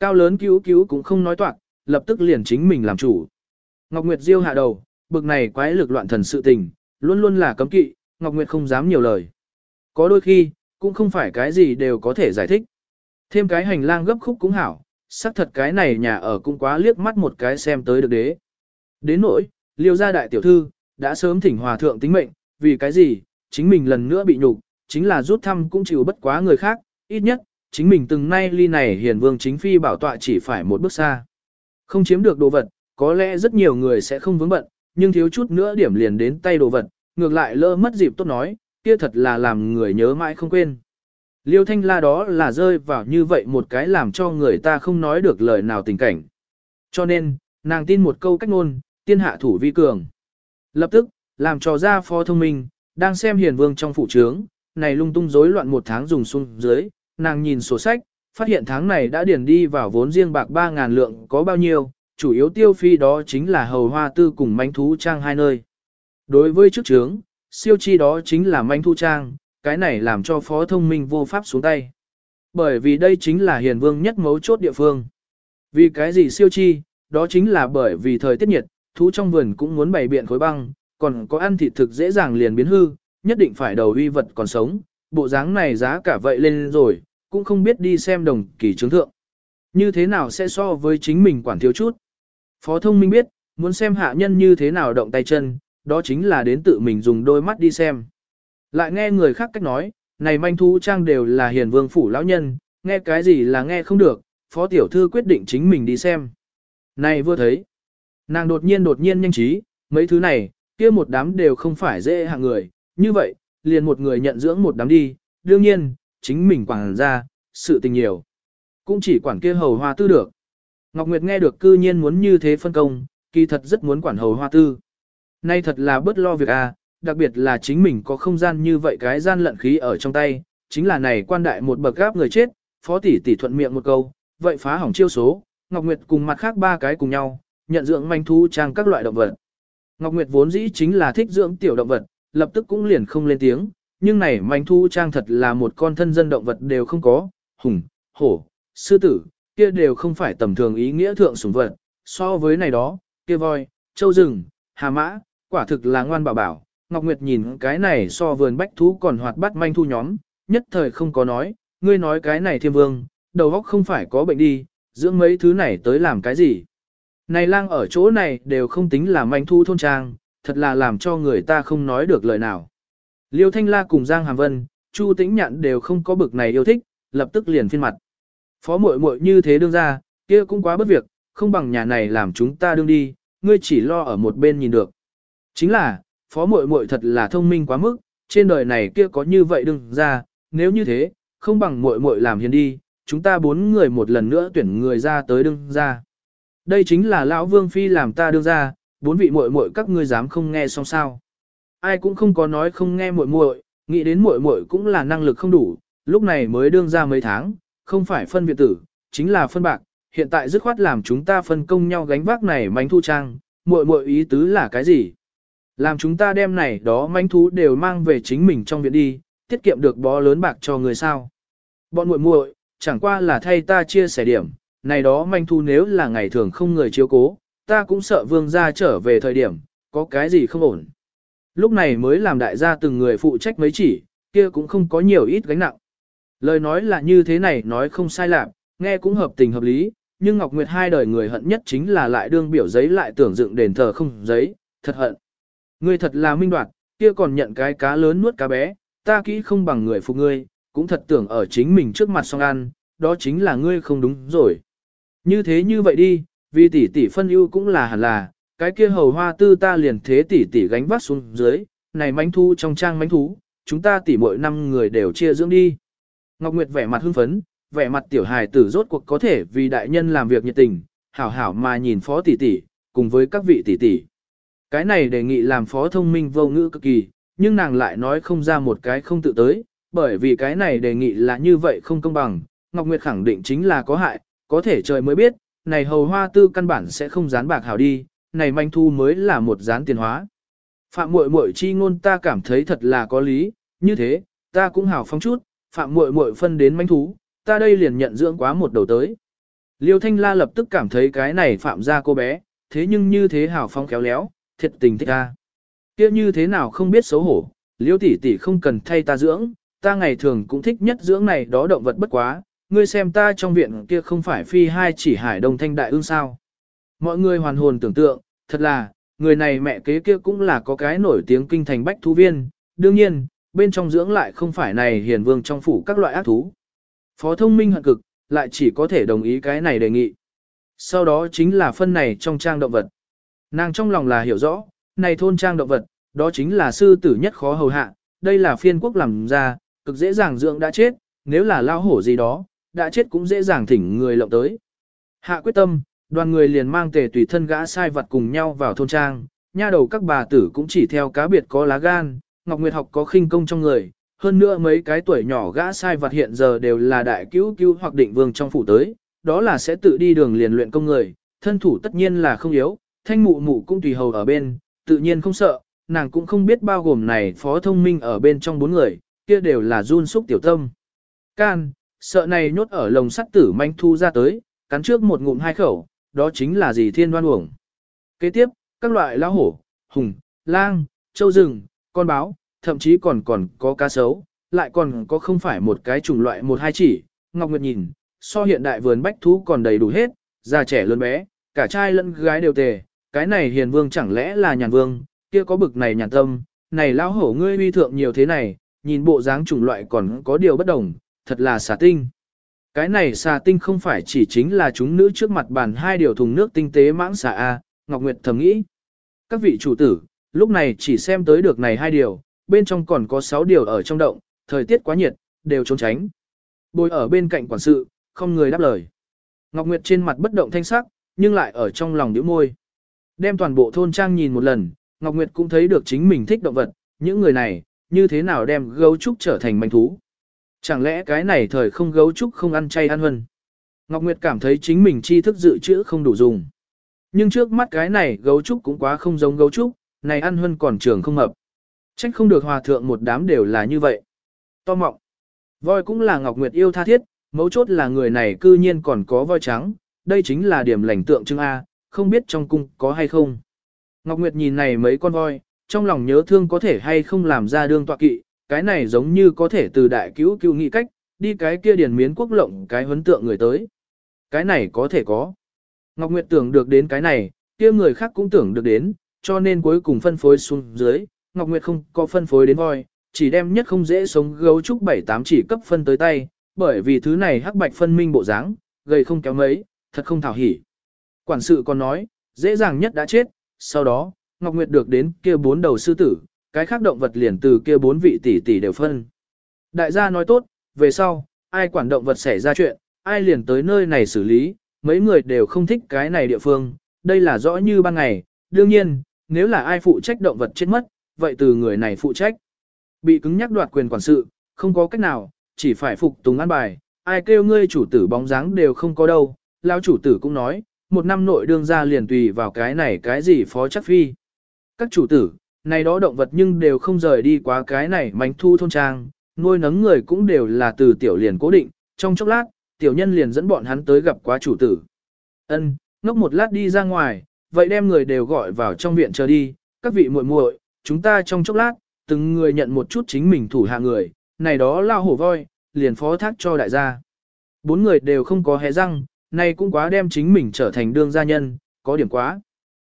Cao lớn cứu cứu cũng không nói toạc, lập tức liền chính mình làm chủ. Ngọc Nguyệt Diêu hạ đầu, bực này quái lực loạn thần sự tình, luôn luôn là cấm kỵ, Ngọc Nguyệt không dám nhiều lời. Có đôi khi, cũng không phải cái gì đều có thể giải thích. Thêm cái hành lang gấp khúc cũng hảo, xác thật cái này nhà ở cũng quá liếc mắt một cái xem tới được đế. Đến nỗi, liêu gia đại tiểu thư, đã sớm thỉnh hòa thượng tính mệnh, vì cái gì, chính mình lần nữa bị nhục, chính là rút thăm cũng chịu bất quá người khác, ít nhất, chính mình từng nay ly này hiền vương chính phi bảo tọa chỉ phải một bước xa. Không chiếm được đồ vật, có lẽ rất nhiều người sẽ không vướng bận, nhưng thiếu chút nữa điểm liền đến tay đồ vật, ngược lại lỡ mất dịp tốt nói, kia thật là làm người nhớ mãi không quên. Liêu thanh la đó là rơi vào như vậy một cái làm cho người ta không nói được lời nào tình cảnh. Cho nên, nàng tin một câu cách ngôn, tiên hạ thủ vi cường. Lập tức, làm trò ra phó thông minh, đang xem hiền vương trong phủ trướng, này lung tung rối loạn một tháng dùng xuống dưới, nàng nhìn sổ sách, phát hiện tháng này đã điền đi vào vốn riêng bạc 3.000 lượng có bao nhiêu, chủ yếu tiêu phi đó chính là hầu hoa tư cùng manh thú trang hai nơi. Đối với chức trướng, siêu chi đó chính là manh thú trang, cái này làm cho phó thông minh vô pháp xuống tay. Bởi vì đây chính là hiền vương nhất mấu chốt địa phương. Vì cái gì siêu chi, đó chính là bởi vì thời tiết nhiệt, thú trong vườn cũng muốn bày biện khối băng, còn có ăn thịt thực dễ dàng liền biến hư, nhất định phải đầu uy vật còn sống, bộ dáng này giá cả vậy lên rồi, cũng không biết đi xem đồng kỳ chứng thượng. Như thế nào sẽ so với chính mình quản thiếu chút. Phó thông minh biết, muốn xem hạ nhân như thế nào động tay chân, đó chính là đến tự mình dùng đôi mắt đi xem. Lại nghe người khác cách nói, này manh thú trang đều là hiền vương phủ lão nhân, nghe cái gì là nghe không được, phó tiểu thư quyết định chính mình đi xem. Này vừa thấy, nàng đột nhiên đột nhiên nhanh trí, mấy thứ này, kia một đám đều không phải dễ hạng người, như vậy, liền một người nhận dưỡng một đám đi, đương nhiên, chính mình quản ra, sự tình nhiều. Cũng chỉ quản kia hầu hoa tư được. Ngọc Nguyệt nghe được cư nhiên muốn như thế phân công, kỳ thật rất muốn quản hầu hoa tư. Nay thật là bất lo việc à, đặc biệt là chính mình có không gian như vậy cái gian lận khí ở trong tay, chính là này quan đại một bậc gáp người chết, phó tỷ tỷ thuận miệng một câu, vậy phá hỏng chiêu số, Ngọc Nguyệt cùng mặt khác ba cái cùng nhau, nhận dưỡng manh thú trang các loại động vật. Ngọc Nguyệt vốn dĩ chính là thích dưỡng tiểu động vật, lập tức cũng liền không lên tiếng, nhưng này manh thu trang thật là một con thân dân động vật đều không có, hùng, hổ, sư tử, kia đều không phải tầm thường ý nghĩa thượng sủng vật, so với này đó, kia voi, châu rừng, hà mã, quả thực là ngoan bảo bảo. Ngọc Nguyệt nhìn cái này so vườn bách thú còn hoạt bát manh thu nhóm, nhất thời không có nói, ngươi nói cái này thiên vương, đầu óc không phải có bệnh đi, dưỡng mấy thứ này tới làm cái gì. Này lang ở chỗ này đều không tính là manh thu thôn trang, thật là làm cho người ta không nói được lời nào. Liêu Thanh La cùng Giang Hàm Vân, Chu Tĩnh Nhạn đều không có bực này yêu thích, lập tức liền phiên mặt. Phó muội muội như thế đương ra, kia cũng quá bất việc, không bằng nhà này làm chúng ta đương đi, ngươi chỉ lo ở một bên nhìn được. Chính là, phó muội muội thật là thông minh quá mức, trên đời này kia có như vậy đương ra, nếu như thế, không bằng muội muội làm hiền đi, chúng ta bốn người một lần nữa tuyển người ra tới đương ra. Đây chính là lão Vương phi làm ta đương ra, bốn vị muội muội các ngươi dám không nghe xong sao? Ai cũng không có nói không nghe muội muội, nghĩ đến muội muội cũng là năng lực không đủ, lúc này mới đương ra mấy tháng, không phải phân viện tử, chính là phân bạc, hiện tại dứt khoát làm chúng ta phân công nhau gánh vác này manh thu trang, muội muội ý tứ là cái gì? Làm chúng ta đem này đó manh thú đều mang về chính mình trong viện đi, tiết kiệm được bó lớn bạc cho người sao. Bọn muội muội chẳng qua là thay ta chia sẻ điểm, này đó manh thu nếu là ngày thường không người chiếu cố, ta cũng sợ vương gia trở về thời điểm, có cái gì không ổn. Lúc này mới làm đại gia từng người phụ trách mấy chỉ, kia cũng không có nhiều ít gánh nặng. Lời nói là như thế này nói không sai lạc, nghe cũng hợp tình hợp lý, nhưng Ngọc Nguyệt hai đời người hận nhất chính là lại đương biểu giấy lại tưởng dựng đền thờ không giấy, thật hận. Ngươi thật là minh đoạt, kia còn nhận cái cá lớn nuốt cá bé, ta kỹ không bằng người phục ngươi, cũng thật tưởng ở chính mình trước mặt song ăn, đó chính là ngươi không đúng rồi. Như thế như vậy đi, vì tỷ tỷ phân ưu cũng là hẳn là, cái kia hầu hoa tư ta liền thế tỷ tỷ gánh vác xuống dưới, này mánh thu trong trang mánh thú, chúng ta tỷ mỗi năm người đều chia dưỡng đi. Ngọc Nguyệt vẻ mặt hưng phấn, vẻ mặt tiểu hài tử rốt cuộc có thể vì đại nhân làm việc nhiệt tình, hảo hảo mà nhìn phó tỷ tỷ, cùng với các vị tỷ tỷ. Cái này đề nghị làm phó thông minh vô ngữ cực kỳ, nhưng nàng lại nói không ra một cái không tự tới, bởi vì cái này đề nghị là như vậy không công bằng, Ngọc Nguyệt khẳng định chính là có hại, có thể trời mới biết, này hầu hoa tư căn bản sẽ không dán bạc hảo đi, này manh thu mới là một gián tiền hóa. Phạm muội muội chi ngôn ta cảm thấy thật là có lý, như thế, ta cũng hảo phong chút, phạm muội muội phân đến manh thú, ta đây liền nhận dưỡng quá một đầu tới. Liêu Thanh La lập tức cảm thấy cái này phạm ra cô bé, thế nhưng như thế hào phong khéo léo, thiệt tình thích ta. Kia như thế nào không biết xấu hổ, Liêu tỷ tỷ không cần thay ta dưỡng, ta ngày thường cũng thích nhất dưỡng này đó động vật bất quá, ngươi xem ta trong viện kia không phải phi hai chỉ hải đông thanh đại ương sao. Mọi người hoàn hồn tưởng tượng, thật là, người này mẹ kế kia cũng là có cái nổi tiếng kinh thành bách thú viên, đương nhiên, bên trong dưỡng lại không phải này hiền vương trong phủ các loại ác thú. Phó thông minh hận cực, lại chỉ có thể đồng ý cái này đề nghị. Sau đó chính là phân này trong trang động vật. Nàng trong lòng là hiểu rõ, này thôn trang động vật, đó chính là sư tử nhất khó hầu hạ, đây là phiên quốc làm ra, cực dễ dàng dưỡng đã chết, nếu là lao hổ gì đó, đã chết cũng dễ dàng thỉnh người lộng tới. Hạ quyết tâm, đoàn người liền mang tề tùy thân gã sai vật cùng nhau vào thôn trang, nha đầu các bà tử cũng chỉ theo cá biệt có lá gan, Ngọc Nguyệt học có khinh công trong người, hơn nữa mấy cái tuổi nhỏ gã sai vật hiện giờ đều là đại cứu cứu hoặc định vương trong phủ tới, đó là sẽ tự đi đường liền luyện công người, thân thủ tất nhiên là không yếu, thanh mụ mụ cũng tùy hầu ở bên, tự nhiên không sợ, nàng cũng không biết bao gồm này phó thông minh ở bên trong bốn người, kia đều là run xúc tiểu tâm. Can, sợ này nhốt ở lồng sắt tử manh thu ra tới, cắn trước một ngụm hai khẩu, đó chính là gì thiên đoan uổng. Kế tiếp, các loại lão hổ, hùng, lang, châu rừng, con báo, thậm chí còn còn có cá sấu, lại còn có không phải một cái chủng loại một hai chỉ, Ngọc Nguyệt nhìn, so hiện đại vườn bách thú còn đầy đủ hết, già trẻ lớn bé, cả trai lẫn gái đều tề, cái này hiền vương chẳng lẽ là nhàn vương, kia có bực này nhàn tâm, này lão hổ ngươi uy thượng nhiều thế này, nhìn bộ dáng chủng loại còn có điều bất đồng, thật là xà tinh. Cái này xà tinh không phải chỉ chính là chúng nữ trước mặt bàn hai điều thùng nước tinh tế mãng xà A, Ngọc Nguyệt thầm nghĩ. Các vị chủ tử, lúc này chỉ xem tới được này hai điều, bên trong còn có sáu điều ở trong động, thời tiết quá nhiệt, đều trốn tránh. Bồi ở bên cạnh quản sự, không người đáp lời. Ngọc Nguyệt trên mặt bất động thanh sắc, nhưng lại ở trong lòng nhíu môi. Đem toàn bộ thôn trang nhìn một lần, Ngọc Nguyệt cũng thấy được chính mình thích động vật, những người này, như thế nào đem gấu trúc trở thành manh thú. Chẳng lẽ cái này thời không gấu trúc không ăn chay ăn hân? Ngọc Nguyệt cảm thấy chính mình tri thức dự trữ không đủ dùng. Nhưng trước mắt cái này gấu trúc cũng quá không giống gấu trúc, này ăn hân còn trường không hợp. Trách không được hòa thượng một đám đều là như vậy. To mọng. Voi cũng là Ngọc Nguyệt yêu tha thiết, mấu chốt là người này cư nhiên còn có voi trắng, đây chính là điểm lành tượng trưng A, không biết trong cung có hay không. Ngọc Nguyệt nhìn này mấy con voi, trong lòng nhớ thương có thể hay không làm ra đương tọa kỵ, cái này giống như có thể từ đại cứu cứu nghị cách, đi cái kia điền miến quốc lộng cái huấn tượng người tới. Cái này có thể có. Ngọc Nguyệt tưởng được đến cái này, kia người khác cũng tưởng được đến, cho nên cuối cùng phân phối xuống dưới, Ngọc Nguyệt không có phân phối đến voi, chỉ đem nhất không dễ sống gấu trúc bảy tám chỉ cấp phân tới tay, bởi vì thứ này hắc bạch phân minh bộ dáng, gầy không kéo mấy, thật không thảo hỉ. Quản sự còn nói, dễ dàng nhất đã chết, sau đó, Ngọc Nguyệt được đến kia bốn đầu sư tử, cái khác động vật liền từ kia bốn vị tỷ tỷ đều phân. Đại gia nói tốt, về sau, ai quản động vật xảy ra chuyện, ai liền tới nơi này xử lý, mấy người đều không thích cái này địa phương, đây là rõ như ban ngày, đương nhiên, nếu là ai phụ trách động vật chết mất, vậy từ người này phụ trách. Bị cứng nhắc đoạt quyền quản sự, không có cách nào, chỉ phải phục tùng an bài, ai kêu ngươi chủ tử bóng dáng đều không có đâu, lão chủ tử cũng nói, một năm nội đương ra liền tùy vào cái này cái gì phó chắc phi. Các chủ tử, này đó động vật nhưng đều không rời đi quá cái này mánh thu thôn trang, nuôi nấng người cũng đều là từ tiểu liền cố định, trong chốc lát, tiểu nhân liền dẫn bọn hắn tới gặp quá chủ tử. Ân, ngốc một lát đi ra ngoài, vậy đem người đều gọi vào trong viện chờ đi, các vị muội muội, chúng ta trong chốc lát, từng người nhận một chút chính mình thủ hạ người, này đó lao hổ voi, liền phó thác cho đại gia. Bốn người đều không có hé răng, này cũng quá đem chính mình trở thành đương gia nhân, có điểm quá.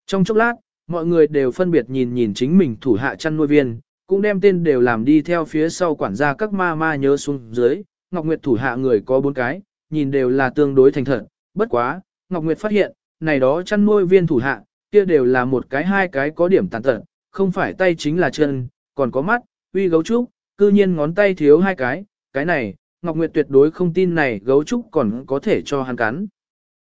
Trong chốc lát, mọi người đều phân biệt nhìn nhìn chính mình thủ hạ chăn nuôi viên, cũng đem tên đều làm đi theo phía sau quản gia các ma ma nhớ xuống dưới, Ngọc Nguyệt thủ hạ người có bốn cái, nhìn đều là tương đối thành thật, bất quá, Ngọc Nguyệt phát hiện, này đó chăn nuôi viên thủ hạ, kia đều là một cái hai cái có điểm tàn tật, không phải tay chính là chân, còn có mắt, uy gấu trúc, cư nhiên ngón tay thiếu hai cái, cái này, Ngọc Nguyệt tuyệt đối không tin này gấu trúc còn có thể cho hắn cắn.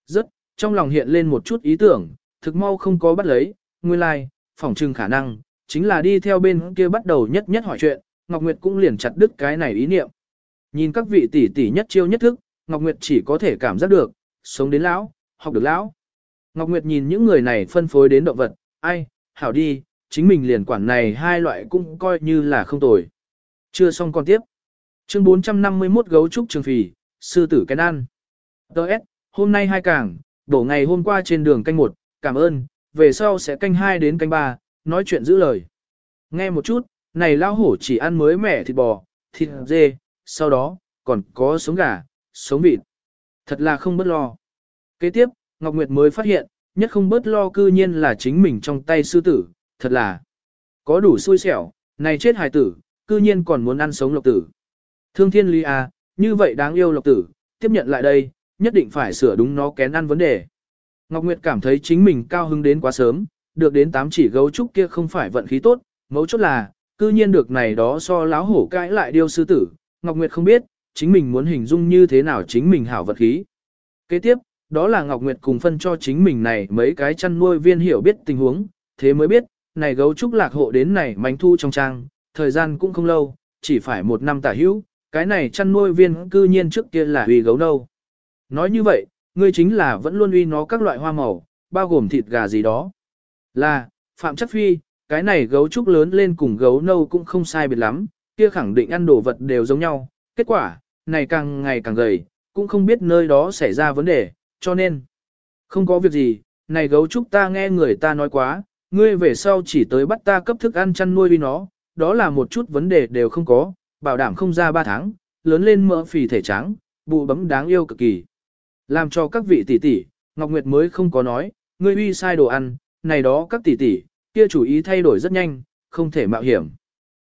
Rất, trong lòng hiện lên một chút ý tưởng, thực mau không có bắt lấy, nguyên lai, like, phỏng trừng khả năng, chính là đi theo bên kia bắt đầu nhất nhất hỏi chuyện, Ngọc Nguyệt cũng liền chặt đứt cái này ý niệm. Nhìn các vị tỷ tỷ nhất chiêu nhất thức, Ngọc Nguyệt chỉ có thể cảm giác được, sống đến lão, học được lão. Ngọc Nguyệt nhìn những người này phân phối đến động vật, ai, hảo đi, chính mình liền quản này hai loại cũng coi như là không tồi. Chưa xong con tiếp. Chương 451 gấu trúc trường phì, sư tử cái ăn. Đợt, hôm nay hai càng, đổ ngày hôm qua trên đường canh một, cảm ơn, về sau sẽ canh hai đến canh ba, nói chuyện giữ lời. Nghe một chút, này lao hổ chỉ ăn mới mẻ thịt bò, thịt dê, sau đó, còn có sống gà, sống vịt. Thật là không bất lo. Kế tiếp, Ngọc Nguyệt mới phát hiện, nhất không bớt lo cư nhiên là chính mình trong tay sư tử, thật là có đủ xui xẻo, này chết hài tử, cư nhiên còn muốn ăn sống lộc tử. Thương thiên lý à, như vậy đáng yêu lộc tử, tiếp nhận lại đây, nhất định phải sửa đúng nó kén ăn vấn đề. Ngọc Nguyệt cảm thấy chính mình cao hứng đến quá sớm, được đến tám chỉ gấu trúc kia không phải vận khí tốt, mấu chốt là, cư nhiên được này đó so láo hổ cãi lại điêu sư tử, Ngọc Nguyệt không biết, chính mình muốn hình dung như thế nào chính mình hảo vận khí. Kế tiếp, đó là Ngọc Nguyệt cùng phân cho chính mình này mấy cái chăn nuôi viên hiểu biết tình huống, thế mới biết, này gấu trúc lạc hộ đến này mánh thu trong trang, thời gian cũng không lâu, chỉ phải một năm tả hữu, cái này chăn nuôi viên cư nhiên trước kia là vì gấu nâu. Nói như vậy, ngươi chính là vẫn luôn uy nó các loại hoa màu, bao gồm thịt gà gì đó. Là, Phạm Chất Phi, cái này gấu trúc lớn lên cùng gấu nâu cũng không sai biệt lắm, kia khẳng định ăn đồ vật đều giống nhau, kết quả, này càng ngày càng gầy, cũng không biết nơi đó xảy ra vấn đề, cho nên, không có việc gì, này gấu trúc ta nghe người ta nói quá, ngươi về sau chỉ tới bắt ta cấp thức ăn chăn nuôi vì nó, đó là một chút vấn đề đều không có, bảo đảm không ra 3 tháng, lớn lên mỡ phì thể trắng, bụ bấm đáng yêu cực kỳ. Làm cho các vị tỷ tỷ, Ngọc Nguyệt mới không có nói, ngươi uy sai đồ ăn, này đó các tỷ tỷ, kia chủ ý thay đổi rất nhanh, không thể mạo hiểm.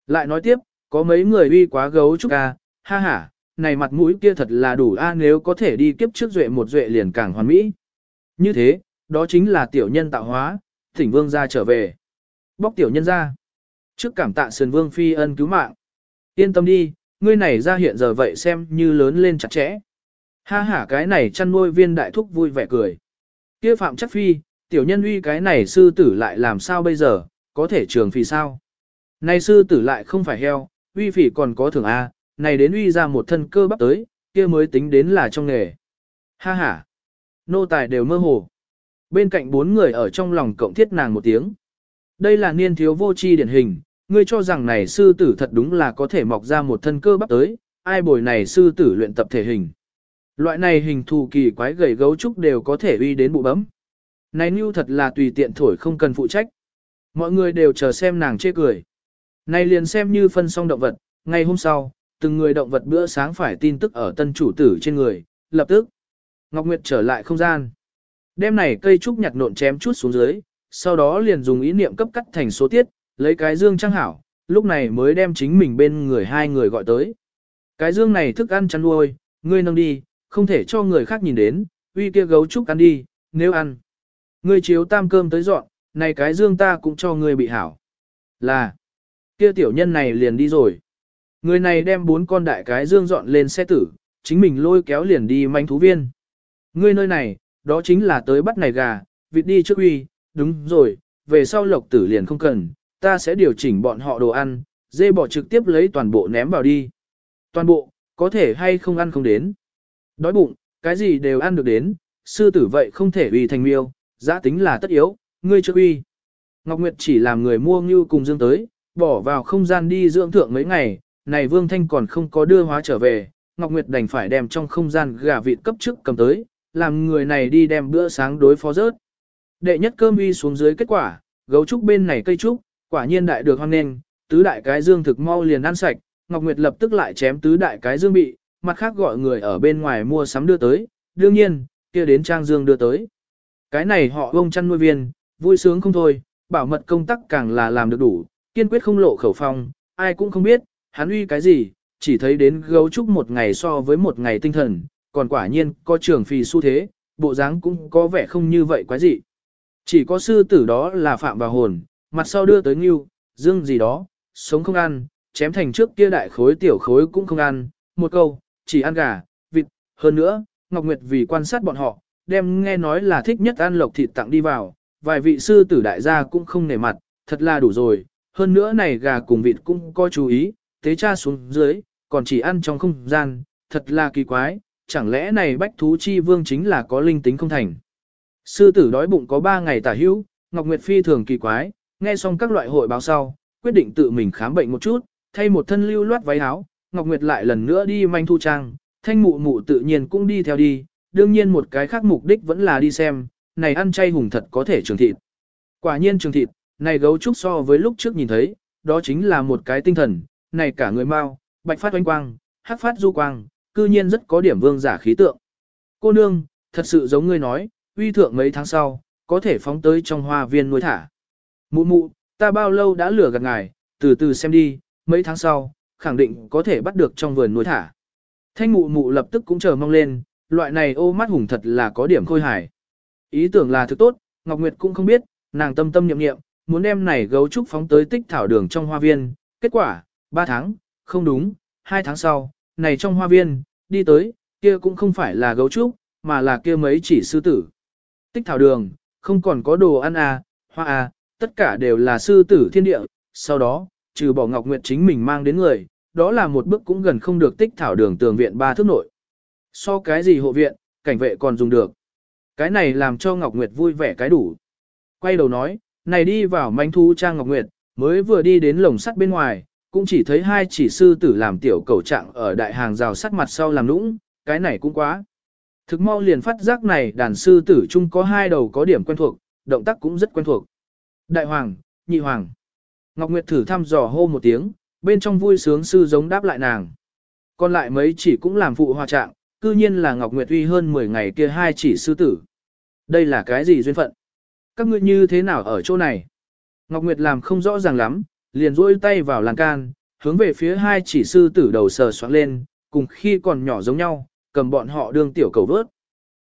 Lại nói tiếp, có mấy người uy quá gấu trúc ca, ha ha, này mặt mũi kia thật là đủ a nếu có thể đi kiếp trước duệ một duệ liền càng hoàn mỹ. Như thế, đó chính là tiểu nhân tạo hóa, thỉnh vương gia trở về. Bóc tiểu nhân ra. Trước cảm tạ sườn vương phi ân cứu mạng. Yên tâm đi, ngươi này ra hiện giờ vậy xem như lớn lên chặt chẽ. Ha ha cái này chăn nuôi viên đại thúc vui vẻ cười. Kia phạm chắc phi, tiểu nhân uy cái này sư tử lại làm sao bây giờ, có thể trường phì sao? Này sư tử lại không phải heo, uy phỉ còn có thưởng A, này đến uy ra một thân cơ bắp tới, kia mới tính đến là trong nghề. Ha ha, nô tài đều mơ hồ. Bên cạnh bốn người ở trong lòng cộng thiết nàng một tiếng. Đây là niên thiếu vô tri điển hình, ngươi cho rằng này sư tử thật đúng là có thể mọc ra một thân cơ bắp tới, ai bồi này sư tử luyện tập thể hình. Loại này hình thù kỳ quái gầy gấu trúc đều có thể uy đến bụ bấm. Này Nhu thật là tùy tiện thổi không cần phụ trách. Mọi người đều chờ xem nàng chê cười. Này liền xem như phân xong động vật, ngày hôm sau, từng người động vật bữa sáng phải tin tức ở tân chủ tử trên người, lập tức. Ngọc Nguyệt trở lại không gian. Đêm này cây trúc nhặt nộn chém chút xuống dưới, sau đó liền dùng ý niệm cấp cắt thành số tiết, lấy cái dương trang hảo, lúc này mới đem chính mình bên người hai người gọi tới. Cái dương này thức ăn chăn nuôi, ngươi nâng đi, không thể cho người khác nhìn đến, uy kia gấu trúc ăn đi, nếu ăn. Ngươi chiếu tam cơm tới dọn, này cái dương ta cũng cho ngươi bị hảo. Là, kia tiểu nhân này liền đi rồi. Người này đem bốn con đại cái dương dọn lên xe tử, chính mình lôi kéo liền đi manh thú viên. Ngươi nơi này, đó chính là tới bắt này gà, vịt đi trước uy, đúng rồi, về sau lộc tử liền không cần, ta sẽ điều chỉnh bọn họ đồ ăn, dê bỏ trực tiếp lấy toàn bộ ném vào đi. Toàn bộ, có thể hay không ăn không đến. Đói bụng, cái gì đều ăn được đến, sư tử vậy không thể uy thành miêu, giá tính là tất yếu, ngươi chưa uy. Ngọc Nguyệt chỉ làm người mua ngưu cùng dương tới, bỏ vào không gian đi dưỡng thượng mấy ngày, này Vương Thanh còn không có đưa hóa trở về, Ngọc Nguyệt đành phải đem trong không gian gà vịt cấp trước cầm tới, làm người này đi đem bữa sáng đối phó rớt. Đệ nhất cơm uy xuống dưới kết quả, gấu trúc bên này cây trúc, quả nhiên đại được hoang nghênh, tứ đại cái dương thực mau liền ăn sạch, Ngọc Nguyệt lập tức lại chém tứ đại cái dương bị, mặt khác gọi người ở bên ngoài mua sắm đưa tới, đương nhiên, kia đến trang dương đưa tới. Cái này họ ông chăn nuôi viên, vui sướng không thôi, bảo mật công tác càng là làm được đủ, kiên quyết không lộ khẩu phong, ai cũng không biết, hắn uy cái gì, chỉ thấy đến gấu trúc một ngày so với một ngày tinh thần, còn quả nhiên có trưởng phì xu thế, bộ dáng cũng có vẻ không như vậy quái gì. Chỉ có sư tử đó là phạm vào hồn, mặt sau đưa tới ngưu, dương gì đó, sống không ăn, chém thành trước kia đại khối tiểu khối cũng không ăn, một câu, chỉ ăn gà, vịt, hơn nữa, Ngọc Nguyệt vì quan sát bọn họ, đem nghe nói là thích nhất ăn lộc thịt tặng đi vào, vài vị sư tử đại gia cũng không nể mặt, thật là đủ rồi, hơn nữa này gà cùng vịt cũng có chú ý, tế cha xuống dưới, còn chỉ ăn trong không gian, thật là kỳ quái, chẳng lẽ này bách thú chi vương chính là có linh tính không thành. Sư tử đói bụng có 3 ngày tả hữu, Ngọc Nguyệt Phi thường kỳ quái, nghe xong các loại hội báo sau, quyết định tự mình khám bệnh một chút, thay một thân lưu loát váy áo, Ngọc Nguyệt lại lần nữa đi manh thu trang, thanh mụ mụ tự nhiên cũng đi theo đi, đương nhiên một cái khác mục đích vẫn là đi xem, này ăn chay hùng thật có thể trường thịt. Quả nhiên trường thịt, này gấu trúc so với lúc trước nhìn thấy, đó chính là một cái tinh thần, này cả người mau, bạch phát oanh quang, hắc phát du quang, cư nhiên rất có điểm vương giả khí tượng. Cô nương, thật sự giống ngươi nói, uy thượng mấy tháng sau, có thể phóng tới trong hoa viên nuôi thả. Mụ mụ, ta bao lâu đã lừa gạt ngài, từ từ xem đi, mấy tháng sau, khẳng định có thể bắt được trong vườn nuôi thả. Thanh mụ mụ lập tức cũng chờ mong lên, loại này ô mắt hùng thật là có điểm khôi hài. Ý tưởng là thực tốt, Ngọc Nguyệt cũng không biết, nàng tâm tâm niệm niệm, muốn đem này gấu trúc phóng tới tích thảo đường trong hoa viên. Kết quả, 3 tháng, không đúng, 2 tháng sau, này trong hoa viên, đi tới, kia cũng không phải là gấu trúc, mà là kia mấy chỉ sư tử. Tích thảo đường, không còn có đồ ăn à, hoa à, tất cả đều là sư tử thiên địa, sau đó, trừ bỏ Ngọc Nguyệt chính mình mang đến người, đó là một bước cũng gần không được tích thảo đường tường viện ba thước nội. So cái gì hộ viện, cảnh vệ còn dùng được. Cái này làm cho Ngọc Nguyệt vui vẻ cái đủ. Quay đầu nói, này đi vào manh thu trang Ngọc Nguyệt, mới vừa đi đến lồng sắt bên ngoài, cũng chỉ thấy hai chỉ sư tử làm tiểu cầu trạng ở đại hàng rào sắt mặt sau làm nũng, cái này cũng quá. Thực mau liền phát giác này đàn sư tử chung có hai đầu có điểm quen thuộc, động tác cũng rất quen thuộc. Đại hoàng, nhị hoàng. Ngọc Nguyệt thử thăm dò hô một tiếng, bên trong vui sướng sư giống đáp lại nàng. Còn lại mấy chỉ cũng làm phụ hòa trạng, cư nhiên là Ngọc Nguyệt uy hơn 10 ngày kia hai chỉ sư tử. Đây là cái gì duyên phận? Các ngươi như thế nào ở chỗ này? Ngọc Nguyệt làm không rõ ràng lắm, liền duỗi tay vào làn can, hướng về phía hai chỉ sư tử đầu sờ soạn lên, cùng khi còn nhỏ giống nhau, cầm bọn họ đương tiểu cầu vớt.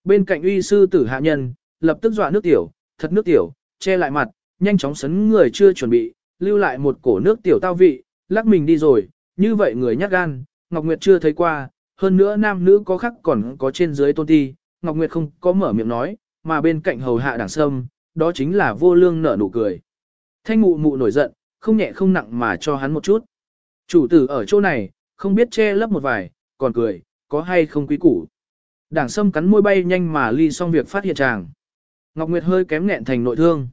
Bên cạnh uy sư tử hạ nhân, lập tức dọa nước tiểu, thật nước tiểu, che lại mặt, nhanh chóng sấn người chưa chuẩn bị, lưu lại một cổ nước tiểu tao vị, lắc mình đi rồi, như vậy người nhát gan, Ngọc Nguyệt chưa thấy qua, hơn nữa nam nữ có khác còn có trên dưới tôn ti, Ngọc Nguyệt không có mở miệng nói, mà bên cạnh hầu hạ đảng sâm, đó chính là vô lương nở nụ cười. Thanh mụ mụ nổi giận, không nhẹ không nặng mà cho hắn một chút. Chủ tử ở chỗ này, không biết che lấp một vài, còn cười, có hay không quý củ. Đảng sâm cắn môi bay nhanh mà ly xong việc phát hiện chàng. Ngọc Nguyệt hơi kém nghẹn thành nội thương.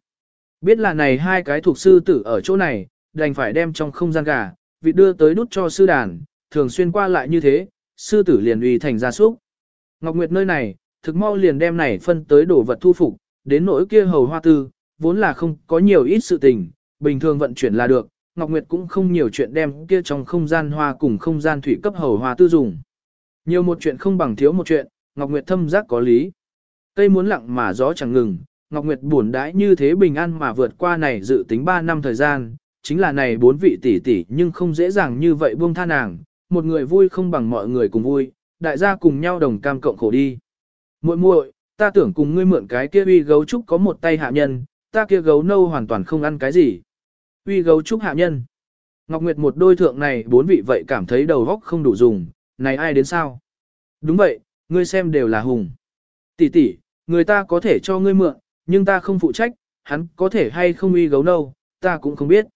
Biết là này hai cái thuộc sư tử ở chỗ này, đành phải đem trong không gian gà, vị đưa tới đút cho sư đàn, thường xuyên qua lại như thế, sư tử liền uy thành gia súc. Ngọc Nguyệt nơi này, thực mau liền đem này phân tới đổ vật thu phục, đến nỗi kia hầu hoa tư, vốn là không có nhiều ít sự tình, bình thường vận chuyển là được, Ngọc Nguyệt cũng không nhiều chuyện đem kia trong không gian hoa cùng không gian thủy cấp hầu hoa tư dùng. Nhiều một chuyện không bằng thiếu một chuyện, Ngọc Nguyệt thâm giác có lý. Cây muốn lặng mà gió chẳng ngừng, Ngọc Nguyệt buồn đãi như thế bình an mà vượt qua này dự tính 3 năm thời gian, chính là này bốn vị tỷ tỷ nhưng không dễ dàng như vậy buông tha nàng, một người vui không bằng mọi người cùng vui, đại gia cùng nhau đồng cam cộng khổ đi. Muội muội, ta tưởng cùng ngươi mượn cái kia uy gấu trúc có một tay hạ nhân, ta kia gấu nâu hoàn toàn không ăn cái gì. Uy gấu trúc hạ nhân. Ngọc Nguyệt một đôi thượng này bốn vị vậy cảm thấy đầu góc không đủ dùng, này ai đến sao? Đúng vậy, ngươi xem đều là hùng. Tỷ tỷ, người ta có thể cho ngươi mượn, nhưng ta không phụ trách, hắn có thể hay không uy gấu nâu, ta cũng không biết.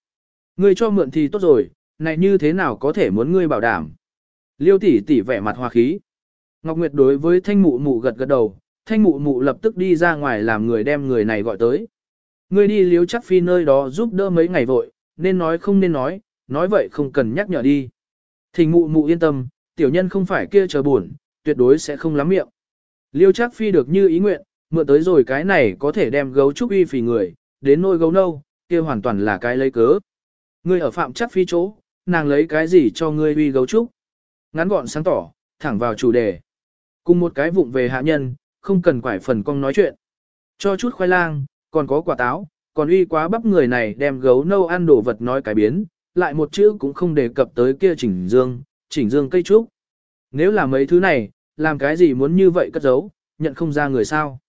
Ngươi cho mượn thì tốt rồi, này như thế nào có thể muốn ngươi bảo đảm. Liêu tỷ tỷ vẻ mặt hòa khí. Ngọc Nguyệt đối với thanh mụ mụ gật gật đầu, thanh mụ mụ lập tức đi ra ngoài làm người đem người này gọi tới. Ngươi đi liếu chắc phi nơi đó giúp đỡ mấy ngày vội, nên nói không nên nói, nói vậy không cần nhắc nhở đi. Thình mụ mụ yên tâm, tiểu nhân không phải kia chờ buồn, tuyệt đối sẽ không lắm miệng. Liêu chắc phi được như ý nguyện, mượn tới rồi cái này có thể đem gấu trúc uy phì người, đến nôi gấu nâu, kia hoàn toàn là cái lấy cớ. Ngươi ở phạm chắc phi chỗ, nàng lấy cái gì cho ngươi uy gấu trúc? Ngắn gọn sáng tỏ, thẳng vào chủ đề. Cùng một cái vụng về hạ nhân, không cần quải phần cong nói chuyện. Cho chút khoai lang, còn có quả táo, còn uy quá bắp người này đem gấu nâu ăn đồ vật nói cái biến, lại một chữ cũng không đề cập tới kia chỉnh dương, chỉnh dương cây trúc. Nếu là mấy thứ này, làm cái gì muốn như vậy cất giấu, nhận không ra người sao.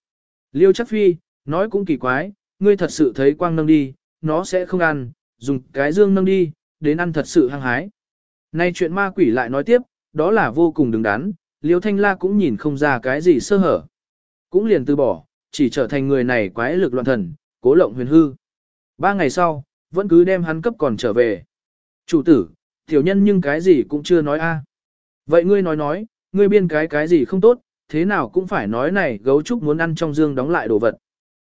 Liêu chắc phi, nói cũng kỳ quái, ngươi thật sự thấy quang nâng đi, nó sẽ không ăn, dùng cái dương nâng đi, đến ăn thật sự hăng hái. Nay chuyện ma quỷ lại nói tiếp, đó là vô cùng đứng đắn, Liêu Thanh La cũng nhìn không ra cái gì sơ hở. Cũng liền từ bỏ, chỉ trở thành người này quái lực loạn thần, cố lộng huyền hư. Ba ngày sau, vẫn cứ đem hắn cấp còn trở về. Chủ tử, tiểu nhân nhưng cái gì cũng chưa nói a. Vậy ngươi nói nói, ngươi biên cái cái gì không tốt, thế nào cũng phải nói này gấu trúc muốn ăn trong dương đóng lại đồ vật.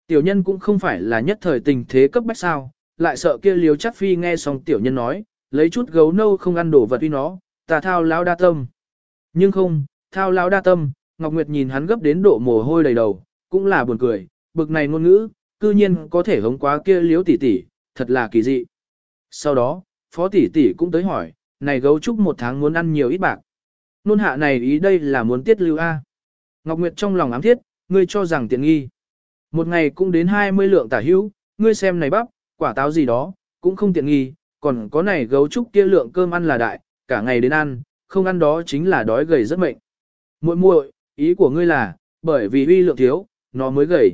Tiểu nhân cũng không phải là nhất thời tình thế cấp bách sao, lại sợ kia liếu chắc phi nghe xong tiểu nhân nói, lấy chút gấu nâu không ăn đồ vật uy nó, ta thao lão đa tâm. Nhưng không, thao lão đa tâm, Ngọc Nguyệt nhìn hắn gấp đến độ mồ hôi đầy đầu, cũng là buồn cười, bực này ngôn ngữ, cư nhiên có thể hống quá kia liếu tỷ tỷ, thật là kỳ dị. Sau đó, phó tỷ tỷ cũng tới hỏi, này gấu trúc một tháng muốn ăn nhiều ít bạc. Nôn hạ này ý đây là muốn tiết lưu A. Ngọc Nguyệt trong lòng ám thiết, ngươi cho rằng tiện nghi. Một ngày cũng đến 20 lượng tả hữu, ngươi xem này bắp, quả táo gì đó, cũng không tiện nghi, còn có này gấu trúc kia lượng cơm ăn là đại, cả ngày đến ăn, không ăn đó chính là đói gầy rất mệnh. Muội muội, ý của ngươi là, bởi vì uy lượng thiếu, nó mới gầy.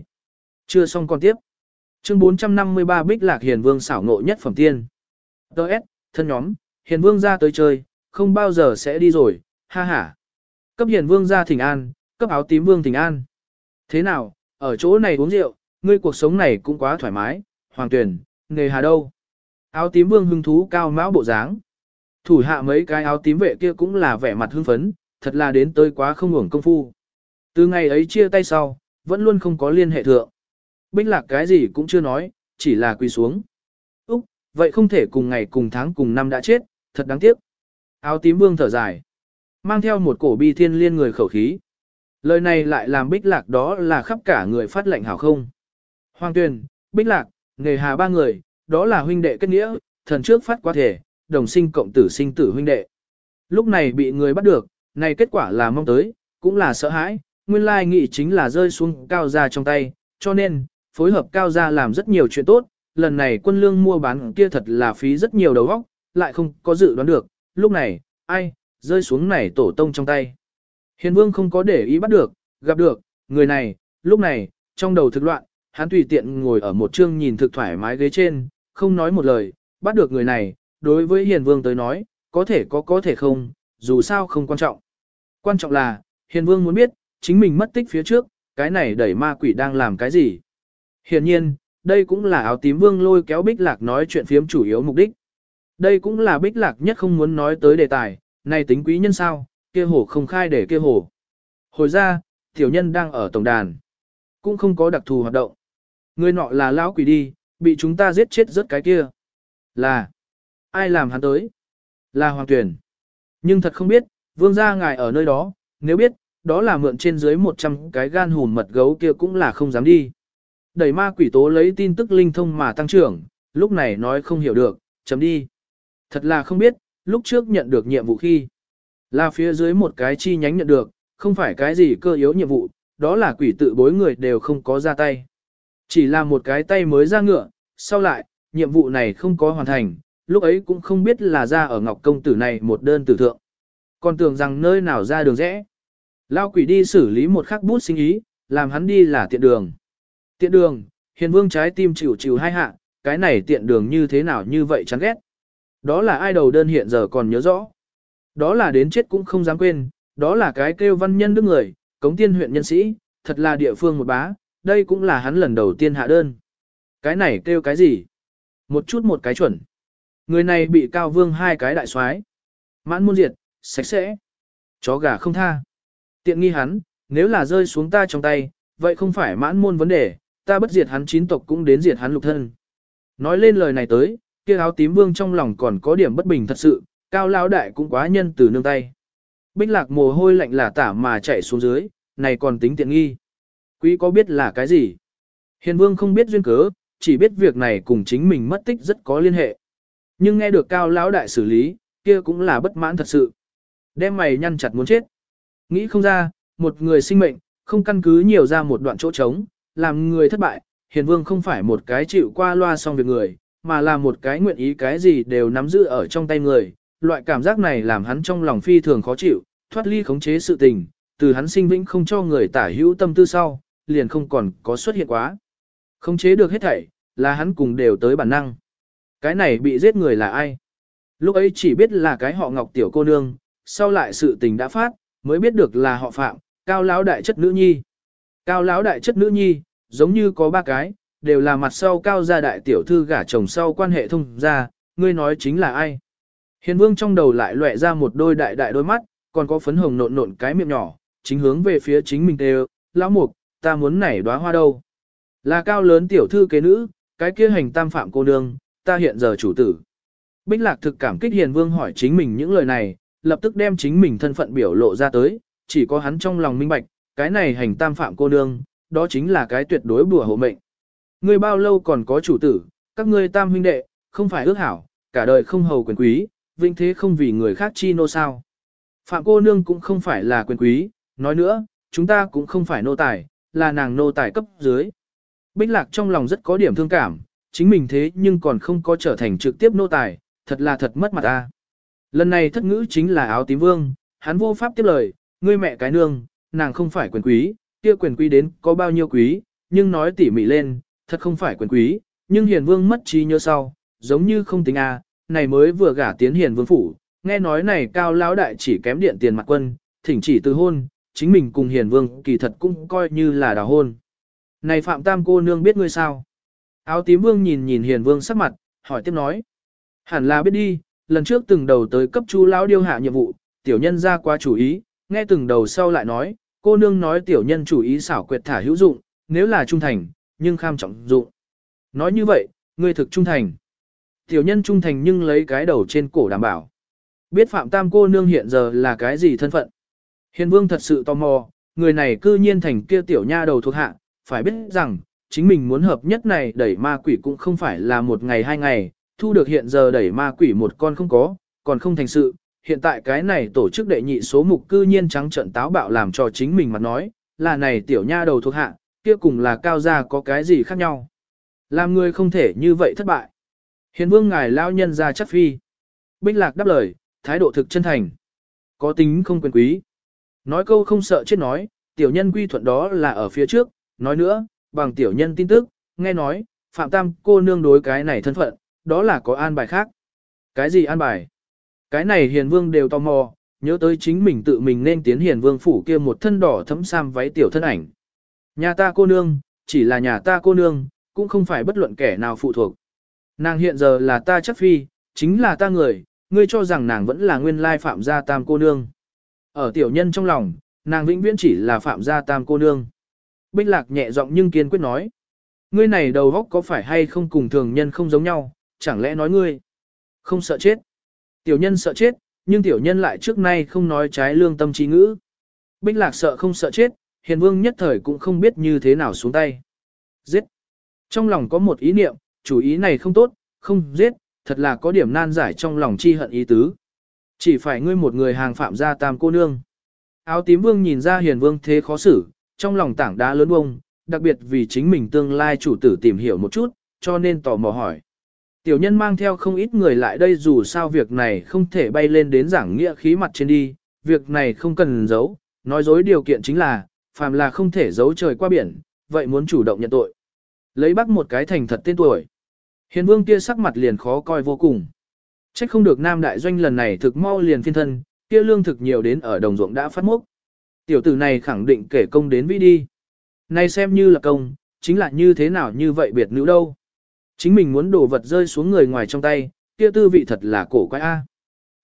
Chưa xong con tiếp. Chương 453 Bích Lạc Hiền Vương xảo ngộ nhất phẩm tiên. Đợt, thân nhóm, Hiền Vương ra tới chơi, không bao giờ sẽ đi rồi, ha ha. Cấp Hiền Vương ra thỉnh an, cấp áo tím Vương thỉnh an. Thế nào, ở chỗ này uống rượu, ngươi cuộc sống này cũng quá thoải mái, hoàng tuyển, nghề hà đâu. Áo tím Vương hưng thú cao mão bộ dáng. Thủ hạ mấy cái áo tím vệ kia cũng là vẻ mặt hưng phấn, thật là đến tới quá không ngủng công phu. Từ ngày ấy chia tay sau, vẫn luôn không có liên hệ thượng. Bích lạc cái gì cũng chưa nói, chỉ là quỳ xuống. Úc, vậy không thể cùng ngày cùng tháng cùng năm đã chết, thật đáng tiếc. Áo tím vương thở dài. Mang theo một cổ bi thiên liên người khẩu khí. Lời này lại làm bích lạc đó là khắp cả người phát lệnh hảo không. Hoàng tuyền, bích lạc, nghề hà ba người, đó là huynh đệ kết nghĩa, thần trước phát qua thể, đồng sinh cộng tử sinh tử huynh đệ. Lúc này bị người bắt được, này kết quả là mong tới, cũng là sợ hãi, nguyên lai nghị chính là rơi xuống cao gia trong tay, cho nên, phối hợp cao gia làm rất nhiều chuyện tốt, lần này quân lương mua bán kia thật là phí rất nhiều đầu óc, lại không có dự đoán được, lúc này, ai, rơi xuống này tổ tông trong tay. Hiền vương không có để ý bắt được, gặp được, người này, lúc này, trong đầu thực loạn, hắn tùy tiện ngồi ở một chương nhìn thực thoải mái ghế trên, không nói một lời, bắt được người này, đối với hiền vương tới nói, có thể có có thể không, dù sao không quan trọng. Quan trọng là, hiền vương muốn biết, chính mình mất tích phía trước, cái này đẩy ma quỷ đang làm cái gì. Hiển nhiên, đây cũng là áo tím vương lôi kéo bích lạc nói chuyện phiếm chủ yếu mục đích. Đây cũng là bích lạc nhất không muốn nói tới đề tài, này tính quý nhân sao, kia hồ không khai để kia hồ. Hồi ra, tiểu nhân đang ở tổng đàn, cũng không có đặc thù hoạt động. Người nọ là lão quỷ đi, bị chúng ta giết chết rất cái kia. Là, ai làm hắn tới? Là hoàng tuyển. Nhưng thật không biết, vương gia ngài ở nơi đó, nếu biết, đó là mượn trên dưới 100 cái gan hùn mật gấu kia cũng là không dám đi. Đẩy ma quỷ tố lấy tin tức linh thông mà tăng trưởng, lúc này nói không hiểu được, chấm đi. Thật là không biết, lúc trước nhận được nhiệm vụ khi, là phía dưới một cái chi nhánh nhận được, không phải cái gì cơ yếu nhiệm vụ, đó là quỷ tự bối người đều không có ra tay. Chỉ là một cái tay mới ra ngựa, sau lại, nhiệm vụ này không có hoàn thành, lúc ấy cũng không biết là ra ở Ngọc Công Tử này một đơn tử thượng. Còn tưởng rằng nơi nào ra đường rẽ. Lao quỷ đi xử lý một khắc bút sinh ý, làm hắn đi là tiện đường. Tiện đường, hiền vương trái tim chịu chịu hai hạ, cái này tiện đường như thế nào như vậy chán ghét. Đó là ai đầu đơn hiện giờ còn nhớ rõ. Đó là đến chết cũng không dám quên, đó là cái kêu văn nhân đức người, cống tiên huyện nhân sĩ, thật là địa phương một bá, đây cũng là hắn lần đầu tiên hạ đơn. Cái này kêu cái gì? Một chút một cái chuẩn. Người này bị cao vương hai cái đại soái Mãn môn diệt, sạch sẽ. Chó gà không tha. Tiện nghi hắn, nếu là rơi xuống ta trong tay, vậy không phải mãn môn vấn đề, ta bất diệt hắn chín tộc cũng đến diệt hắn lục thân. Nói lên lời này tới, kia áo tím vương trong lòng còn có điểm bất bình thật sự, cao lão đại cũng quá nhân từ nương tay. Bích lạc mồ hôi lạnh là tả mà chạy xuống dưới, này còn tính tiện nghi. Quý có biết là cái gì? Hiền vương không biết duyên cớ, chỉ biết việc này cùng chính mình mất tích rất có liên hệ. Nhưng nghe được cao lão đại xử lý, kia cũng là bất mãn thật sự. Đem mày nhăn chặt muốn chết. Nghĩ không ra, một người sinh mệnh, không căn cứ nhiều ra một đoạn chỗ trống, làm người thất bại, hiền vương không phải một cái chịu qua loa xong việc người, mà là một cái nguyện ý cái gì đều nắm giữ ở trong tay người. Loại cảm giác này làm hắn trong lòng phi thường khó chịu, thoát ly khống chế sự tình, từ hắn sinh vĩnh không cho người tả hữu tâm tư sau, liền không còn có xuất hiện quá. không chế được hết thảy, là hắn cùng đều tới bản năng. Cái này bị giết người là ai? Lúc ấy chỉ biết là cái họ ngọc tiểu cô nương, sau lại sự tình đã phát, mới biết được là họ phạm, cao lão đại chất nữ nhi. Cao lão đại chất nữ nhi, giống như có ba cái, đều là mặt sau cao gia đại tiểu thư gả chồng sau quan hệ thông gia, ngươi nói chính là ai? Hiền vương trong đầu lại lóe ra một đôi đại đại đôi mắt, còn có phấn hồng nộn nộn cái miệng nhỏ, chính hướng về phía chính mình đều, lão mục, ta muốn nảy đóa hoa đâu? Là cao lớn tiểu thư kế nữ, cái kia hành tam phạm cô nương, ta hiện giờ chủ tử. Bích lạc thực cảm kích hiền vương hỏi chính mình những lời này, lập tức đem chính mình thân phận biểu lộ ra tới, chỉ có hắn trong lòng minh bạch, cái này hành tam phạm cô nương, đó chính là cái tuyệt đối bùa hộ mệnh. Ngươi bao lâu còn có chủ tử, các ngươi tam huynh đệ, không phải ước hảo, cả đời không hầu quyền quý, vinh thế không vì người khác chi nô sao. Phạm cô nương cũng không phải là quyền quý, nói nữa, chúng ta cũng không phải nô tài, là nàng nô tài cấp dưới. Bích lạc trong lòng rất có điểm thương cảm, chính mình thế nhưng còn không có trở thành trực tiếp nô tài, thật là thật mất mặt ta. Lần này thất ngữ chính là áo tím vương, hắn vô pháp tiếp lời, ngươi mẹ cái nương, nàng không phải quyền quý, kia quyền quý đến có bao nhiêu quý, nhưng nói tỉ mỉ lên, thật không phải quyền quý, nhưng hiền vương mất trí nhớ sau, giống như không tính a, này mới vừa gả tiến hiền vương phủ, nghe nói này cao lão đại chỉ kém điện tiền mặt quân, thỉnh chỉ từ hôn, chính mình cùng hiền vương kỳ thật cũng coi như là đào hôn. Này Phạm Tam cô nương biết ngươi sao? Áo tím vương nhìn nhìn hiền vương sắc mặt, hỏi tiếp nói. Hẳn là biết đi, lần trước từng đầu tới cấp chu lão điêu hạ nhiệm vụ, tiểu nhân ra qua chủ ý, nghe từng đầu sau lại nói, cô nương nói tiểu nhân chủ ý xảo quyệt thả hữu dụng, nếu là trung thành, nhưng kham trọng dụng. Nói như vậy, ngươi thực trung thành. Tiểu nhân trung thành nhưng lấy cái đầu trên cổ đảm bảo. Biết Phạm Tam cô nương hiện giờ là cái gì thân phận. Hiền vương thật sự tò mò, người này cư nhiên thành kia tiểu nha đầu thuộc hạ, phải biết rằng, chính mình muốn hợp nhất này đẩy ma quỷ cũng không phải là một ngày hai ngày, thu được hiện giờ đẩy ma quỷ một con không có, còn không thành sự. Hiện tại cái này tổ chức đệ nhị số mục cư nhiên trắng trận táo bạo làm cho chính mình mà nói, là này tiểu nha đầu thuộc hạ, kia cùng là cao gia có cái gì khác nhau. Làm người không thể như vậy thất bại. Hiền vương ngài lao nhân ra chắc phi. Bích lạc đáp lời, thái độ thực chân thành. Có tính không quyền quý. Nói câu không sợ chết nói, tiểu nhân quy thuận đó là ở phía trước, nói nữa, bằng tiểu nhân tin tức, nghe nói, Phạm Tam cô nương đối cái này thân phận, đó là có an bài khác. Cái gì an bài? Cái này hiền vương đều tò mò, nhớ tới chính mình tự mình nên tiến hiền vương phủ kia một thân đỏ thấm sam váy tiểu thân ảnh. Nhà ta cô nương, chỉ là nhà ta cô nương, cũng không phải bất luận kẻ nào phụ thuộc. Nàng hiện giờ là ta chắc phi, chính là ta người, ngươi cho rằng nàng vẫn là nguyên lai phạm gia tam cô nương. Ở tiểu nhân trong lòng, nàng vĩnh viễn chỉ là phạm gia tam cô nương. Bích lạc nhẹ giọng nhưng kiên quyết nói. Ngươi này đầu góc có phải hay không cùng thường nhân không giống nhau, chẳng lẽ nói ngươi không sợ chết. Tiểu nhân sợ chết, nhưng tiểu nhân lại trước nay không nói trái lương tâm trí ngữ. Bích lạc sợ không sợ chết, hiền vương nhất thời cũng không biết như thế nào xuống tay. Giết. Trong lòng có một ý niệm, chủ ý này không tốt, không giết, thật là có điểm nan giải trong lòng chi hận ý tứ. Chỉ phải ngươi một người hàng phạm gia tam cô nương. Áo tím vương nhìn ra hiền vương thế khó xử, trong lòng tảng đá lớn bông, đặc biệt vì chính mình tương lai chủ tử tìm hiểu một chút, cho nên tò mò hỏi. Tiểu nhân mang theo không ít người lại đây dù sao việc này không thể bay lên đến giảng nghĩa khí mặt trên đi, việc này không cần giấu, nói dối điều kiện chính là, phàm là không thể giấu trời qua biển, vậy muốn chủ động nhận tội. Lấy bắt một cái thành thật tên tuổi. Hiền vương kia sắc mặt liền khó coi vô cùng. Trách không được nam đại doanh lần này thực mau liền phiên thân, kia lương thực nhiều đến ở đồng ruộng đã phát mốc. Tiểu tử này khẳng định kể công đến vĩ đi. nay xem như là công, chính là như thế nào như vậy biệt nữ đâu. Chính mình muốn đổ vật rơi xuống người ngoài trong tay, kia tư vị thật là cổ quái a.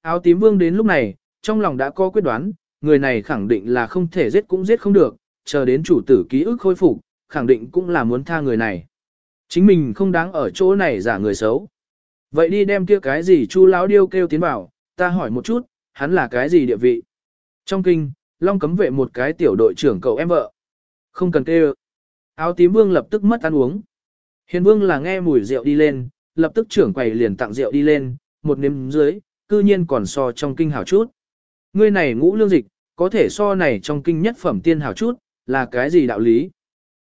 Áo tím vương đến lúc này, trong lòng đã có quyết đoán, người này khẳng định là không thể giết cũng giết không được, chờ đến chủ tử ký ức khôi phục, khẳng định cũng là muốn tha người này. Chính mình không đáng ở chỗ này giả người xấu. Vậy đi đem kia cái gì chu lão điêu kêu tiến vào, ta hỏi một chút, hắn là cái gì địa vị? Trong kinh, Long cấm vệ một cái tiểu đội trưởng cậu em vợ. Không cần kêu. Áo tím vương lập tức mất ăn uống. Hiền vương là nghe mùi rượu đi lên, lập tức trưởng quầy liền tặng rượu đi lên, một nếm dưới, cư nhiên còn so trong kinh hảo chút. Ngươi này ngũ lương dịch, có thể so này trong kinh nhất phẩm tiên hảo chút, là cái gì đạo lý?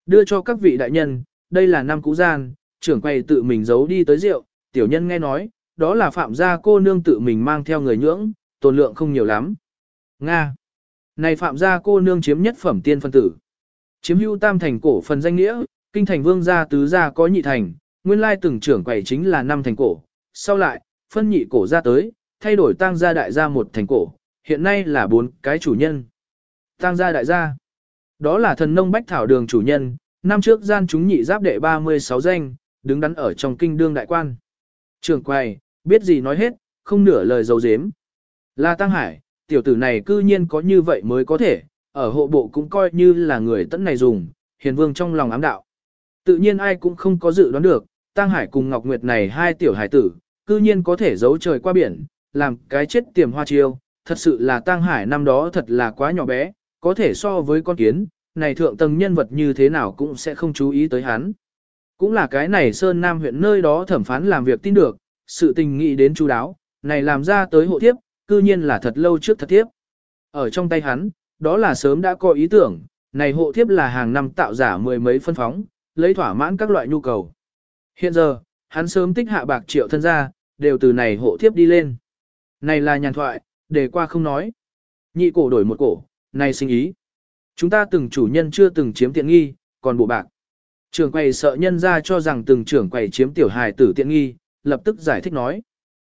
Đưa cho các vị đại nhân, đây là năm cũ gian, trưởng quầy tự mình giấu đi tới rượu, tiểu nhân nghe nói, đó là phạm gia cô nương tự mình mang theo người nhưỡng, tồn lượng không nhiều lắm. Nga. Này phạm gia cô nương chiếm nhất phẩm tiên phân tử. Chiếm hữu tam thành cổ phần danh nghĩa, kinh thành vương gia tứ gia có nhị thành, nguyên lai từng trưởng quầy chính là năm thành cổ. Sau lại, phân nhị cổ ra tới, thay đổi tăng gia đại gia một thành cổ, hiện nay là bốn cái chủ nhân. Tăng gia đại gia. Đó là thần nông bách thảo đường chủ nhân, năm trước gian chúng nhị giáp đệ 36 danh, đứng đắn ở trong kinh đương đại quan. Trường quay, biết gì nói hết, không nửa lời dấu dếm. Là Tăng Hải, tiểu tử này cư nhiên có như vậy mới có thể, ở hộ bộ cũng coi như là người tận này dùng, hiền vương trong lòng ám đạo. Tự nhiên ai cũng không có dự đoán được, Tăng Hải cùng Ngọc Nguyệt này hai tiểu hải tử, cư nhiên có thể giấu trời qua biển, làm cái chết tiềm hoa chiêu, thật sự là Tăng Hải năm đó thật là quá nhỏ bé, có thể so với con kiến, này thượng tầng nhân vật như thế nào cũng sẽ không chú ý tới hắn. Cũng là cái này Sơn Nam huyện nơi đó thẩm phán làm việc tin được, sự tình nghĩ đến chú đáo, này làm ra tới hộ thiếp, cư nhiên là thật lâu trước thật thiếp. Ở trong tay hắn, đó là sớm đã có ý tưởng, này hộ thiếp là hàng năm tạo giả mười mấy phân phóng, lấy thỏa mãn các loại nhu cầu. Hiện giờ, hắn sớm tích hạ bạc triệu thân ra, đều từ này hộ thiếp đi lên. Này là nhàn thoại, để qua không nói. Nhị cổ đổi một cổ, này sinh ý. Chúng ta từng chủ nhân chưa từng chiếm tiện nghi, còn bộ bạc. Trưởng quầy sợ nhân ra cho rằng từng trưởng quầy chiếm tiểu hài tử tiện nghi, lập tức giải thích nói.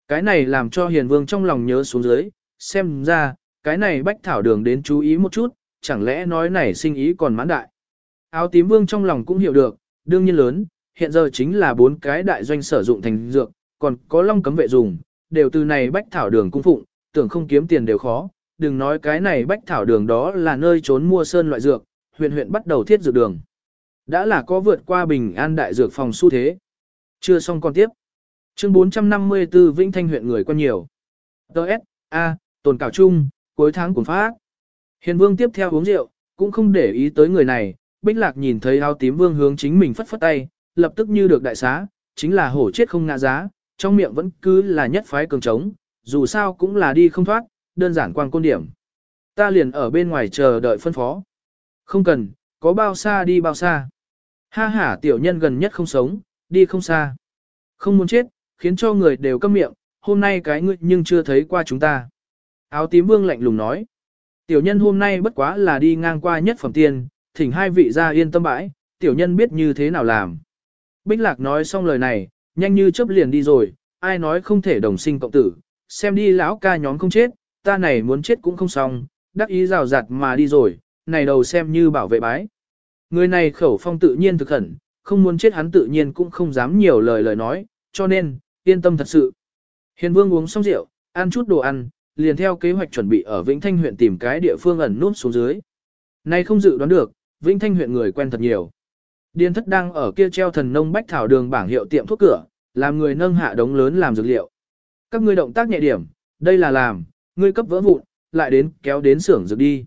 Cái này làm cho hiền vương trong lòng nhớ xuống dưới, xem ra, cái này bách thảo đường đến chú ý một chút, chẳng lẽ nói này sinh ý còn mãn đại. Áo tím vương trong lòng cũng hiểu được, đương nhiên lớn, hiện giờ chính là bốn cái đại doanh sử dụng thành dược, còn có long cấm vệ dùng, đều từ này bách thảo đường cung phụng, tưởng không kiếm tiền đều khó, đừng nói cái này bách thảo đường đó là nơi trốn mua sơn loại dược, huyện huyện bắt đầu thiết dược đường. Đã là có vượt qua bình an đại dược phòng xu thế. Chưa xong con tiếp. Chương 454 Vĩnh Thanh huyện người quan nhiều. Đợt, A, tồn cảo chung, cuối tháng cuốn phát. Hiền vương tiếp theo uống rượu, cũng không để ý tới người này, Bích Lạc nhìn thấy áo tím vương hướng chính mình phất phất tay, lập tức như được đại xá, chính là hổ chết không ngã giá, trong miệng vẫn cứ là nhất phái cường trống, dù sao cũng là đi không thoát, đơn giản quang côn điểm. Ta liền ở bên ngoài chờ đợi phân phó. Không cần, có bao xa đi bao xa. Ha ha tiểu nhân gần nhất không sống, đi không xa. Không muốn chết, khiến cho người đều câm miệng, hôm nay cái ngươi nhưng chưa thấy qua chúng ta. Áo tím vương lạnh lùng nói. Tiểu nhân hôm nay bất quá là đi ngang qua nhất phẩm tiên, thỉnh hai vị ra yên tâm bãi, tiểu nhân biết như thế nào làm. Bích lạc nói xong lời này, nhanh như chớp liền đi rồi, ai nói không thể đồng sinh cộng tử, xem đi lão ca nhóm không chết, ta này muốn chết cũng không xong, đắc ý rào rạt mà đi rồi, này đầu xem như bảo vệ bái. Người này khẩu phong tự nhiên thực khẩn, không muốn chết hắn tự nhiên cũng không dám nhiều lời lời nói, cho nên, yên tâm thật sự. Hiền vương uống xong rượu, ăn chút đồ ăn, liền theo kế hoạch chuẩn bị ở Vĩnh Thanh huyện tìm cái địa phương ẩn núp xuống dưới. Nay không dự đoán được, Vĩnh Thanh huyện người quen thật nhiều. Điền thất đang ở kia treo thần nông bách thảo đường bảng hiệu tiệm thuốc cửa, làm người nâng hạ đống lớn làm dược liệu. Các ngươi động tác nhẹ điểm, đây là làm, ngươi cấp vỡ vụn, lại đến kéo đến xưởng dược đi.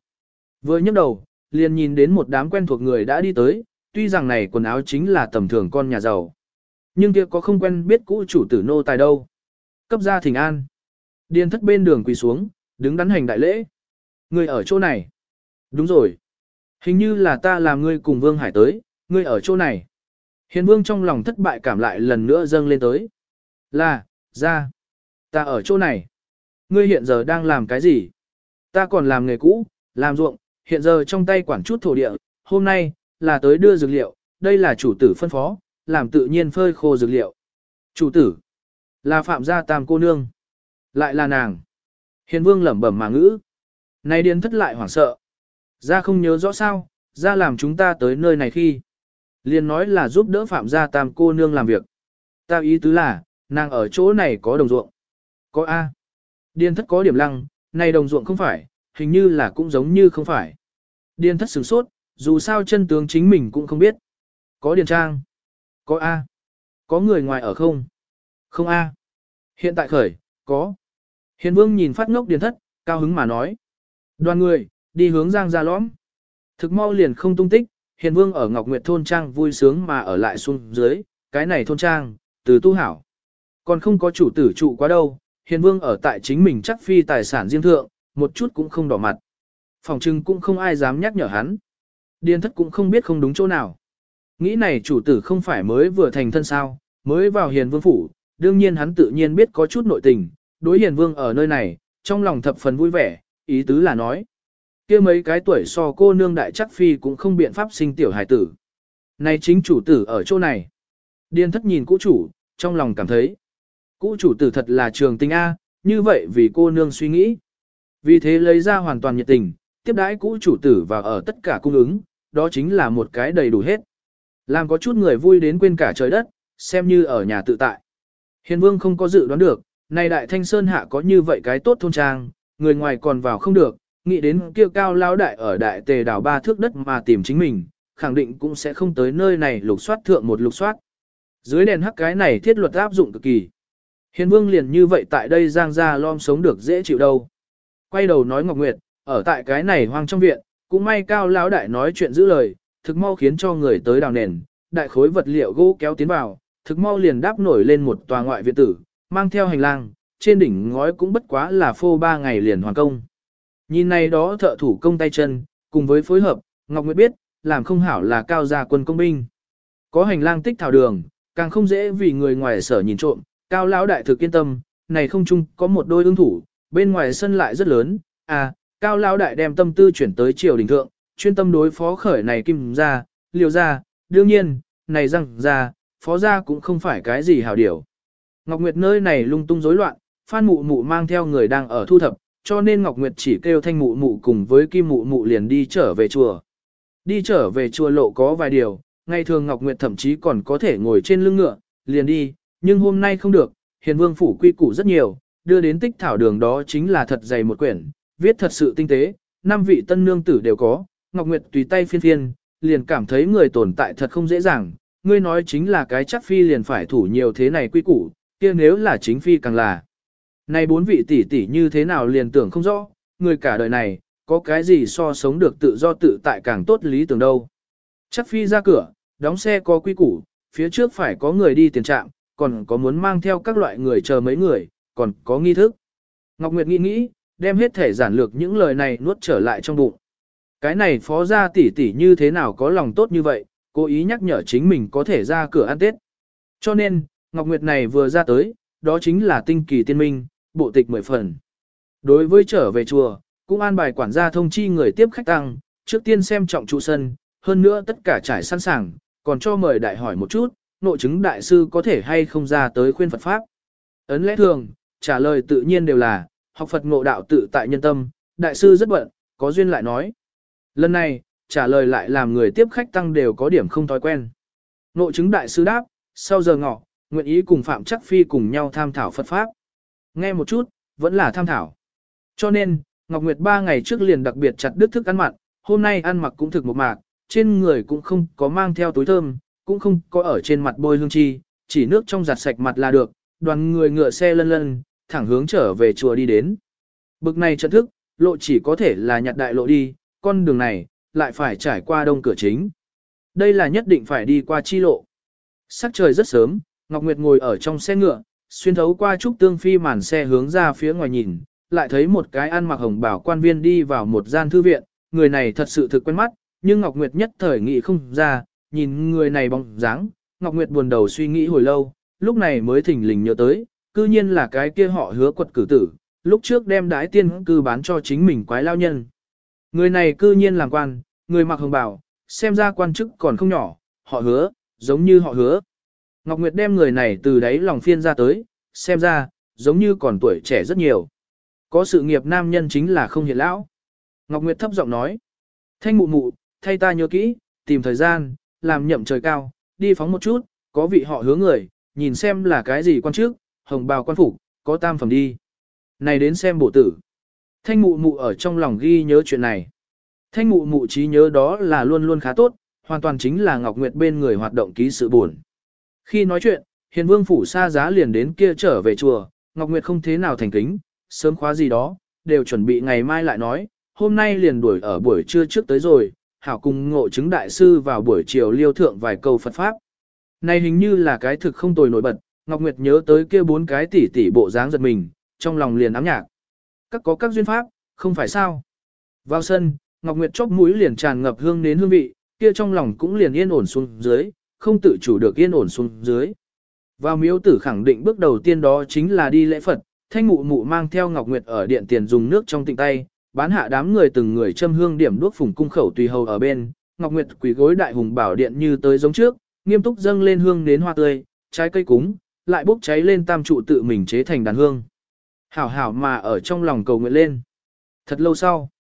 Vừa nhấc đầu, liền nhìn đến một đám quen thuộc người đã đi tới, tuy rằng này quần áo chính là tầm thường con nhà giàu. Nhưng kia có không quen biết cũ chủ tử nô tài đâu. Cấp ra thỉnh an. Điền thất bên đường quỳ xuống, đứng đắn hành đại lễ. Ngươi ở chỗ này. Đúng rồi. Hình như là ta làm ngươi cùng Vương Hải tới, ngươi ở chỗ này. Hiền Vương trong lòng thất bại cảm lại lần nữa dâng lên tới. Là, ra. Ta ở chỗ này. Ngươi hiện giờ đang làm cái gì? Ta còn làm nghề cũ, làm ruộng, hiện giờ trong tay quản chút thổ địa, hôm nay, là tới đưa dược liệu, đây là chủ tử phân phó, làm tự nhiên phơi khô dược liệu. Chủ tử, là phạm gia tam cô nương. Lại là nàng. Hiền vương lẩm bẩm mà ngữ. Này điên thất lại hoảng sợ. Ra không nhớ rõ sao, ra làm chúng ta tới nơi này khi. liền nói là giúp đỡ phạm gia tam cô nương làm việc. Ta ý tứ là, nàng ở chỗ này có đồng ruộng. Có A. Điên thất có điểm lăng, này đồng ruộng không phải, hình như là cũng giống như không phải. Điên thất sửng sốt, dù sao chân tướng chính mình cũng không biết. Có điền trang. Có A. Có người ngoài ở không? Không A. Hiện tại khởi, có. Hiền vương nhìn phát ngốc điền thất, cao hứng mà nói. Đoàn người, đi hướng giang ra lõm. Thực mau liền không tung tích, hiền vương ở Ngọc Nguyệt thôn trang vui sướng mà ở lại xuống dưới, cái này thôn trang, từ tu hảo. Còn không có chủ tử trụ quá đâu, hiền vương ở tại chính mình chắc phi tài sản riêng thượng, một chút cũng không đỏ mặt. Phòng trưng cũng không ai dám nhắc nhở hắn. Điền thất cũng không biết không đúng chỗ nào. Nghĩ này chủ tử không phải mới vừa thành thân sao, mới vào hiền vương phủ, đương nhiên hắn tự nhiên biết có chút nội tình, đối hiền vương ở nơi này, trong lòng thập phần vui vẻ, ý tứ là nói. kia mấy cái tuổi so cô nương đại chắc phi cũng không biện pháp sinh tiểu hài tử. Này chính chủ tử ở chỗ này. Điền thất nhìn cũ chủ, trong lòng cảm thấy. Cũ chủ tử thật là trường tình A, như vậy vì cô nương suy nghĩ. Vì thế lấy ra hoàn toàn nhiệt tình, tiếp đãi cũ chủ tử và ở tất cả cung ứng, đó chính là một cái đầy đủ hết. Làm có chút người vui đến quên cả trời đất, xem như ở nhà tự tại. Hiền vương không có dự đoán được, này đại thanh sơn hạ có như vậy cái tốt thôn trang, người ngoài còn vào không được, nghĩ đến kia cao lao đại ở đại tề đảo ba thước đất mà tìm chính mình, khẳng định cũng sẽ không tới nơi này lục soát thượng một lục soát. Dưới đèn hắc cái này thiết luật áp dụng cực kỳ. Hiền vương liền như vậy tại đây giang ra lom sống được dễ chịu đâu. Quay đầu nói Ngọc Nguyệt, ở tại cái này hoang trong viện, Cũng may cao lão đại nói chuyện giữ lời, thực mau khiến cho người tới đào nền, đại khối vật liệu gỗ kéo tiến vào, thực mau liền đáp nổi lên một tòa ngoại viện tử, mang theo hành lang, trên đỉnh ngói cũng bất quá là phô ba ngày liền hoàn công. Nhìn này đó thợ thủ công tay chân, cùng với phối hợp, Ngọc Nguyệt biết, làm không hảo là cao gia quân công binh. Có hành lang tích thảo đường, càng không dễ vì người ngoài sở nhìn trộm, cao lão đại thực yên tâm, này không chung có một đôi ương thủ, bên ngoài sân lại rất lớn, à, cao lão đại đem tâm tư chuyển tới triều đình thượng, chuyên tâm đối phó khởi này kim ra, liều ra, đương nhiên, này răng ra, phó ra cũng không phải cái gì hảo điều. Ngọc Nguyệt nơi này lung tung rối loạn, Phan Mụ Mụ mang theo người đang ở thu thập, cho nên Ngọc Nguyệt chỉ kêu Thanh Mụ Mụ cùng với Kim Mụ Mụ liền đi trở về chùa. Đi trở về chùa lộ có vài điều, ngày thường Ngọc Nguyệt thậm chí còn có thể ngồi trên lưng ngựa, liền đi, nhưng hôm nay không được, hiền vương phủ quy củ rất nhiều, đưa đến tích thảo đường đó chính là thật dày một quyển, viết thật sự tinh tế, năm vị tân nương tử đều có, Ngọc Nguyệt tùy tay phiên phiên, liền cảm thấy người tồn tại thật không dễ dàng, ngươi nói chính là cái chắc phi liền phải thủ nhiều thế này quy củ, kia nếu là chính phi càng là. Này bốn vị tỷ tỷ như thế nào liền tưởng không rõ, người cả đời này, có cái gì so sống được tự do tự tại càng tốt lý tưởng đâu. Chắc phi ra cửa, đóng xe có quy củ, phía trước phải có người đi tiền trạm, còn có muốn mang theo các loại người chờ mấy người, còn có nghi thức. Ngọc Nguyệt nghĩ nghĩ, đem hết thể giản lược những lời này nuốt trở lại trong bụng. Cái này phó gia tỷ tỷ như thế nào có lòng tốt như vậy, cố ý nhắc nhở chính mình có thể ra cửa ăn Tết. Cho nên, Ngọc Nguyệt này vừa ra tới, đó chính là tinh kỳ tiên minh, bộ tịch mười phần. Đối với trở về chùa, cũng an bài quản gia thông chi người tiếp khách tăng, trước tiên xem trọng trụ sân, hơn nữa tất cả trải sẵn sàng, còn cho mời đại hỏi một chút, nội chứng đại sư có thể hay không ra tới khuyên Phật Pháp. Ấn lẽ thường, trả lời tự nhiên đều là, học Phật ngộ đạo tự tại nhân tâm, đại sư rất bận, có duyên lại nói. Lần này, trả lời lại làm người tiếp khách tăng đều có điểm không thói quen. Nội chứng đại sư đáp, sau giờ ngọ, nguyện ý cùng Phạm Chắc Phi cùng nhau tham thảo Phật Pháp. Nghe một chút, vẫn là tham thảo. Cho nên, Ngọc Nguyệt ba ngày trước liền đặc biệt chặt đứt thức ăn mặn, hôm nay ăn mặc cũng thực một mạc, trên người cũng không có mang theo túi thơm, cũng không có ở trên mặt bôi hương chi, chỉ nước trong giặt sạch mặt là được, đoàn người ngựa xe lân lân, thẳng hướng trở về chùa đi đến. Bực này trận thức, lộ chỉ có thể là nhặt đại lộ đi, con đường này, lại phải trải qua đông cửa chính. Đây là nhất định phải đi qua chi lộ. Sắc trời rất sớm, Ngọc Nguyệt ngồi ở trong xe ngựa, xuyên thấu qua trúc tương phi màn xe hướng ra phía ngoài nhìn, lại thấy một cái ăn mặc hồng bảo quan viên đi vào một gian thư viện, người này thật sự thực quen mắt, nhưng Ngọc Nguyệt nhất thời nghĩ không ra, nhìn người này bóng dáng, Ngọc Nguyệt buồn đầu suy nghĩ hồi lâu, lúc này mới thỉnh lình nhớ tới, cư nhiên là cái kia họ hứa quật cử tử, lúc trước đem đái tiên cư bán cho chính mình quái lao nhân. Người này cư nhiên làm quan, người mặc hồng bảo, xem ra quan chức còn không nhỏ, họ hứa, giống như họ hứa. Ngọc Nguyệt đem người này từ đấy lòng phiên ra tới, xem ra, giống như còn tuổi trẻ rất nhiều. Có sự nghiệp nam nhân chính là không hiện lão. Ngọc Nguyệt thấp giọng nói, thanh mụ mụ, thay ta nhớ kỹ, tìm thời gian, làm nhậm trời cao, đi phóng một chút, có vị họ hứa người, nhìn xem là cái gì quan trước, hồng bào quan phủ, có tam phẩm đi. Này đến xem bộ tử. Thanh mụ mụ ở trong lòng ghi nhớ chuyện này. Thanh mụ mụ trí nhớ đó là luôn luôn khá tốt, hoàn toàn chính là Ngọc Nguyệt bên người hoạt động ký sự buồn. Khi nói chuyện, hiền vương phủ xa giá liền đến kia trở về chùa, Ngọc Nguyệt không thế nào thành kính, sớm khóa gì đó, đều chuẩn bị ngày mai lại nói, hôm nay liền đuổi ở buổi trưa trước tới rồi, hảo cùng ngộ chứng đại sư vào buổi chiều liêu thượng vài câu Phật Pháp. Này hình như là cái thực không tồi nổi bật, Ngọc Nguyệt nhớ tới kia bốn cái tỷ tỷ bộ dáng giật mình, trong lòng liền ám nhạc. Các có các duyên pháp, không phải sao. Vào sân, Ngọc Nguyệt chóp mũi liền tràn ngập hương nến hương vị, kia trong lòng cũng liền yên ổn xuống dưới, không tự chủ được yên ổn xuống dưới. Vào miếu tử khẳng định bước đầu tiên đó chính là đi lễ Phật, thanh mụ mụ mang theo Ngọc Nguyệt ở điện tiền dùng nước trong tịnh tay, bán hạ đám người từng người châm hương điểm đuốc phùng cung khẩu tùy hầu ở bên, Ngọc Nguyệt quỳ gối đại hùng bảo điện như tới giống trước, nghiêm túc dâng lên hương đến hoa tươi, trái cây cúng, lại bốc cháy lên tam trụ tự mình chế thành đàn hương. Hảo hảo mà ở trong lòng cầu nguyện lên. Thật lâu sau,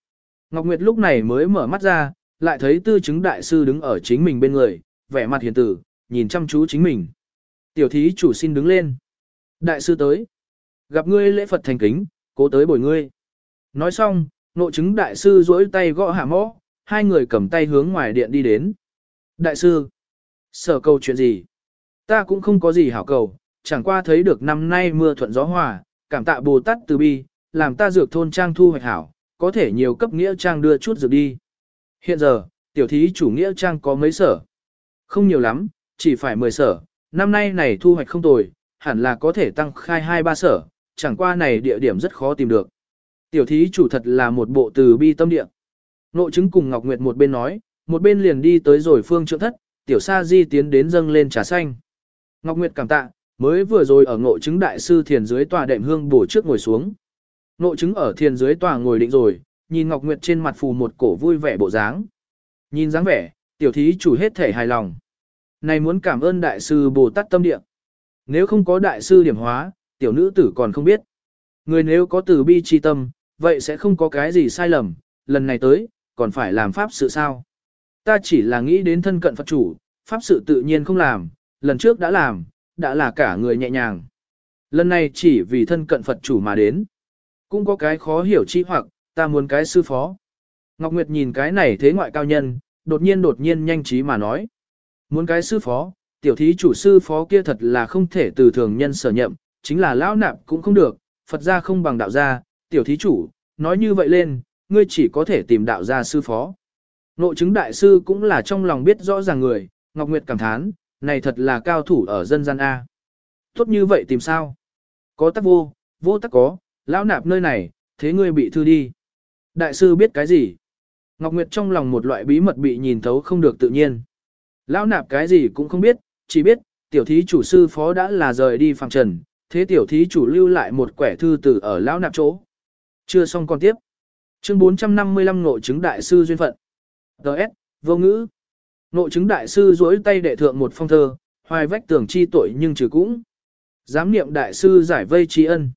Ngọc Nguyệt lúc này mới mở mắt ra, lại thấy tư chứng đại sư đứng ở chính mình bên người, vẻ mặt hiền tử, nhìn chăm chú chính mình. Tiểu thí chủ xin đứng lên. Đại sư tới. Gặp ngươi lễ Phật thành kính, cố tới bồi ngươi. Nói xong, nội chứng đại sư duỗi tay gõ hạ mõ, hai người cầm tay hướng ngoài điện đi đến. Đại sư, sở cầu chuyện gì? Ta cũng không có gì hảo cầu, chẳng qua thấy được năm nay mưa thuận gió hòa, cảm tạ Bồ Tát từ bi, làm ta dược thôn trang thu hoạch hảo, có thể nhiều cấp nghĩa trang đưa chút dược đi. Hiện giờ, tiểu thí chủ nghĩa trang có mấy sở? Không nhiều lắm, chỉ phải 10 sở, năm nay này thu hoạch không tồi, hẳn là có thể tăng khai 2-3 sở, chẳng qua này địa điểm rất khó tìm được. Tiểu thí chủ thật là một bộ từ bi tâm địa. Nội chứng cùng Ngọc Nguyệt một bên nói, một bên liền đi tới rồi phương trượng thất, tiểu sa di tiến đến dâng lên trà xanh. Ngọc Nguyệt cảm tạ, mới vừa rồi ở ngộ chứng đại sư thiền dưới tòa đệm hương bổ trước ngồi xuống. Ngộ chứng ở thiền dưới tòa ngồi định rồi, nhìn Ngọc Nguyệt trên mặt phù một cổ vui vẻ bộ dáng. Nhìn dáng vẻ, tiểu thí chủ hết thể hài lòng. Này muốn cảm ơn đại sư Bồ Tát tâm địa. Nếu không có đại sư điểm hóa, tiểu nữ tử còn không biết. Người nếu có từ bi chi tâm, vậy sẽ không có cái gì sai lầm, lần này tới, còn phải làm pháp sự sao. Ta chỉ là nghĩ đến thân cận Phật chủ, pháp sự tự nhiên không làm, lần trước đã làm, đã là cả người nhẹ nhàng. Lần này chỉ vì thân cận Phật chủ mà đến. Cũng có cái khó hiểu chi hoặc, ta muốn cái sư phó. Ngọc Nguyệt nhìn cái này thế ngoại cao nhân, đột nhiên đột nhiên nhanh trí mà nói. Muốn cái sư phó, tiểu thí chủ sư phó kia thật là không thể từ thường nhân sở nhậm, chính là lão nạp cũng không được, Phật gia không bằng đạo gia, tiểu thí chủ, nói như vậy lên, ngươi chỉ có thể tìm đạo gia sư phó. Nội chứng đại sư cũng là trong lòng biết rõ ràng người, Ngọc Nguyệt cảm thán, này thật là cao thủ ở dân gian A. Tốt như vậy tìm sao? Có tắc vô, vô tắc có, lão nạp nơi này, thế ngươi bị thư đi. Đại sư biết cái gì? Ngọc Nguyệt trong lòng một loại bí mật bị nhìn thấu không được tự nhiên. Lão nạp cái gì cũng không biết, chỉ biết, tiểu thí chủ sư phó đã là rời đi phàng trần, thế tiểu thí chủ lưu lại một quẻ thư từ ở lão nạp chỗ. Chưa xong còn tiếp. Chương 455 ngộ chứng đại sư duyên phận. Đợt, vô ngữ. nội chứng đại sư duỗi tay đệ thượng một phong thơ, hoài vách tưởng chi tội nhưng trừ cũng. Giám niệm đại sư giải vây tri ân.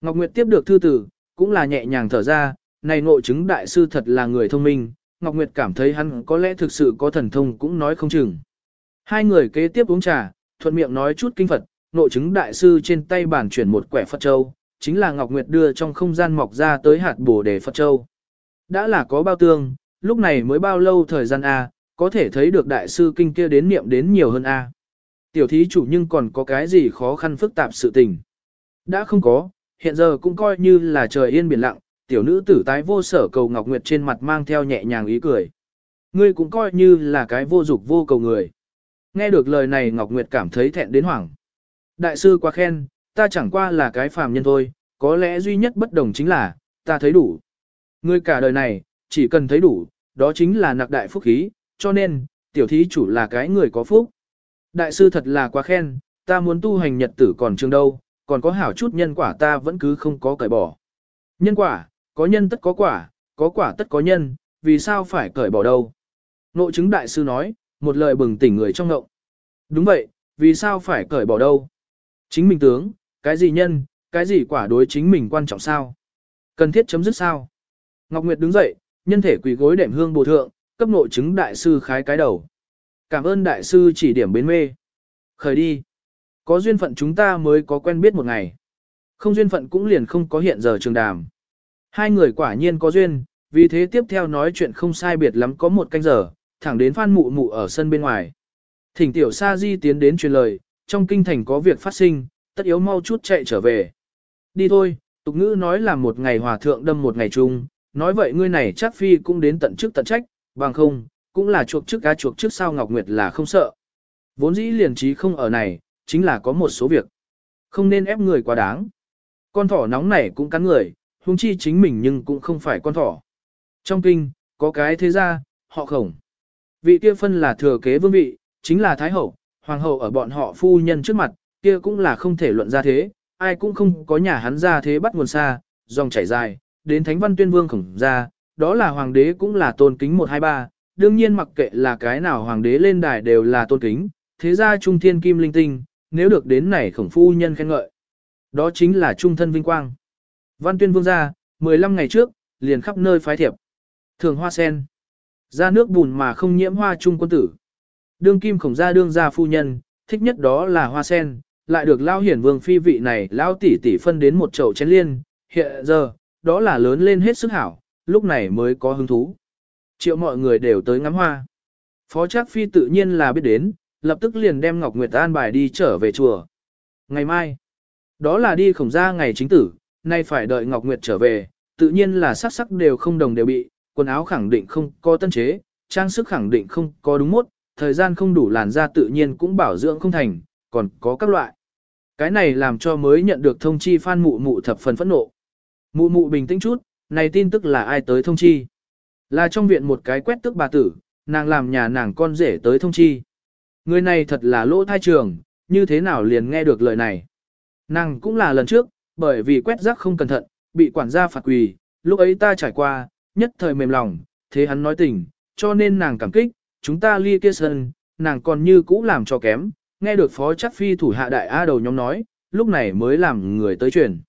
Ngọc Nguyệt tiếp được thư tử, cũng là nhẹ nhàng thở ra, này nội chứng đại sư thật là người thông minh, Ngọc Nguyệt cảm thấy hắn có lẽ thực sự có thần thông cũng nói không chừng. Hai người kế tiếp uống trà, thuận miệng nói chút kinh Phật, nội chứng đại sư trên tay bản chuyển một quẻ Phật Châu, chính là Ngọc Nguyệt đưa trong không gian mọc ra tới hạt bổ đề Phật Châu. Đã là có bao tương, lúc này mới bao lâu thời gian A, có thể thấy được đại sư kinh kia đến niệm đến nhiều hơn A. Tiểu thí chủ nhưng còn có cái gì khó khăn phức tạp sự tình. Đã không có, hiện giờ cũng coi như là trời yên biển lặng, tiểu nữ tử tái vô sở cầu Ngọc Nguyệt trên mặt mang theo nhẹ nhàng ý cười. Ngươi cũng coi như là cái vô dục vô cầu người. Nghe được lời này Ngọc Nguyệt cảm thấy thẹn đến hoảng. Đại sư quá khen, ta chẳng qua là cái phàm nhân thôi, có lẽ duy nhất bất đồng chính là, ta thấy đủ. Ngươi cả đời này, chỉ cần thấy đủ, đó chính là nặc đại phúc khí, cho nên, tiểu thí chủ là cái người có phúc. Đại sư thật là quá khen, ta muốn tu hành nhật tử còn trường đâu, còn có hảo chút nhân quả ta vẫn cứ không có cởi bỏ. Nhân quả, có nhân tất có quả, có quả tất có nhân, vì sao phải cởi bỏ đâu? Nội chứng đại sư nói, một lời bừng tỉnh người trong ngộng. Đúng vậy, vì sao phải cởi bỏ đâu? Chính mình tướng, cái gì nhân, cái gì quả đối chính mình quan trọng sao? Cần thiết chấm dứt sao? Ngọc Nguyệt đứng dậy, nhân thể quỳ gối đệm hương bồ thượng, cấp nội chứng đại sư khái cái đầu. Cảm ơn đại sư chỉ điểm bến mê. Khởi đi. Có duyên phận chúng ta mới có quen biết một ngày. Không duyên phận cũng liền không có hiện giờ trường đàm. Hai người quả nhiên có duyên, vì thế tiếp theo nói chuyện không sai biệt lắm có một canh giờ, thẳng đến Phan Mụ Mụ ở sân bên ngoài. Thỉnh tiểu Sa Di tiến đến truyền lời, trong kinh thành có việc phát sinh, tất yếu mau chút chạy trở về. Đi thôi, tục ngữ nói là một ngày hòa thượng đâm một ngày chung, nói vậy ngươi này chắc phi cũng đến tận chức tận trách, bằng không, cũng là chuộc chức cá chuộc chức sao Ngọc Nguyệt là không sợ. Vốn dĩ liền trí không ở này, chính là có một số việc. Không nên ép người quá đáng. Con thỏ nóng này cũng cắn người, huống chi chính mình nhưng cũng không phải con thỏ. Trong kinh, có cái thế gia, họ khổng. Vị kia phân là thừa kế vương vị, chính là Thái Hậu, Hoàng hậu ở bọn họ phu nhân trước mặt, kia cũng là không thể luận ra thế, ai cũng không có nhà hắn ra thế bắt nguồn xa, dòng chảy dài, đến Thánh Văn Tuyên Vương khổng ra, đó là Hoàng đế cũng là tôn kính 123, đương nhiên mặc kệ là cái nào Hoàng đế lên đài đều là tôn kính, thế gia trung thiên kim linh tinh, nếu được đến này khổng phu nhân khen ngợi. Đó chính là trung thân vinh quang. Văn tuyên vương gia, 15 ngày trước, liền khắp nơi phái thiệp. Thường hoa sen. Ra nước bùn mà không nhiễm hoa trung quân tử. Đương kim khổng gia đương gia phu nhân, thích nhất đó là hoa sen, lại được lao hiển vương phi vị này lao tỷ tỷ phân đến một chậu chén liên. Hiện giờ, đó là lớn lên hết sức hảo, lúc này mới có hứng thú. Triệu mọi người đều tới ngắm hoa. Phó Trác Phi tự nhiên là biết đến, lập tức liền đem Ngọc Nguyệt an bài đi trở về chùa. Ngày mai, đó là đi khổng gia ngày chính tử, nay phải đợi Ngọc Nguyệt trở về, tự nhiên là sắc sắc đều không đồng đều bị, quần áo khẳng định không có tân chế, trang sức khẳng định không có đúng mốt, thời gian không đủ làn da tự nhiên cũng bảo dưỡng không thành, còn có các loại. Cái này làm cho mới nhận được thông chi Phan Mụ Mụ thập phần phẫn nộ. Mụ Mụ bình tĩnh chút, này tin tức là ai tới thông chi? Là trong viện một cái quét tức bà tử, nàng làm nhà nàng con rể tới thông chi. Người này thật là lỗ thai trường, như thế nào liền nghe được lời này. Nàng cũng là lần trước, bởi vì quét rác không cẩn thận, bị quản gia phạt quỳ, lúc ấy ta trải qua, nhất thời mềm lòng, thế hắn nói tình, cho nên nàng cảm kích, chúng ta ly kia sân, nàng còn như cũ làm cho kém, nghe được phó chắc phi thủ hạ đại A đầu nhóm nói, lúc này mới làm người tới truyền.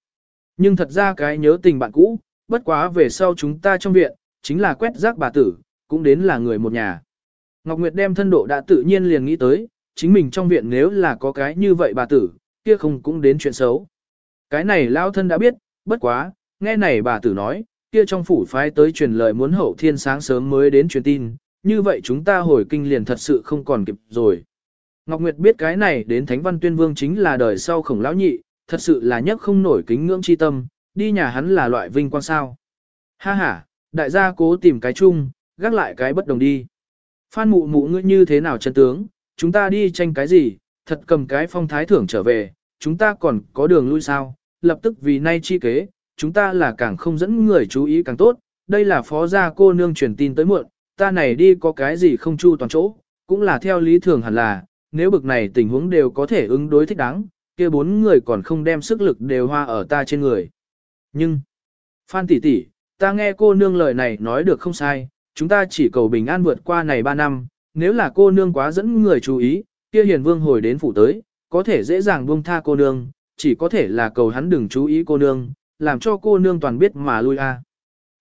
Nhưng thật ra cái nhớ tình bạn cũ, bất quá về sau chúng ta trong viện, chính là quét rác bà tử, cũng đến là người một nhà. Ngọc Nguyệt đem thân độ đã tự nhiên liền nghĩ tới, chính mình trong viện nếu là có cái như vậy bà tử, kia không cũng đến chuyện xấu. Cái này lao thân đã biết, bất quá, nghe này bà tử nói, kia trong phủ phái tới truyền lời muốn hậu thiên sáng sớm mới đến truyền tin, như vậy chúng ta hồi kinh liền thật sự không còn kịp rồi. Ngọc Nguyệt biết cái này đến Thánh Văn Tuyên Vương chính là đời sau khổng lão nhị, thật sự là nhất không nổi kính ngưỡng chi tâm, đi nhà hắn là loại vinh quang sao. Ha ha, đại gia cố tìm cái chung, gác lại cái bất đồng đi. Phan mụ mụ ngươi như thế nào chân tướng, chúng ta đi tranh cái gì, thật cầm cái phong thái thưởng trở về, chúng ta còn có đường lui sao, lập tức vì nay chi kế, chúng ta là càng không dẫn người chú ý càng tốt, đây là phó gia cô nương truyền tin tới muộn, ta này đi có cái gì không chu toàn chỗ, cũng là theo lý thường hẳn là, nếu bực này tình huống đều có thể ứng đối thích đáng, kia bốn người còn không đem sức lực đều hoa ở ta trên người. Nhưng, Phan tỷ tỷ, ta nghe cô nương lời này nói được không sai, chúng ta chỉ cầu bình an vượt qua này ba năm, nếu là cô nương quá dẫn người chú ý, kia hiền vương hồi đến phủ tới, có thể dễ dàng buông tha cô nương, chỉ có thể là cầu hắn đừng chú ý cô nương, làm cho cô nương toàn biết mà lui a.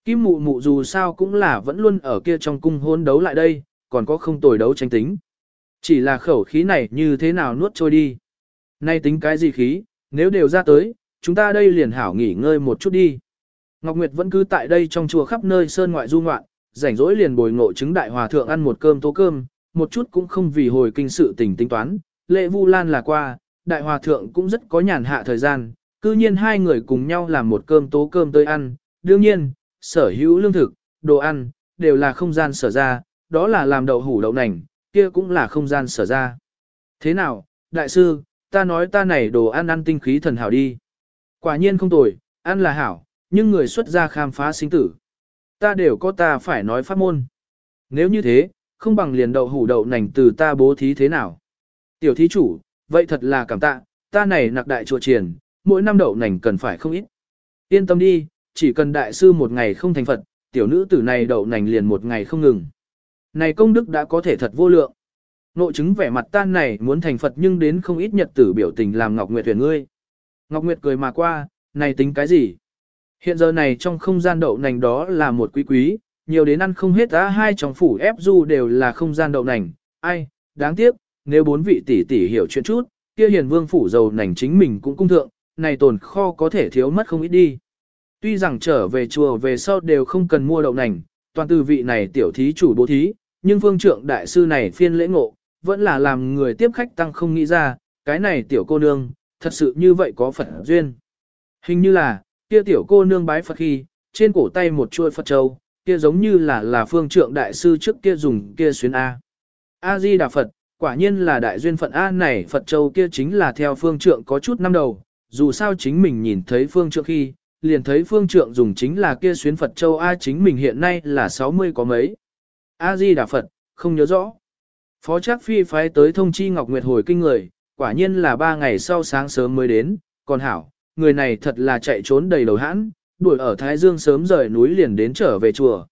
Kim mụ mụ dù sao cũng là vẫn luôn ở kia trong cung hôn đấu lại đây, còn có không tồi đấu tranh tính. Chỉ là khẩu khí này như thế nào nuốt trôi đi. Nay tính cái gì khí, nếu đều ra tới, chúng ta đây liền hảo nghỉ ngơi một chút đi. Ngọc Nguyệt vẫn cứ tại đây trong chùa khắp nơi sơn ngoại du ngoạn, rảnh rỗi liền bồi ngộ chứng đại hòa thượng ăn một cơm tố cơm, một chút cũng không vì hồi kinh sự tình tính toán. Lệ Vu Lan là qua, đại hòa thượng cũng rất có nhàn hạ thời gian, cư nhiên hai người cùng nhau làm một cơm tố cơm tới ăn. Đương nhiên, sở hữu lương thực, đồ ăn, đều là không gian sở ra, đó là làm đậu hủ đậu nành, kia cũng là không gian sở ra. Thế nào, đại sư, ta nói ta này đồ ăn ăn tinh khí thần hảo đi. Quả nhiên không tồi, ăn là hảo, nhưng người xuất gia khám phá sinh tử. Ta đều có ta phải nói pháp môn. Nếu như thế, không bằng liền đậu hủ đậu nành từ ta bố thí thế nào. Tiểu thí chủ, vậy thật là cảm tạ, ta này nặc đại chùa triển, mỗi năm đậu nành cần phải không ít. Yên tâm đi, chỉ cần đại sư một ngày không thành Phật, tiểu nữ tử này đậu nành liền một ngày không ngừng. Này công đức đã có thể thật vô lượng. Nội chứng vẻ mặt tan này muốn thành Phật nhưng đến không ít nhật tử biểu tình làm Ngọc Nguyệt tuyển ngươi. Ngọc Nguyệt cười mà qua, này tính cái gì? Hiện giờ này trong không gian đậu nành đó là một quý quý, nhiều đến ăn không hết á hai trong phủ ép du đều là không gian đậu nành. Ai, đáng tiếc, nếu bốn vị tỷ tỷ hiểu chuyện chút, kia hiền vương phủ dầu nành chính mình cũng cung thượng, này tồn kho có thể thiếu mất không ít đi. Tuy rằng trở về chùa về sau đều không cần mua đậu nành, toàn từ vị này tiểu thí chủ bố thí, nhưng vương trượng đại sư này phiên lễ ngộ, vẫn là làm người tiếp khách tăng không nghĩ ra, cái này tiểu cô nương, thật sự như vậy có Phật duyên. Hình như là, kia tiểu cô nương bái Phật khi, trên cổ tay một chuôi Phật châu, kia giống như là là phương trượng đại sư trước kia dùng kia xuyến A. A-di Đà Phật, quả nhiên là đại duyên phận A này Phật châu kia chính là theo phương trượng có chút năm đầu, dù sao chính mình nhìn thấy phương trượng khi, liền thấy phương trượng dùng chính là kia xuyến Phật châu A chính mình hiện nay là 60 có mấy. A-di Đà Phật, không nhớ rõ. Phó Trác Phi phái tới thông chi Ngọc Nguyệt hồi kinh người, quả nhiên là ba ngày sau sáng sớm mới đến, còn hảo, người này thật là chạy trốn đầy đầu hãn, đuổi ở Thái Dương sớm rời núi liền đến trở về chùa.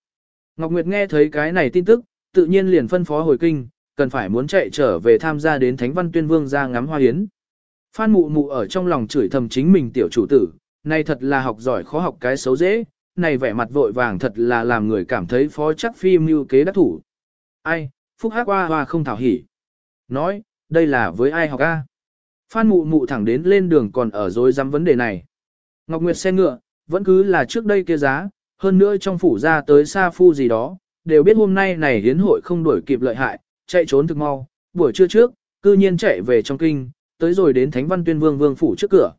Ngọc Nguyệt nghe thấy cái này tin tức, tự nhiên liền phân phó hồi kinh, cần phải muốn chạy trở về tham gia đến Thánh Văn Tuyên Vương ra ngắm hoa hiến. Phan mụ mụ ở trong lòng chửi thầm chính mình tiểu chủ tử, này thật là học giỏi khó học cái xấu dễ, này vẻ mặt vội vàng thật là làm người cảm thấy phó chắc phi mưu kế đắc thủ. Ai, phúc hắc hoa hoa không thảo hỉ. Nói, đây là với ai học a? Phan mụ mụ thẳng đến lên đường còn ở dối dám vấn đề này. Ngọc Nguyệt xe ngựa, vẫn cứ là trước đây kia giá, hơn nữa trong phủ ra tới xa phu gì đó, đều biết hôm nay này hiến hội không đuổi kịp lợi hại, chạy trốn thực mau, buổi trưa trước, cư nhiên chạy về trong kinh, tới rồi đến Thánh Văn Tuyên Vương Vương phủ trước cửa.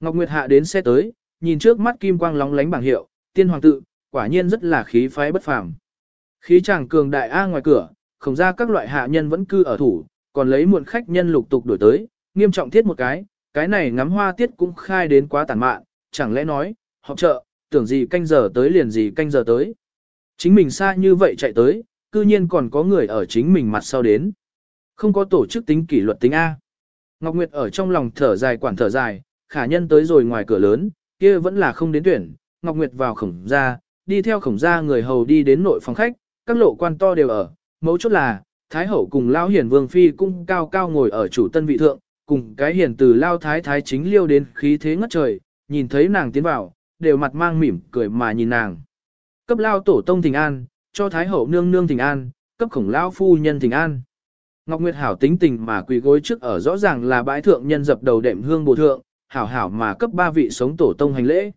Ngọc Nguyệt hạ đến xe tới, nhìn trước mắt kim quang lóng lánh bảng hiệu, tiên hoàng tự, quả nhiên rất là khí phái bất phàm. Khí chàng cường đại A ngoài cửa, không ra các loại hạ nhân vẫn cư ở thủ, còn lấy muộn khách nhân lục tục đổi tới, nghiêm trọng thiết một cái, cái này ngắm hoa tiết cũng khai đến quá tàn mạn, chẳng lẽ nói, họp chợ, tưởng gì canh giờ tới liền gì canh giờ tới. Chính mình xa như vậy chạy tới, cư nhiên còn có người ở chính mình mặt sau đến. Không có tổ chức tính kỷ luật tính A. Ngọc Nguyệt ở trong lòng thở dài quản thở dài, khả nhân tới rồi ngoài cửa lớn, kia vẫn là không đến tuyển. Ngọc Nguyệt vào khổng ra, đi theo khổng ra người hầu đi đến nội phòng khách, các lộ quan to đều ở. Mấu chốt là, Thái Hậu cùng Lao Hiển Vương Phi cung cao cao ngồi ở chủ tân vị thượng, cùng cái hiển từ Lao Thái Thái chính liêu đến khí thế ngất trời, nhìn thấy nàng tiến vào, đều mặt mang mỉm cười mà nhìn nàng. Cấp Lao Tổ Tông Thình An, cho Thái Hậu nương nương Thình An, cấp khổng Lao Phu Nhân Thình An. Ngọc Nguyệt hảo tính tình mà quỳ gối trước ở rõ ràng là bãi thượng nhân dập đầu đệm hương bồ thượng, hảo hảo mà cấp ba vị sống tổ tông hành lễ.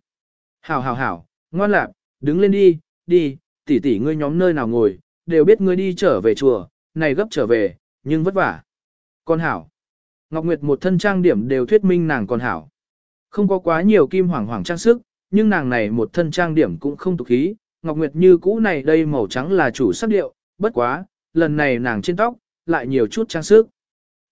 Hảo hảo hảo, ngoan lạc, đứng lên đi, đi, tỷ tỷ ngươi nhóm nơi nào ngồi, đều biết ngươi đi trở về chùa, này gấp trở về, nhưng vất vả. Con hảo. Ngọc Nguyệt một thân trang điểm đều thuyết minh nàng còn hảo. Không có quá nhiều kim hoàng hoàng trang sức, nhưng nàng này một thân trang điểm cũng không tục khí. Ngọc Nguyệt như cũ này đây màu trắng là chủ sắc điệu, bất quá, lần này nàng trên tóc, lại nhiều chút trang sức.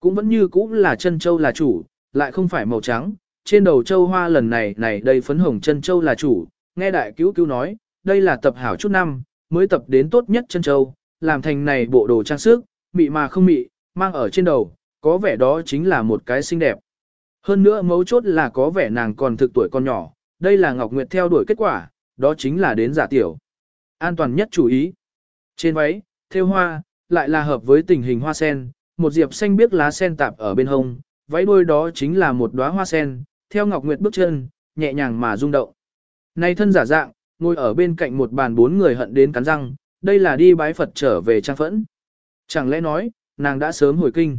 Cũng vẫn như cũ là chân châu là chủ, lại không phải màu trắng, trên đầu châu hoa lần này này đây phấn hồng chân châu là chủ, nghe đại cứu cứu nói, đây là tập hảo chút năm, mới tập đến tốt nhất chân châu, làm thành này bộ đồ trang sức, mị mà không mị, mang ở trên đầu, có vẻ đó chính là một cái xinh đẹp. Hơn nữa mấu chốt là có vẻ nàng còn thực tuổi con nhỏ, đây là Ngọc Nguyệt theo đuổi kết quả, đó chính là đến giả tiểu. An toàn nhất chú ý. Trên váy, theo hoa, lại là hợp với tình hình hoa sen, một diệp xanh biếc lá sen tạp ở bên hông, váy đuôi đó chính là một đóa hoa sen, theo Ngọc Nguyệt bước chân, nhẹ nhàng mà rung động. Nay thân giả dạng, ngồi ở bên cạnh một bàn bốn người hận đến cắn răng, đây là đi bái Phật trở về trang phẫn. Chẳng lẽ nói, nàng đã sớm hồi kinh.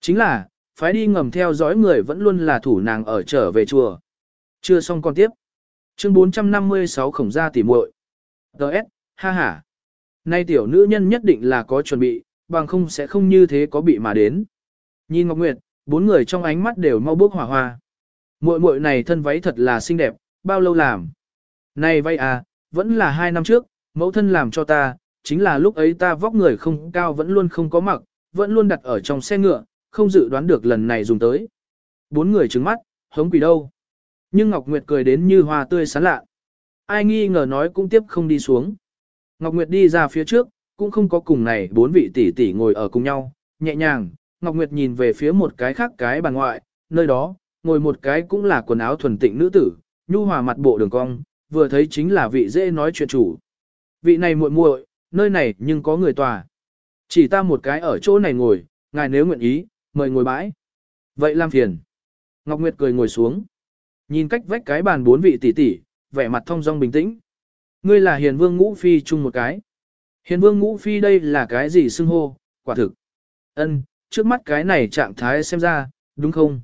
Chính là, phái đi ngầm theo dõi người vẫn luôn là thủ nàng ở trở về chùa. Chưa xong con tiếp. Chương 456 khổng gia tỉ muội. Đợt, ha ha. Nay tiểu nữ nhân nhất định là có chuẩn bị, bằng không sẽ không như thế có bị mà đến. Nhìn Ngọc Nguyệt, bốn người trong ánh mắt đều mau bước hỏa hoa. Muội muội này thân váy thật là xinh đẹp, bao lâu làm? Này vay à, vẫn là hai năm trước, mẫu thân làm cho ta, chính là lúc ấy ta vóc người không cao vẫn luôn không có mặc, vẫn luôn đặt ở trong xe ngựa, không dự đoán được lần này dùng tới. Bốn người trứng mắt, hống quỷ đâu. Nhưng Ngọc Nguyệt cười đến như hoa tươi sán lạ. Ai nghi ngờ nói cũng tiếp không đi xuống. Ngọc Nguyệt đi ra phía trước, cũng không có cùng này bốn vị tỷ tỷ ngồi ở cùng nhau, nhẹ nhàng, Ngọc Nguyệt nhìn về phía một cái khác cái bàn ngoại, nơi đó, ngồi một cái cũng là quần áo thuần tịnh nữ tử, nhu hòa mặt bộ đường cong, vừa thấy chính là vị dễ nói chuyện chủ. Vị này muội muội, nơi này nhưng có người tòa. Chỉ ta một cái ở chỗ này ngồi, ngài nếu nguyện ý, mời ngồi bãi. Vậy làm phiền. Ngọc Nguyệt cười ngồi xuống. Nhìn cách vách cái bàn bốn vị tỷ tỷ, vẻ mặt thông dong bình tĩnh. Ngươi là hiền vương ngũ phi chung một cái. Hiền vương ngũ phi đây là cái gì xưng hô, quả thực. Ân, trước mắt cái này trạng thái xem ra, đúng không?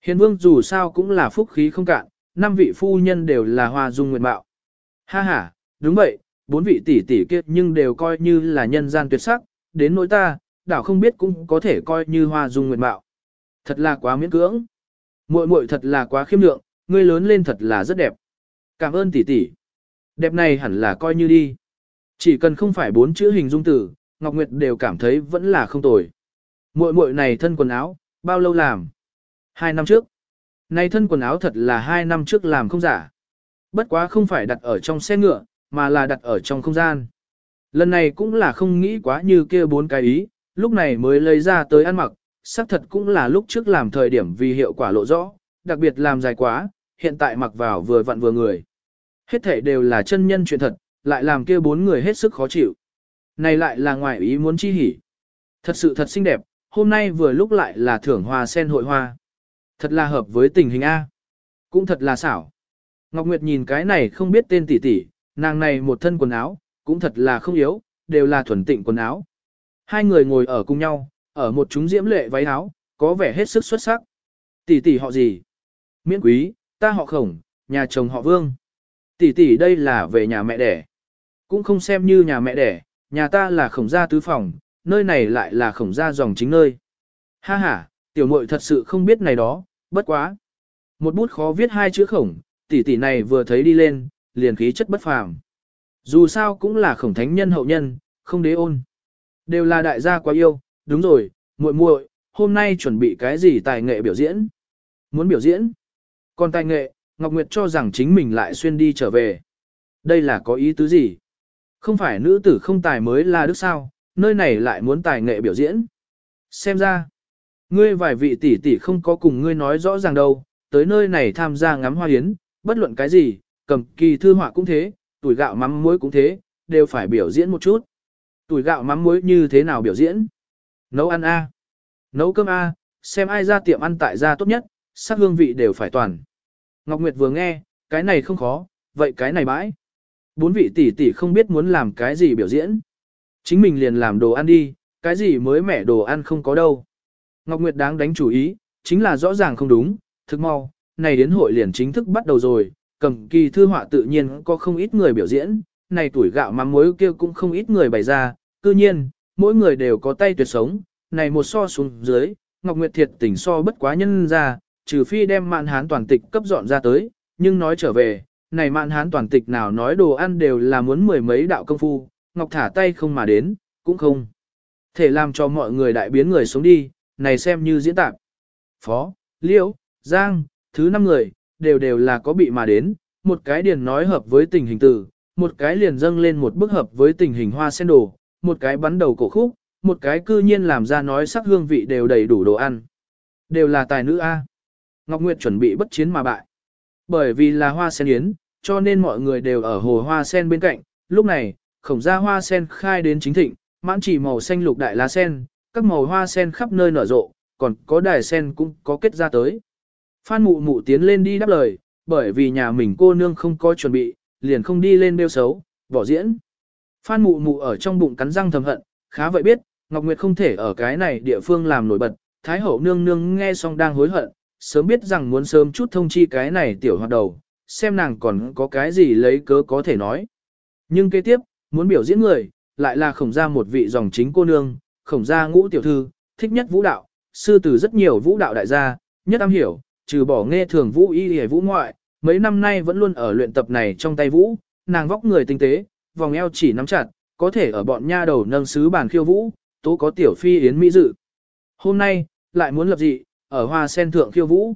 Hiền vương dù sao cũng là phúc khí không cạn, năm vị phu nhân đều là hoa dung nguyện bạo. Ha ha, đúng vậy, bốn vị tỷ tỷ kia nhưng đều coi như là nhân gian tuyệt sắc, đến nỗi ta, đảo không biết cũng có thể coi như hoa dung nguyện bạo. Thật là quá miễn cưỡng. Muội muội thật là quá khiêm lượng, ngươi lớn lên thật là rất đẹp. Cảm ơn tỷ tỷ. Đẹp này hẳn là coi như đi. Chỉ cần không phải bốn chữ hình dung tử, Ngọc Nguyệt đều cảm thấy vẫn là không tồi. Muội muội này thân quần áo, bao lâu làm? Hai năm trước. Này thân quần áo thật là hai năm trước làm không giả. Bất quá không phải đặt ở trong xe ngựa, mà là đặt ở trong không gian. Lần này cũng là không nghĩ quá như kia bốn cái ý, lúc này mới lấy ra tới ăn mặc, xác thật cũng là lúc trước làm thời điểm vì hiệu quả lộ rõ, đặc biệt làm dài quá, hiện tại mặc vào vừa vặn vừa người. Hết thể đều là chân nhân chuyện thật, lại làm kia bốn người hết sức khó chịu. Này lại là ngoài ý muốn chi hỉ. Thật sự thật xinh đẹp, hôm nay vừa lúc lại là thưởng hoa sen hội hoa. Thật là hợp với tình hình A. Cũng thật là xảo. Ngọc Nguyệt nhìn cái này không biết tên tỷ tỷ, nàng này một thân quần áo, cũng thật là không yếu, đều là thuần tịnh quần áo. Hai người ngồi ở cùng nhau, ở một chúng diễm lệ váy áo, có vẻ hết sức xuất sắc. Tỷ tỷ họ gì? Miễn quý, ta họ khổng, nhà chồng họ vương. Tỷ tỷ đây là về nhà mẹ đẻ. Cũng không xem như nhà mẹ đẻ, nhà ta là khổng gia tứ phòng, nơi này lại là khổng gia dòng chính nơi. Ha ha, tiểu muội thật sự không biết này đó, bất quá. Một bút khó viết hai chữ khổng, tỷ tỷ này vừa thấy đi lên, liền khí chất bất phàm. Dù sao cũng là khổng thánh nhân hậu nhân, không đế ôn. Đều là đại gia quá yêu, đúng rồi, muội muội, hôm nay chuẩn bị cái gì tài nghệ biểu diễn? Muốn biểu diễn? Còn tài nghệ, Ngọc Nguyệt cho rằng chính mình lại xuyên đi trở về. Đây là có ý tứ gì? Không phải nữ tử không tài mới là đức sao, nơi này lại muốn tài nghệ biểu diễn. Xem ra, ngươi vài vị tỷ tỷ không có cùng ngươi nói rõ ràng đâu, tới nơi này tham gia ngắm hoa yến, bất luận cái gì, cầm kỳ thư họa cũng thế, tuổi gạo mắm muối cũng thế, đều phải biểu diễn một chút. Tuổi gạo mắm muối như thế nào biểu diễn? Nấu ăn A. Nấu cơm A, xem ai ra tiệm ăn tại gia tốt nhất, sắc hương vị đều phải toàn. Ngọc Nguyệt vừa nghe, cái này không khó, vậy cái này bãi. Bốn vị tỷ tỷ không biết muốn làm cái gì biểu diễn. Chính mình liền làm đồ ăn đi, cái gì mới mẻ đồ ăn không có đâu. Ngọc Nguyệt đáng đánh chủ ý, chính là rõ ràng không đúng, thực mau, này đến hội liền chính thức bắt đầu rồi, cầm kỳ thư họa tự nhiên có không ít người biểu diễn, này tuổi gạo mắm muối kia cũng không ít người bày ra, cư nhiên, mỗi người đều có tay tuyệt sống, này một so xuống dưới, Ngọc Nguyệt thiệt tình so bất quá nhân ra, trừ phi đem mạn hán toàn tịch cấp dọn ra tới, nhưng nói trở về, này mạn hán toàn tịch nào nói đồ ăn đều là muốn mười mấy đạo công phu, Ngọc thả tay không mà đến, cũng không. Thể làm cho mọi người đại biến người sống đi, này xem như diễn tạp. Phó, Liễu, Giang, thứ năm người, đều đều là có bị mà đến, một cái điền nói hợp với tình hình tử, một cái liền dâng lên một bức hợp với tình hình hoa sen đồ, một cái bắn đầu cổ khúc, một cái cư nhiên làm ra nói sắc hương vị đều đầy đủ đồ ăn. Đều là tài nữ A. Ngọc Nguyệt chuẩn bị bất chiến mà bại. Bởi vì là hoa sen yến, cho nên mọi người đều ở hồ hoa sen bên cạnh, lúc này, khổng gia hoa sen khai đến chính thịnh, mãn chỉ màu xanh lục đại lá sen, các màu hoa sen khắp nơi nở rộ, còn có đài sen cũng có kết ra tới. Phan mụ mụ tiến lên đi đáp lời, bởi vì nhà mình cô nương không có chuẩn bị, liền không đi lên đeo xấu, bỏ diễn. Phan mụ mụ ở trong bụng cắn răng thầm hận, khá vậy biết, Ngọc Nguyệt không thể ở cái này địa phương làm nổi bật, Thái hậu nương nương nghe xong đang hối hận, sớm biết rằng muốn sớm chút thông chi cái này tiểu hoạt đầu, xem nàng còn có cái gì lấy cớ có thể nói. Nhưng kế tiếp, muốn biểu diễn người, lại là khổng ra một vị dòng chính cô nương, khổng gia ngũ tiểu thư, thích nhất vũ đạo, sư từ rất nhiều vũ đạo đại gia, nhất am hiểu, trừ bỏ nghe thường vũ y hề vũ ngoại, mấy năm nay vẫn luôn ở luyện tập này trong tay vũ, nàng vóc người tinh tế, vòng eo chỉ nắm chặt, có thể ở bọn nha đầu nâng sứ bàn khiêu vũ, tố có tiểu phi yến mỹ dự. Hôm nay, lại muốn lập dị, ở hoa sen thượng khiêu vũ.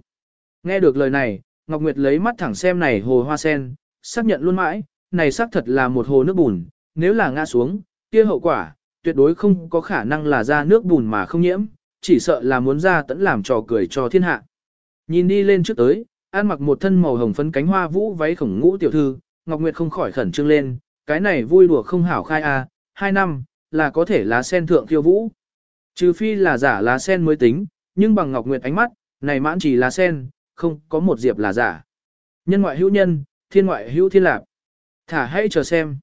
Nghe được lời này, Ngọc Nguyệt lấy mắt thẳng xem này hồ hoa sen, xác nhận luôn mãi, này xác thật là một hồ nước bùn, nếu là ngã xuống, kia hậu quả, tuyệt đối không có khả năng là ra nước bùn mà không nhiễm, chỉ sợ là muốn ra tẫn làm trò cười cho thiên hạ. Nhìn đi lên trước tới, ăn mặc một thân màu hồng phấn cánh hoa vũ váy khổng ngũ tiểu thư, Ngọc Nguyệt không khỏi khẩn trương lên, cái này vui đùa không hảo khai a, à, hai năm, là có thể lá sen thượng khiêu vũ. Trừ phi là giả lá sen mới tính, nhưng bằng Ngọc Nguyệt ánh mắt, này mãn chỉ lá sen, không có một diệp là giả. Nhân ngoại hữu nhân, thiên ngoại hữu thiên lạc. Thả hãy chờ xem.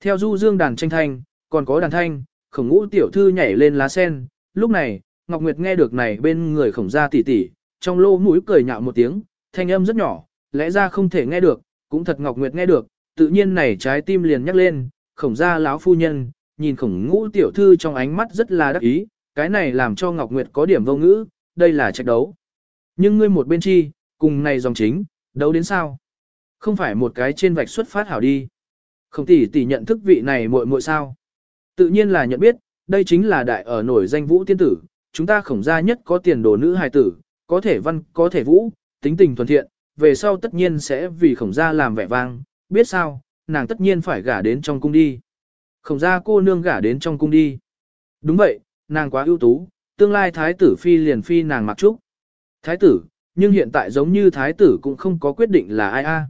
Theo du dương đàn tranh thanh, còn có đàn thanh, khổng ngũ tiểu thư nhảy lên lá sen. Lúc này, Ngọc Nguyệt nghe được này bên người khổng gia tỷ tỷ, trong lô mũi cười nhạo một tiếng, thanh âm rất nhỏ, lẽ ra không thể nghe được, cũng thật Ngọc Nguyệt nghe được, tự nhiên này trái tim liền nhắc lên, khổng gia lão phu nhân, nhìn khổng ngũ tiểu thư trong ánh mắt rất là đắc ý, cái này làm cho Ngọc Nguyệt có điểm vô ngữ, đây là trạch đấu. Nhưng ngươi một bên chi, cùng này dòng chính, đấu đến sao? Không phải một cái trên vạch xuất phát hảo đi. Không tỷ tỷ nhận thức vị này muội muội sao? Tự nhiên là nhận biết, đây chính là đại ở nổi danh vũ tiên tử, chúng ta khổng gia nhất có tiền đồ nữ hài tử, có thể văn, có thể vũ, tính tình thuần thiện, về sau tất nhiên sẽ vì khổng gia làm vẻ vang, biết sao, nàng tất nhiên phải gả đến trong cung đi. Khổng gia cô nương gả đến trong cung đi. Đúng vậy, nàng quá ưu tú, tương lai thái tử phi liền phi nàng mặc trúc. Thái tử, nhưng hiện tại giống như thái tử cũng không có quyết định là ai a.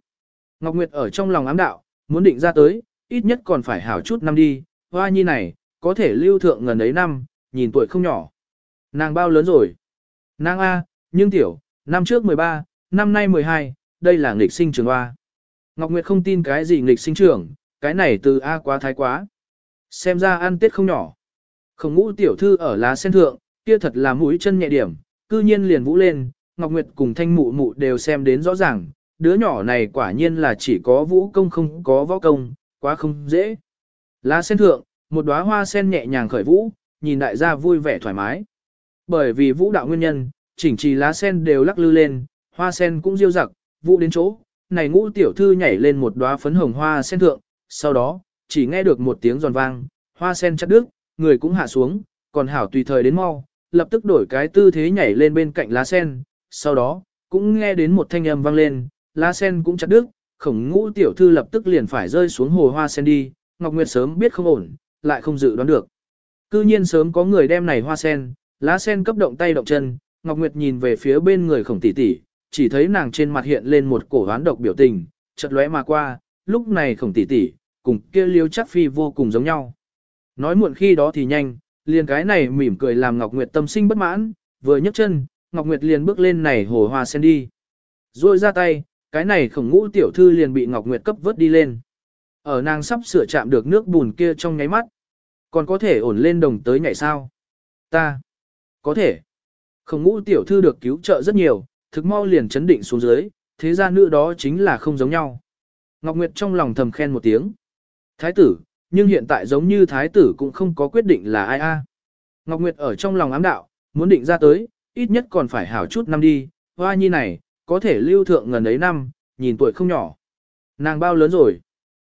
Ngọc Nguyệt ở trong lòng ám đạo, muốn định ra tới, ít nhất còn phải hảo chút năm đi, hoa nhi này, có thể lưu thượng ngần ấy năm, nhìn tuổi không nhỏ. Nàng bao lớn rồi? Nàng A, nhưng tiểu, năm trước 13, năm nay 12, đây là nghịch sinh trường A. Ngọc Nguyệt không tin cái gì nghịch sinh trưởng, cái này từ A quá thái quá. Xem ra ăn tết không nhỏ. Khổng ngũ tiểu thư ở lá sen thượng, kia thật là mũi chân nhẹ điểm, cư nhiên liền vũ lên, Ngọc Nguyệt cùng thanh mụ mụ đều xem đến rõ ràng, đứa nhỏ này quả nhiên là chỉ có vũ công không có võ công, quá không dễ. Lá sen thượng, một đóa hoa sen nhẹ nhàng khởi vũ, nhìn đại gia vui vẻ thoải mái. Bởi vì vũ đạo nguyên nhân, chỉnh trì lá sen đều lắc lư lên, hoa sen cũng diêu rặc, vũ đến chỗ, này ngũ tiểu thư nhảy lên một đóa phấn hồng hoa sen thượng, sau đó, chỉ nghe được một tiếng giòn vang, hoa sen chặt đứt, người cũng hạ xuống, còn hảo tùy thời đến mau, lập tức đổi cái tư thế nhảy lên bên cạnh lá sen, sau đó, cũng nghe đến một thanh âm vang lên, lá sen cũng chặt đứt, khổng ngũ tiểu thư lập tức liền phải rơi xuống hồ hoa sen đi, Ngọc Nguyệt sớm biết không ổn, lại không dự đoán được. Cư nhiên sớm có người đem này hoa sen, lá sen cấp động tay động chân, Ngọc Nguyệt nhìn về phía bên người khổng tỷ tỷ, chỉ thấy nàng trên mặt hiện lên một cổ hoán độc biểu tình, chợt lóe mà qua, lúc này khổng tỷ tỷ, cùng kia liêu chắc phi vô cùng giống nhau. Nói muộn khi đó thì nhanh, liền cái này mỉm cười làm Ngọc Nguyệt tâm sinh bất mãn, vừa nhấc chân, Ngọc Nguyệt liền bước lên này hồ hoa sen đi. Rồi ra tay, cái này khổng ngũ tiểu thư liền bị Ngọc Nguyệt cấp vớt đi lên. Ở nàng sắp sửa chạm được nước bùn kia trong nháy mắt. Còn có thể ổn lên đồng tới nhảy sao? Ta. Có thể. Không ngũ tiểu thư được cứu trợ rất nhiều, thực mau liền chấn định xuống dưới, thế ra nữ đó chính là không giống nhau. Ngọc Nguyệt trong lòng thầm khen một tiếng. Thái tử, nhưng hiện tại giống như thái tử cũng không có quyết định là ai a. Ngọc Nguyệt ở trong lòng ám đạo, muốn định ra tới, ít nhất còn phải hảo chút năm đi, hoa nhi này, có thể lưu thượng ngần ấy năm, nhìn tuổi không nhỏ. Nàng bao lớn rồi?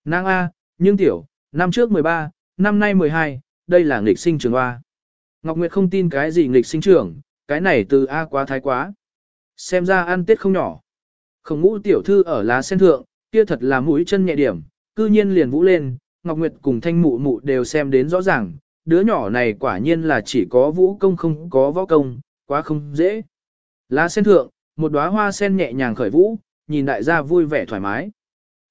Nàng A, nhưng tiểu, năm trước 13, năm nay 12, đây là nghịch sinh trường hoa. Ngọc Nguyệt không tin cái gì nghịch sinh trưởng, cái này từ A quá thái quá. Xem ra ăn tết không nhỏ. Khổng ngũ tiểu thư ở lá sen thượng, kia thật là mũi chân nhẹ điểm, cư nhiên liền vũ lên, Ngọc Nguyệt cùng thanh mụ mụ đều xem đến rõ ràng, đứa nhỏ này quả nhiên là chỉ có vũ công không có võ công, quá không dễ. Lá sen thượng, một đóa hoa sen nhẹ nhàng khởi vũ, nhìn đại gia vui vẻ thoải mái.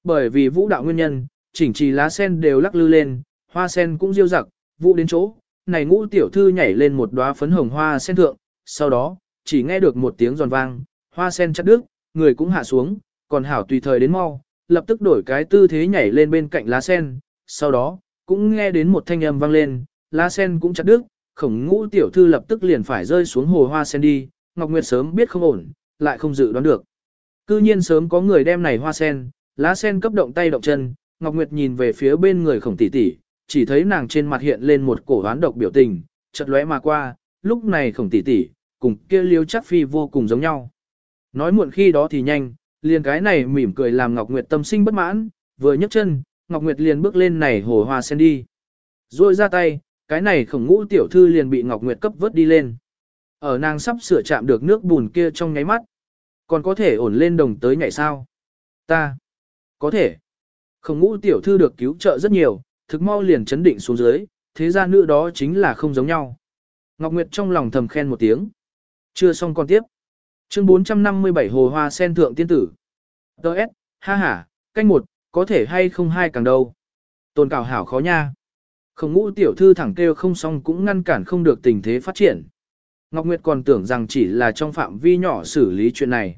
Bởi vì vũ đạo nguyên nhân, chỉnh trì lá sen đều lắc lư lên, hoa sen cũng diêu rặc, vũ đến chỗ, này ngũ tiểu thư nhảy lên một đóa phấn hồng hoa sen thượng, sau đó, chỉ nghe được một tiếng giòn vang, hoa sen chặt đứt, người cũng hạ xuống, còn hảo tùy thời đến mau, lập tức đổi cái tư thế nhảy lên bên cạnh lá sen, sau đó, cũng nghe đến một thanh âm vang lên, lá sen cũng chặt đứt, khổng ngũ tiểu thư lập tức liền phải rơi xuống hồ hoa sen đi, Ngọc Nguyệt sớm biết không ổn, lại không dự đoán được. Cư nhiên sớm có người đem này hoa sen, lá sen cấp động tay động chân, Ngọc Nguyệt nhìn về phía bên người khổng tỷ tỷ, chỉ thấy nàng trên mặt hiện lên một cổ hoán độc biểu tình, chợt lóe mà qua, lúc này khổng tỷ tỷ, cùng kia liêu chắc phi vô cùng giống nhau. Nói muộn khi đó thì nhanh, liền cái này mỉm cười làm Ngọc Nguyệt tâm sinh bất mãn, vừa nhấc chân, Ngọc Nguyệt liền bước lên này hồ hoa sen đi. Rồi ra tay, cái này khổng ngũ tiểu thư liền bị Ngọc Nguyệt cấp vớt đi lên. Ở nàng sắp sửa chạm được nước bùn kia trong nháy mắt. Còn có thể ổn lên đồng tới nhảy sao? Ta. Có thể. Khổng ngũ tiểu thư được cứu trợ rất nhiều, thực mau liền chấn định xuống dưới, thế ra nữ đó chính là không giống nhau. Ngọc Nguyệt trong lòng thầm khen một tiếng. Chưa xong con tiếp. Chương 457 Hồ Hoa Sen Thượng Tiên Tử. Đợt, ha ha, canh một, có thể hay không hai càng đâu. Tôn cảo hảo khó nha. Khổng ngũ tiểu thư thẳng kêu không xong cũng ngăn cản không được tình thế phát triển. Ngọc Nguyệt còn tưởng rằng chỉ là trong phạm vi nhỏ xử lý chuyện này.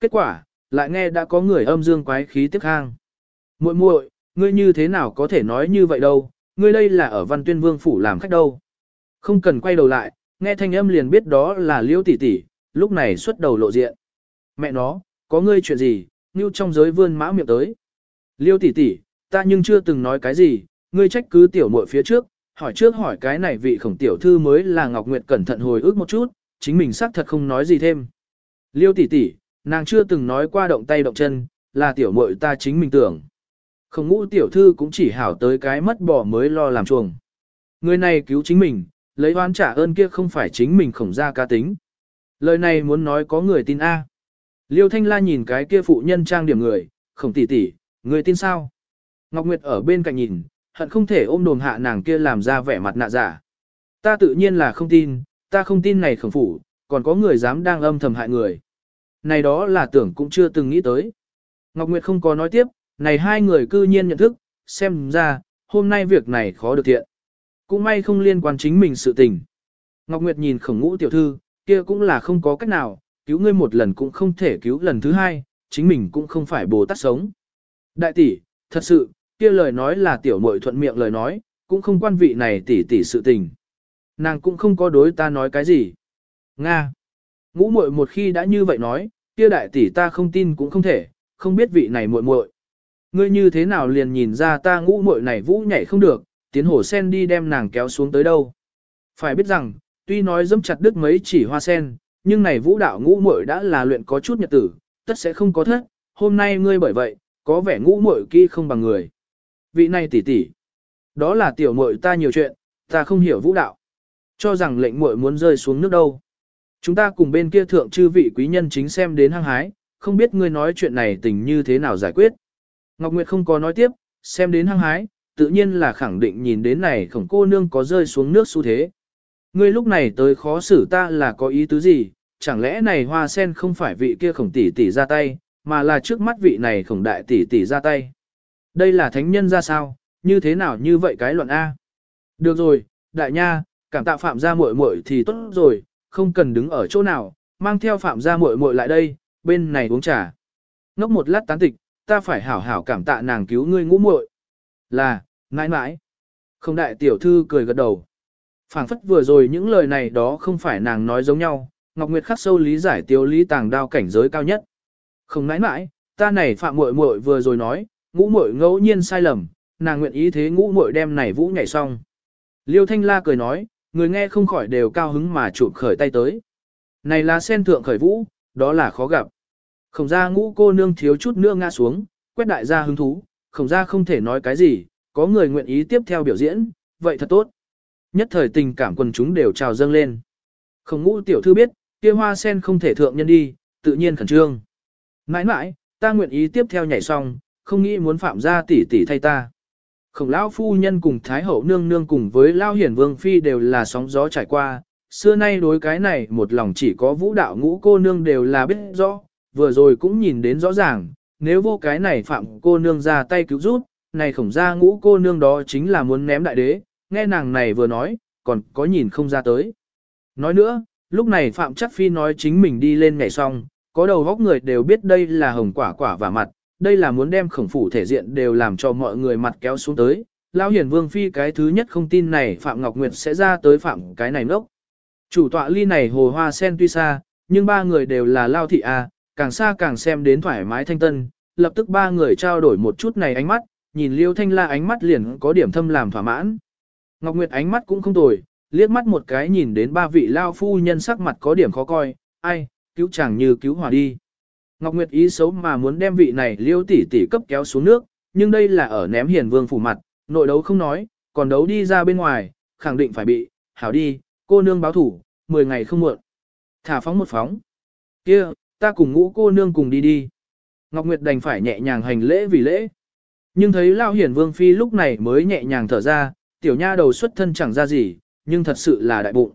Kết quả, lại nghe đã có người âm dương quái khí tiếp khang. muội muội, ngươi như thế nào có thể nói như vậy đâu, ngươi đây là ở văn tuyên vương phủ làm khách đâu. Không cần quay đầu lại, nghe thanh âm liền biết đó là liễu tỷ tỷ, lúc này xuất đầu lộ diện. Mẹ nó, có ngươi chuyện gì, như trong giới vươn mã miệng tới. Liêu tỷ tỷ, ta nhưng chưa từng nói cái gì, ngươi trách cứ tiểu muội phía trước, hỏi trước hỏi cái này vị khổng tiểu thư mới là Ngọc Nguyệt cẩn thận hồi ức một chút, chính mình xác thật không nói gì thêm. Liêu tỷ tỷ, nàng chưa từng nói qua động tay động chân, là tiểu muội ta chính mình tưởng. Không ngũ tiểu thư cũng chỉ hảo tới cái mất bỏ mới lo làm chuồng. Người này cứu chính mình, lấy oán trả ơn kia không phải chính mình khổng ra ca tính. Lời này muốn nói có người tin A. Liêu Thanh La nhìn cái kia phụ nhân trang điểm người, khổng tỷ tỷ, người tin sao? Ngọc Nguyệt ở bên cạnh nhìn, hận không thể ôm đồm hạ nàng kia làm ra vẻ mặt nạ giả. Ta tự nhiên là không tin, ta không tin này khổng phủ, còn có người dám đang âm thầm hại người. Này đó là tưởng cũng chưa từng nghĩ tới. Ngọc Nguyệt không có nói tiếp, này hai người cư nhiên nhận thức, xem ra, hôm nay việc này khó được thiện. Cũng may không liên quan chính mình sự tình. Ngọc Nguyệt nhìn khổng ngũ tiểu thư, kia cũng là không có cách nào, cứu ngươi một lần cũng không thể cứu lần thứ hai, chính mình cũng không phải bồ tát sống. Đại tỷ, thật sự, kia lời nói là tiểu muội thuận miệng lời nói, cũng không quan vị này tỷ tỷ sự tình. Nàng cũng không có đối ta nói cái gì. Nga. Ngũ muội một khi đã như vậy nói, kia đại tỷ ta không tin cũng không thể, không biết vị này muội muội. Ngươi như thế nào liền nhìn ra ta ngũ muội này vũ nhảy không được, tiến hổ sen đi đem nàng kéo xuống tới đâu. Phải biết rằng, tuy nói dâm chặt đứt mấy chỉ hoa sen, nhưng này vũ đạo ngũ muội đã là luyện có chút nhật tử, tất sẽ không có thất, hôm nay ngươi bởi vậy, có vẻ ngũ muội kia không bằng người. Vị này tỷ tỷ. Đó là tiểu muội ta nhiều chuyện, ta không hiểu vũ đạo. Cho rằng lệnh muội muốn rơi xuống nước đâu. Chúng ta cùng bên kia thượng chư vị quý nhân chính xem đến hăng hái, không biết ngươi nói chuyện này tình như thế nào giải quyết. Ngọc Nguyệt không có nói tiếp, xem đến hăng hái, tự nhiên là khẳng định nhìn đến này khổng cô nương có rơi xuống nước xu thế. Ngươi lúc này tới khó xử ta là có ý tứ gì, chẳng lẽ này hoa sen không phải vị kia khổng tỷ tỷ ra tay, mà là trước mắt vị này khổng đại tỷ tỷ ra tay. Đây là thánh nhân ra sao, như thế nào như vậy cái luận A. Được rồi, đại nha, cảm tạ phạm gia muội muội thì tốt rồi, không cần đứng ở chỗ nào, mang theo phạm gia muội muội lại đây, bên này uống trà. Ngốc một lát tán tịch, ta phải hảo hảo cảm tạ nàng cứu ngươi ngũ muội. Là, mãi mãi. Không đại tiểu thư cười gật đầu. phảng phất vừa rồi những lời này đó không phải nàng nói giống nhau, Ngọc Nguyệt khắc sâu lý giải tiêu lý tàng đao cảnh giới cao nhất. Không nãi nãi, ta này phạm muội muội vừa rồi nói, ngũ muội ngẫu nhiên sai lầm, nàng nguyện ý thế ngũ muội đem này vũ nhảy xong. Liêu Thanh La cười nói, người nghe không khỏi đều cao hứng mà chụp khởi tay tới. Này là sen thượng khởi vũ, đó là khó gặp. Khổng ra ngũ cô nương thiếu chút nữa ngã xuống, quét đại gia hứng thú, khổng ra không thể nói cái gì, có người nguyện ý tiếp theo biểu diễn, vậy thật tốt. Nhất thời tình cảm quần chúng đều trào dâng lên. Khổng ngũ tiểu thư biết, kia hoa sen không thể thượng nhân đi, tự nhiên khẩn trương. Mãi mãi, ta nguyện ý tiếp theo nhảy xong, không nghĩ muốn phạm gia tỷ tỷ thay ta. Khổng lão phu nhân cùng Thái hậu nương nương cùng với Lao hiển vương phi đều là sóng gió trải qua, xưa nay đối cái này một lòng chỉ có vũ đạo ngũ cô nương đều là biết rõ, vừa rồi cũng nhìn đến rõ ràng, nếu vô cái này phạm cô nương ra tay cứu giúp, này khổng ra ngũ cô nương đó chính là muốn ném đại đế, nghe nàng này vừa nói, còn có nhìn không ra tới. Nói nữa, lúc này Phạm Chắc Phi nói chính mình đi lên ngày xong, có đầu góc người đều biết đây là hồng quả quả và mặt, đây là muốn đem khổng phủ thể diện đều làm cho mọi người mặt kéo xuống tới. Lão Hiển Vương Phi cái thứ nhất không tin này Phạm Ngọc Nguyệt sẽ ra tới Phạm cái này nốc. Chủ tọa ly này hồ hoa sen tuy xa, nhưng ba người đều là Lao Thị A, càng xa càng xem đến thoải mái thanh tân, lập tức ba người trao đổi một chút này ánh mắt, nhìn Liêu Thanh La ánh mắt liền có điểm thâm làm thỏa mãn. Ngọc Nguyệt ánh mắt cũng không tồi, liếc mắt một cái nhìn đến ba vị Lao phu nhân sắc mặt có điểm khó coi, ai, cứu chàng như cứu hỏa đi. Ngọc Nguyệt ý xấu mà muốn đem vị này liêu tỷ tỷ cấp kéo xuống nước, nhưng đây là ở ném hiền vương phủ mặt, nội đấu không nói, còn đấu đi ra bên ngoài, khẳng định phải bị, hảo đi, cô nương báo thủ, 10 ngày không muộn. Thả phóng một phóng. kia ta cùng ngũ cô nương cùng đi đi. Ngọc Nguyệt đành phải nhẹ nhàng hành lễ vì lễ. Nhưng thấy Lao Hiển Vương Phi lúc này mới nhẹ nhàng thở ra, tiểu nha đầu xuất thân chẳng ra gì, nhưng thật sự là đại bụng.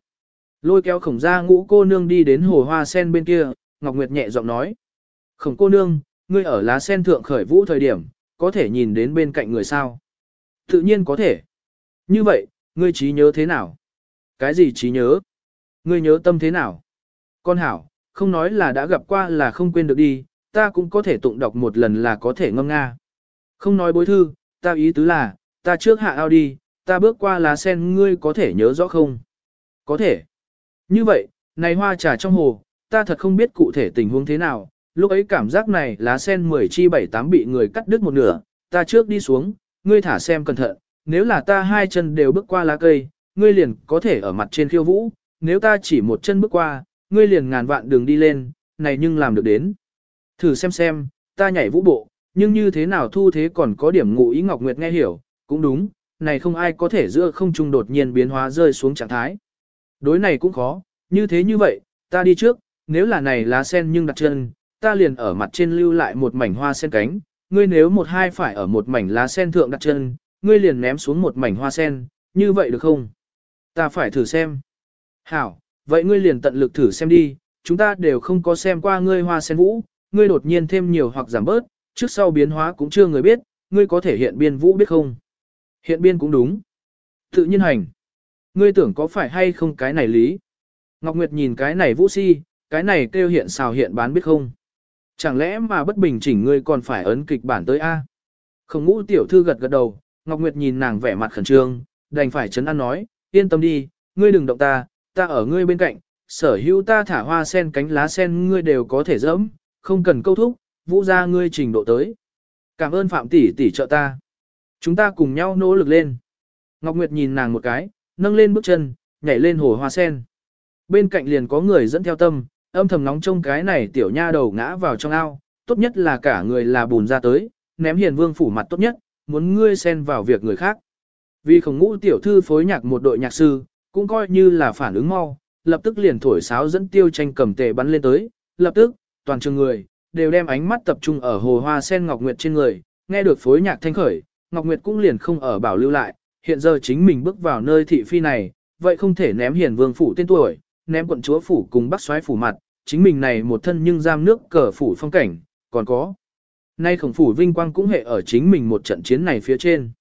Lôi kéo khổng ra ngũ cô nương đi đến hồ hoa sen bên kia, Ngọc Nguyệt nhẹ giọng nói. Khổng cô nương, ngươi ở lá sen thượng khởi vũ thời điểm, có thể nhìn đến bên cạnh người sao? Tự nhiên có thể. Như vậy, ngươi trí nhớ thế nào? Cái gì trí nhớ? Ngươi nhớ tâm thế nào? Con hảo, không nói là đã gặp qua là không quên được đi, ta cũng có thể tụng đọc một lần là có thể ngâm nga. Không nói bối thư, ta ý tứ là, ta trước hạ ao đi, ta bước qua lá sen ngươi có thể nhớ rõ không? Có thể. Như vậy, này hoa trà trong hồ, ta thật không biết cụ thể tình huống thế nào, lúc ấy cảm giác này lá sen 10 chi 7 tám bị người cắt đứt một nửa, ta trước đi xuống, ngươi thả xem cẩn thận, nếu là ta hai chân đều bước qua lá cây, ngươi liền có thể ở mặt trên khiêu vũ, nếu ta chỉ một chân bước qua, ngươi liền ngàn vạn đường đi lên, này nhưng làm được đến. Thử xem xem, ta nhảy vũ bộ, nhưng như thế nào thu thế còn có điểm ngụ ý Ngọc Nguyệt nghe hiểu, cũng đúng, này không ai có thể giữa không trung đột nhiên biến hóa rơi xuống trạng thái. Đối này cũng khó, như thế như vậy, ta đi trước, nếu là này lá sen nhưng đặt chân, ta liền ở mặt trên lưu lại một mảnh hoa sen cánh, ngươi nếu một hai phải ở một mảnh lá sen thượng đặt chân, ngươi liền ném xuống một mảnh hoa sen, như vậy được không? Ta phải thử xem. Hảo, vậy ngươi liền tận lực thử xem đi, chúng ta đều không có xem qua ngươi hoa sen vũ, ngươi đột nhiên thêm nhiều hoặc giảm bớt, trước sau biến hóa cũng chưa người biết, ngươi có thể hiện biên vũ biết không? Hiện biên cũng đúng. Tự nhiên hành. Ngươi tưởng có phải hay không cái này lý? Ngọc Nguyệt nhìn cái này vũ si, cái này kêu hiện xào hiện bán biết không? Chẳng lẽ mà bất bình chỉnh ngươi còn phải ấn kịch bản tới A? Không ngũ tiểu thư gật gật đầu, Ngọc Nguyệt nhìn nàng vẻ mặt khẩn trương, đành phải chấn an nói, yên tâm đi, ngươi đừng động ta, ta ở ngươi bên cạnh, sở hữu ta thả hoa sen cánh lá sen ngươi đều có thể dẫm, không cần câu thúc, vũ ra ngươi trình độ tới. Cảm ơn Phạm tỷ tỷ trợ ta. Chúng ta cùng nhau nỗ lực lên. Ngọc Nguyệt nhìn nàng một cái, nâng lên bước chân, nhảy lên hồ hoa sen. Bên cạnh liền có người dẫn theo tâm, âm thầm nóng trông cái này tiểu nha đầu ngã vào trong ao, tốt nhất là cả người là bùn ra tới, ném hiền vương phủ mặt tốt nhất, muốn ngươi xen vào việc người khác. Vì khổng ngũ tiểu thư phối nhạc một đội nhạc sư, cũng coi như là phản ứng mau, lập tức liền thổi sáo dẫn tiêu tranh cầm tề bắn lên tới, lập tức, toàn trường người, đều đem ánh mắt tập trung ở hồ hoa sen Ngọc Nguyệt trên người, nghe được phối nhạc thanh khởi, Ngọc Nguyệt cũng liền không ở bảo lưu lại, hiện giờ chính mình bước vào nơi thị phi này, vậy không thể ném hiền vương phủ tên tuổi, ném quận chúa phủ cùng bắc xoáy phủ mặt, chính mình này một thân nhưng giam nước cờ phủ phong cảnh, còn có. Nay khổng phủ vinh quang cũng hệ ở chính mình một trận chiến này phía trên.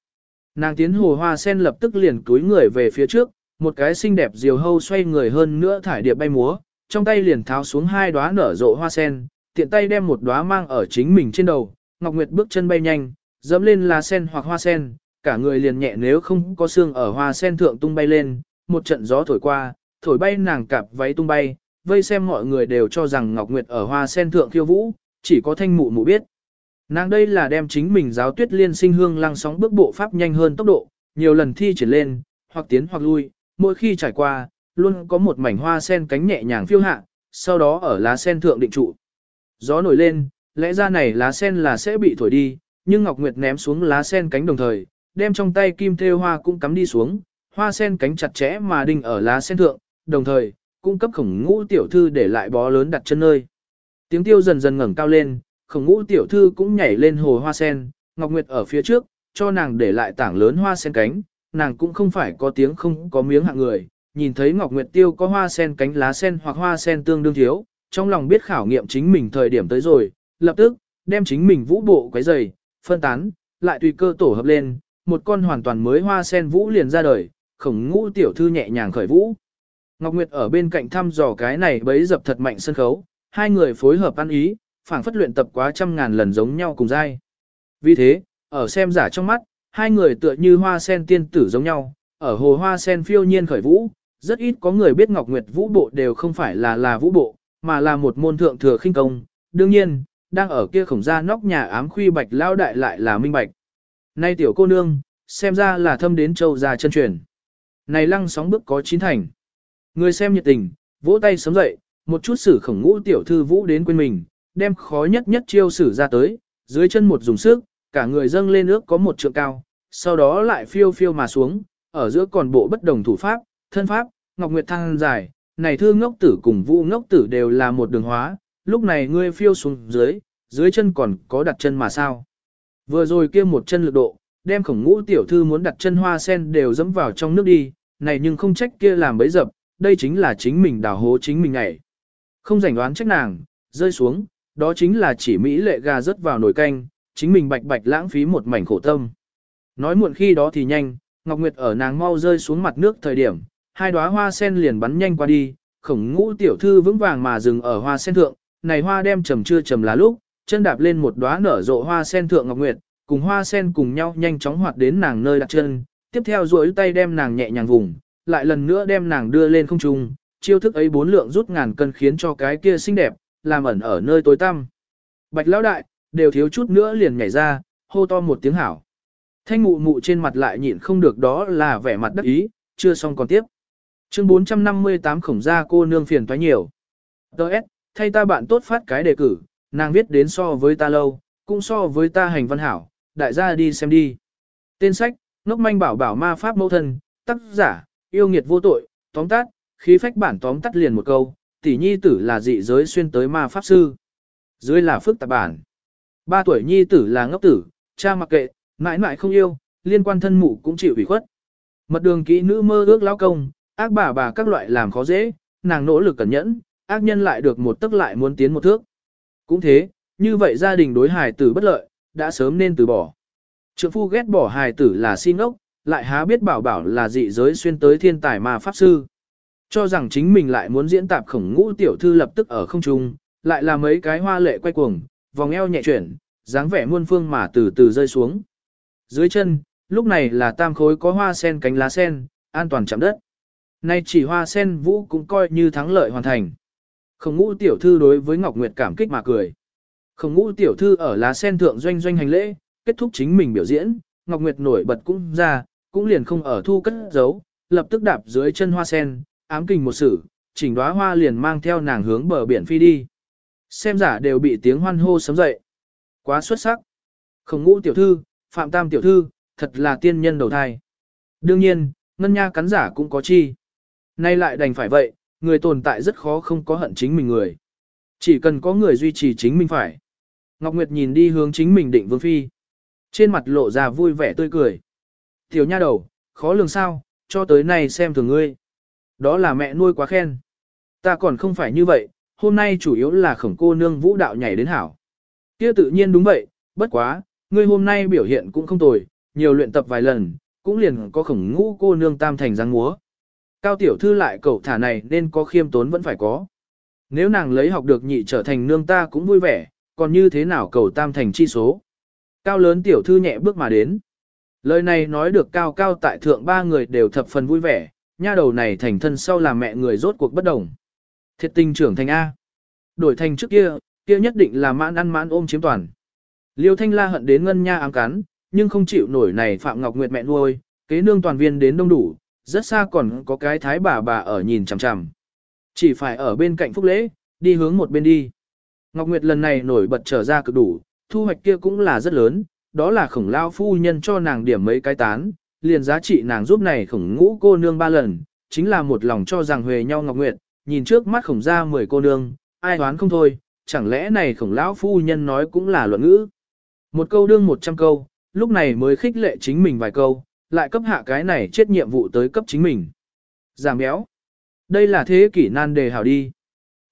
Nàng tiến hồ hoa sen lập tức liền túi người về phía trước, một cái xinh đẹp diều hâu xoay người hơn nữa thải điệp bay múa, trong tay liền tháo xuống hai đóa nở rộ hoa sen, tiện tay đem một đóa mang ở chính mình trên đầu, Ngọc Nguyệt bước chân bay nhanh, dẫm lên lá sen hoặc hoa sen, cả người liền nhẹ nếu không có xương ở hoa sen thượng tung bay lên, một trận gió thổi qua, thổi bay nàng cạp váy tung bay, vây xem mọi người đều cho rằng Ngọc Nguyệt ở hoa sen thượng khiêu vũ, chỉ có thanh mụ mụ biết. Nàng đây là đem chính mình giáo tuyết liên sinh hương lăng sóng bước bộ pháp nhanh hơn tốc độ, nhiều lần thi triển lên, hoặc tiến hoặc lui, mỗi khi trải qua, luôn có một mảnh hoa sen cánh nhẹ nhàng phiêu hạ, sau đó ở lá sen thượng định trụ. Gió nổi lên, lẽ ra này lá sen là sẽ bị thổi đi, nhưng Ngọc Nguyệt ném xuống lá sen cánh đồng thời, đem trong tay kim thêu hoa cũng cắm đi xuống, hoa sen cánh chặt chẽ mà đinh ở lá sen thượng, đồng thời, cung cấp khổng ngũ tiểu thư để lại bó lớn đặt chân nơi. Tiếng tiêu dần dần ngẩng cao lên, khổng ngũ tiểu thư cũng nhảy lên hồ hoa sen, Ngọc Nguyệt ở phía trước, cho nàng để lại tảng lớn hoa sen cánh, nàng cũng không phải có tiếng không có miếng hạng người, nhìn thấy Ngọc Nguyệt tiêu có hoa sen cánh lá sen hoặc hoa sen tương đương thiếu, trong lòng biết khảo nghiệm chính mình thời điểm tới rồi, lập tức, đem chính mình vũ bộ quấy dày, phân tán, lại tùy cơ tổ hợp lên, một con hoàn toàn mới hoa sen vũ liền ra đời, khổng ngũ tiểu thư nhẹ nhàng khởi vũ. Ngọc Nguyệt ở bên cạnh thăm dò cái này bấy dập thật mạnh sân khấu, hai người phối hợp ăn ý, phảng phất luyện tập quá trăm ngàn lần giống nhau cùng dai. Vì thế, ở xem giả trong mắt, hai người tựa như hoa sen tiên tử giống nhau, ở hồ hoa sen phiêu nhiên khởi vũ, rất ít có người biết Ngọc Nguyệt vũ bộ đều không phải là là vũ bộ, mà là một môn thượng thừa khinh công. Đương nhiên, đang ở kia khổng ra nóc nhà ám khuy bạch lao đại lại là minh bạch. Nay tiểu cô nương, xem ra là thâm đến châu già chân truyền. Này lăng sóng bước có chín thành. Người xem nhiệt tình, vỗ tay sớm dậy, một chút sử khổng ngũ tiểu thư vũ đến quên mình, đem khó nhất nhất chiêu sử ra tới, dưới chân một dùng sức, cả người dâng lên ước có một trượng cao, sau đó lại phiêu phiêu mà xuống, ở giữa còn bộ bất đồng thủ pháp, thân pháp, ngọc nguyệt thăng dài, này thư ngốc tử cùng vũ ngốc tử đều là một đường hóa, lúc này ngươi phiêu xuống dưới, dưới chân còn có đặt chân mà sao. Vừa rồi kia một chân lực độ, đem khổng ngũ tiểu thư muốn đặt chân hoa sen đều dẫm vào trong nước đi, này nhưng không trách kia làm bấy dập, đây chính là chính mình đào hố chính mình ngày. Không rảnh đoán trách nàng, rơi xuống, đó chính là chỉ Mỹ lệ gà rớt vào nồi canh, chính mình bạch bạch lãng phí một mảnh khổ tâm. Nói muộn khi đó thì nhanh, Ngọc Nguyệt ở nàng mau rơi xuống mặt nước thời điểm, hai đóa hoa sen liền bắn nhanh qua đi, khổng ngũ tiểu thư vững vàng mà dừng ở hoa sen thượng, này hoa đem trầm chưa trầm là lúc, chân đạp lên một đóa nở rộ hoa sen thượng Ngọc Nguyệt, cùng hoa sen cùng nhau nhanh chóng hoạt đến nàng nơi đặt chân, tiếp theo duỗi tay đem nàng nhẹ nhàng vùng, lại lần nữa đem nàng đưa lên không trung, chiêu thức ấy bốn lượng rút ngàn cân khiến cho cái kia xinh đẹp, làm ẩn ở nơi tối tăm. Bạch lão đại, đều thiếu chút nữa liền nhảy ra, hô to một tiếng hảo. Thanh mụ mụ trên mặt lại nhịn không được đó là vẻ mặt đắc ý, chưa xong còn tiếp. Chương 458 khổng gia cô nương phiền toái nhiều. Đợt, thay ta bạn tốt phát cái đề cử, nàng viết đến so với ta lâu, cũng so với ta hành văn hảo, đại gia đi xem đi. Tên sách, Ngốc manh bảo bảo ma pháp mẫu thân, tác giả, yêu nghiệt vô tội, tóm tắt, khí phách bản tóm tắt liền một câu, tỷ nhi tử là dị giới xuyên tới ma pháp sư. Dưới là phức tạp bản. Ba tuổi nhi tử là ngốc tử, cha mặc kệ, mãi mãi không yêu, liên quan thân mụ cũng chịu ủy khuất. Mật đường kỹ nữ mơ ước lao công, ác bà bà các loại làm khó dễ, nàng nỗ lực cẩn nhẫn, ác nhân lại được một tức lại muốn tiến một thước. Cũng thế, như vậy gia đình đối hài tử bất lợi, đã sớm nên từ bỏ. Trượng phu ghét bỏ hài tử là xin ốc, lại há biết bảo bảo là dị giới xuyên tới thiên tài mà pháp sư. Cho rằng chính mình lại muốn diễn tạp khổng ngũ tiểu thư lập tức ở không trung, lại là mấy cái hoa lệ quay cuồng, vòng eo nhẹ chuyển, dáng vẻ muôn phương mà từ từ rơi xuống. Dưới chân, lúc này là tam khối có hoa sen cánh lá sen, an toàn chạm đất. Nay chỉ hoa sen vũ cũng coi như thắng lợi hoàn thành. Khổng ngũ tiểu thư đối với Ngọc Nguyệt cảm kích mà cười. Khổng ngũ tiểu thư ở lá sen thượng doanh doanh hành lễ, kết thúc chính mình biểu diễn, Ngọc Nguyệt nổi bật cũng ra, cũng liền không ở thu cất giấu, lập tức đạp dưới chân hoa sen, ám kình một sử, chỉnh đóa hoa liền mang theo nàng hướng bờ biển phi đi. Xem giả đều bị tiếng hoan hô sấm dậy. Quá xuất sắc. Khổng ngũ tiểu thư, Phạm Tam tiểu thư, thật là tiên nhân đầu thai. Đương nhiên, ngân nha cắn giả cũng có chi. Nay lại đành phải vậy, người tồn tại rất khó không có hận chính mình người. Chỉ cần có người duy trì chính mình phải. Ngọc Nguyệt nhìn đi hướng chính mình định vương phi. Trên mặt lộ ra vui vẻ tươi cười. Tiểu nha đầu, khó lường sao, cho tới nay xem thường ngươi. Đó là mẹ nuôi quá khen. Ta còn không phải như vậy, hôm nay chủ yếu là khổng cô nương vũ đạo nhảy đến hảo. Kia tự nhiên đúng vậy, bất quá, ngươi hôm nay biểu hiện cũng không tồi, nhiều luyện tập vài lần, cũng liền có khổng ngũ cô nương tam thành giang múa. Cao tiểu thư lại cậu thả này nên có khiêm tốn vẫn phải có. Nếu nàng lấy học được nhị trở thành nương ta cũng vui vẻ, còn như thế nào cầu tam thành chi số. Cao lớn tiểu thư nhẹ bước mà đến. Lời này nói được cao cao tại thượng ba người đều thập phần vui vẻ, nha đầu này thành thân sau là mẹ người rốt cuộc bất đồng. Thiệt tình trưởng thành A. Đổi thành trước kia, kia nhất định là mãn ăn mãn ôm chiếm toàn. Liêu Thanh La hận đến ngân nha ám cắn, nhưng không chịu nổi này Phạm Ngọc Nguyệt mẹ nuôi, kế nương toàn viên đến đông đủ, rất xa còn có cái thái bà bà ở nhìn chằm chằm. Chỉ phải ở bên cạnh phúc lễ, đi hướng một bên đi. Ngọc Nguyệt lần này nổi bật trở ra cực đủ, thu hoạch kia cũng là rất lớn, đó là khổng lao phu nhân cho nàng điểm mấy cái tán, liền giá trị nàng giúp này khổng ngũ cô nương ba lần, chính là một lòng cho rằng huề nhau Ngọc Nguyệt, nhìn trước mắt khổng ra mười cô nương, ai đoán không thôi, chẳng lẽ này khổng lão phu nhân nói cũng là luận ngữ. Một câu đương một trăm câu, lúc này mới khích lệ chính mình vài câu, lại cấp hạ cái này chết nhiệm vụ tới cấp chính mình. Giảm béo. Đây là thế kỷ nan đề hảo đi.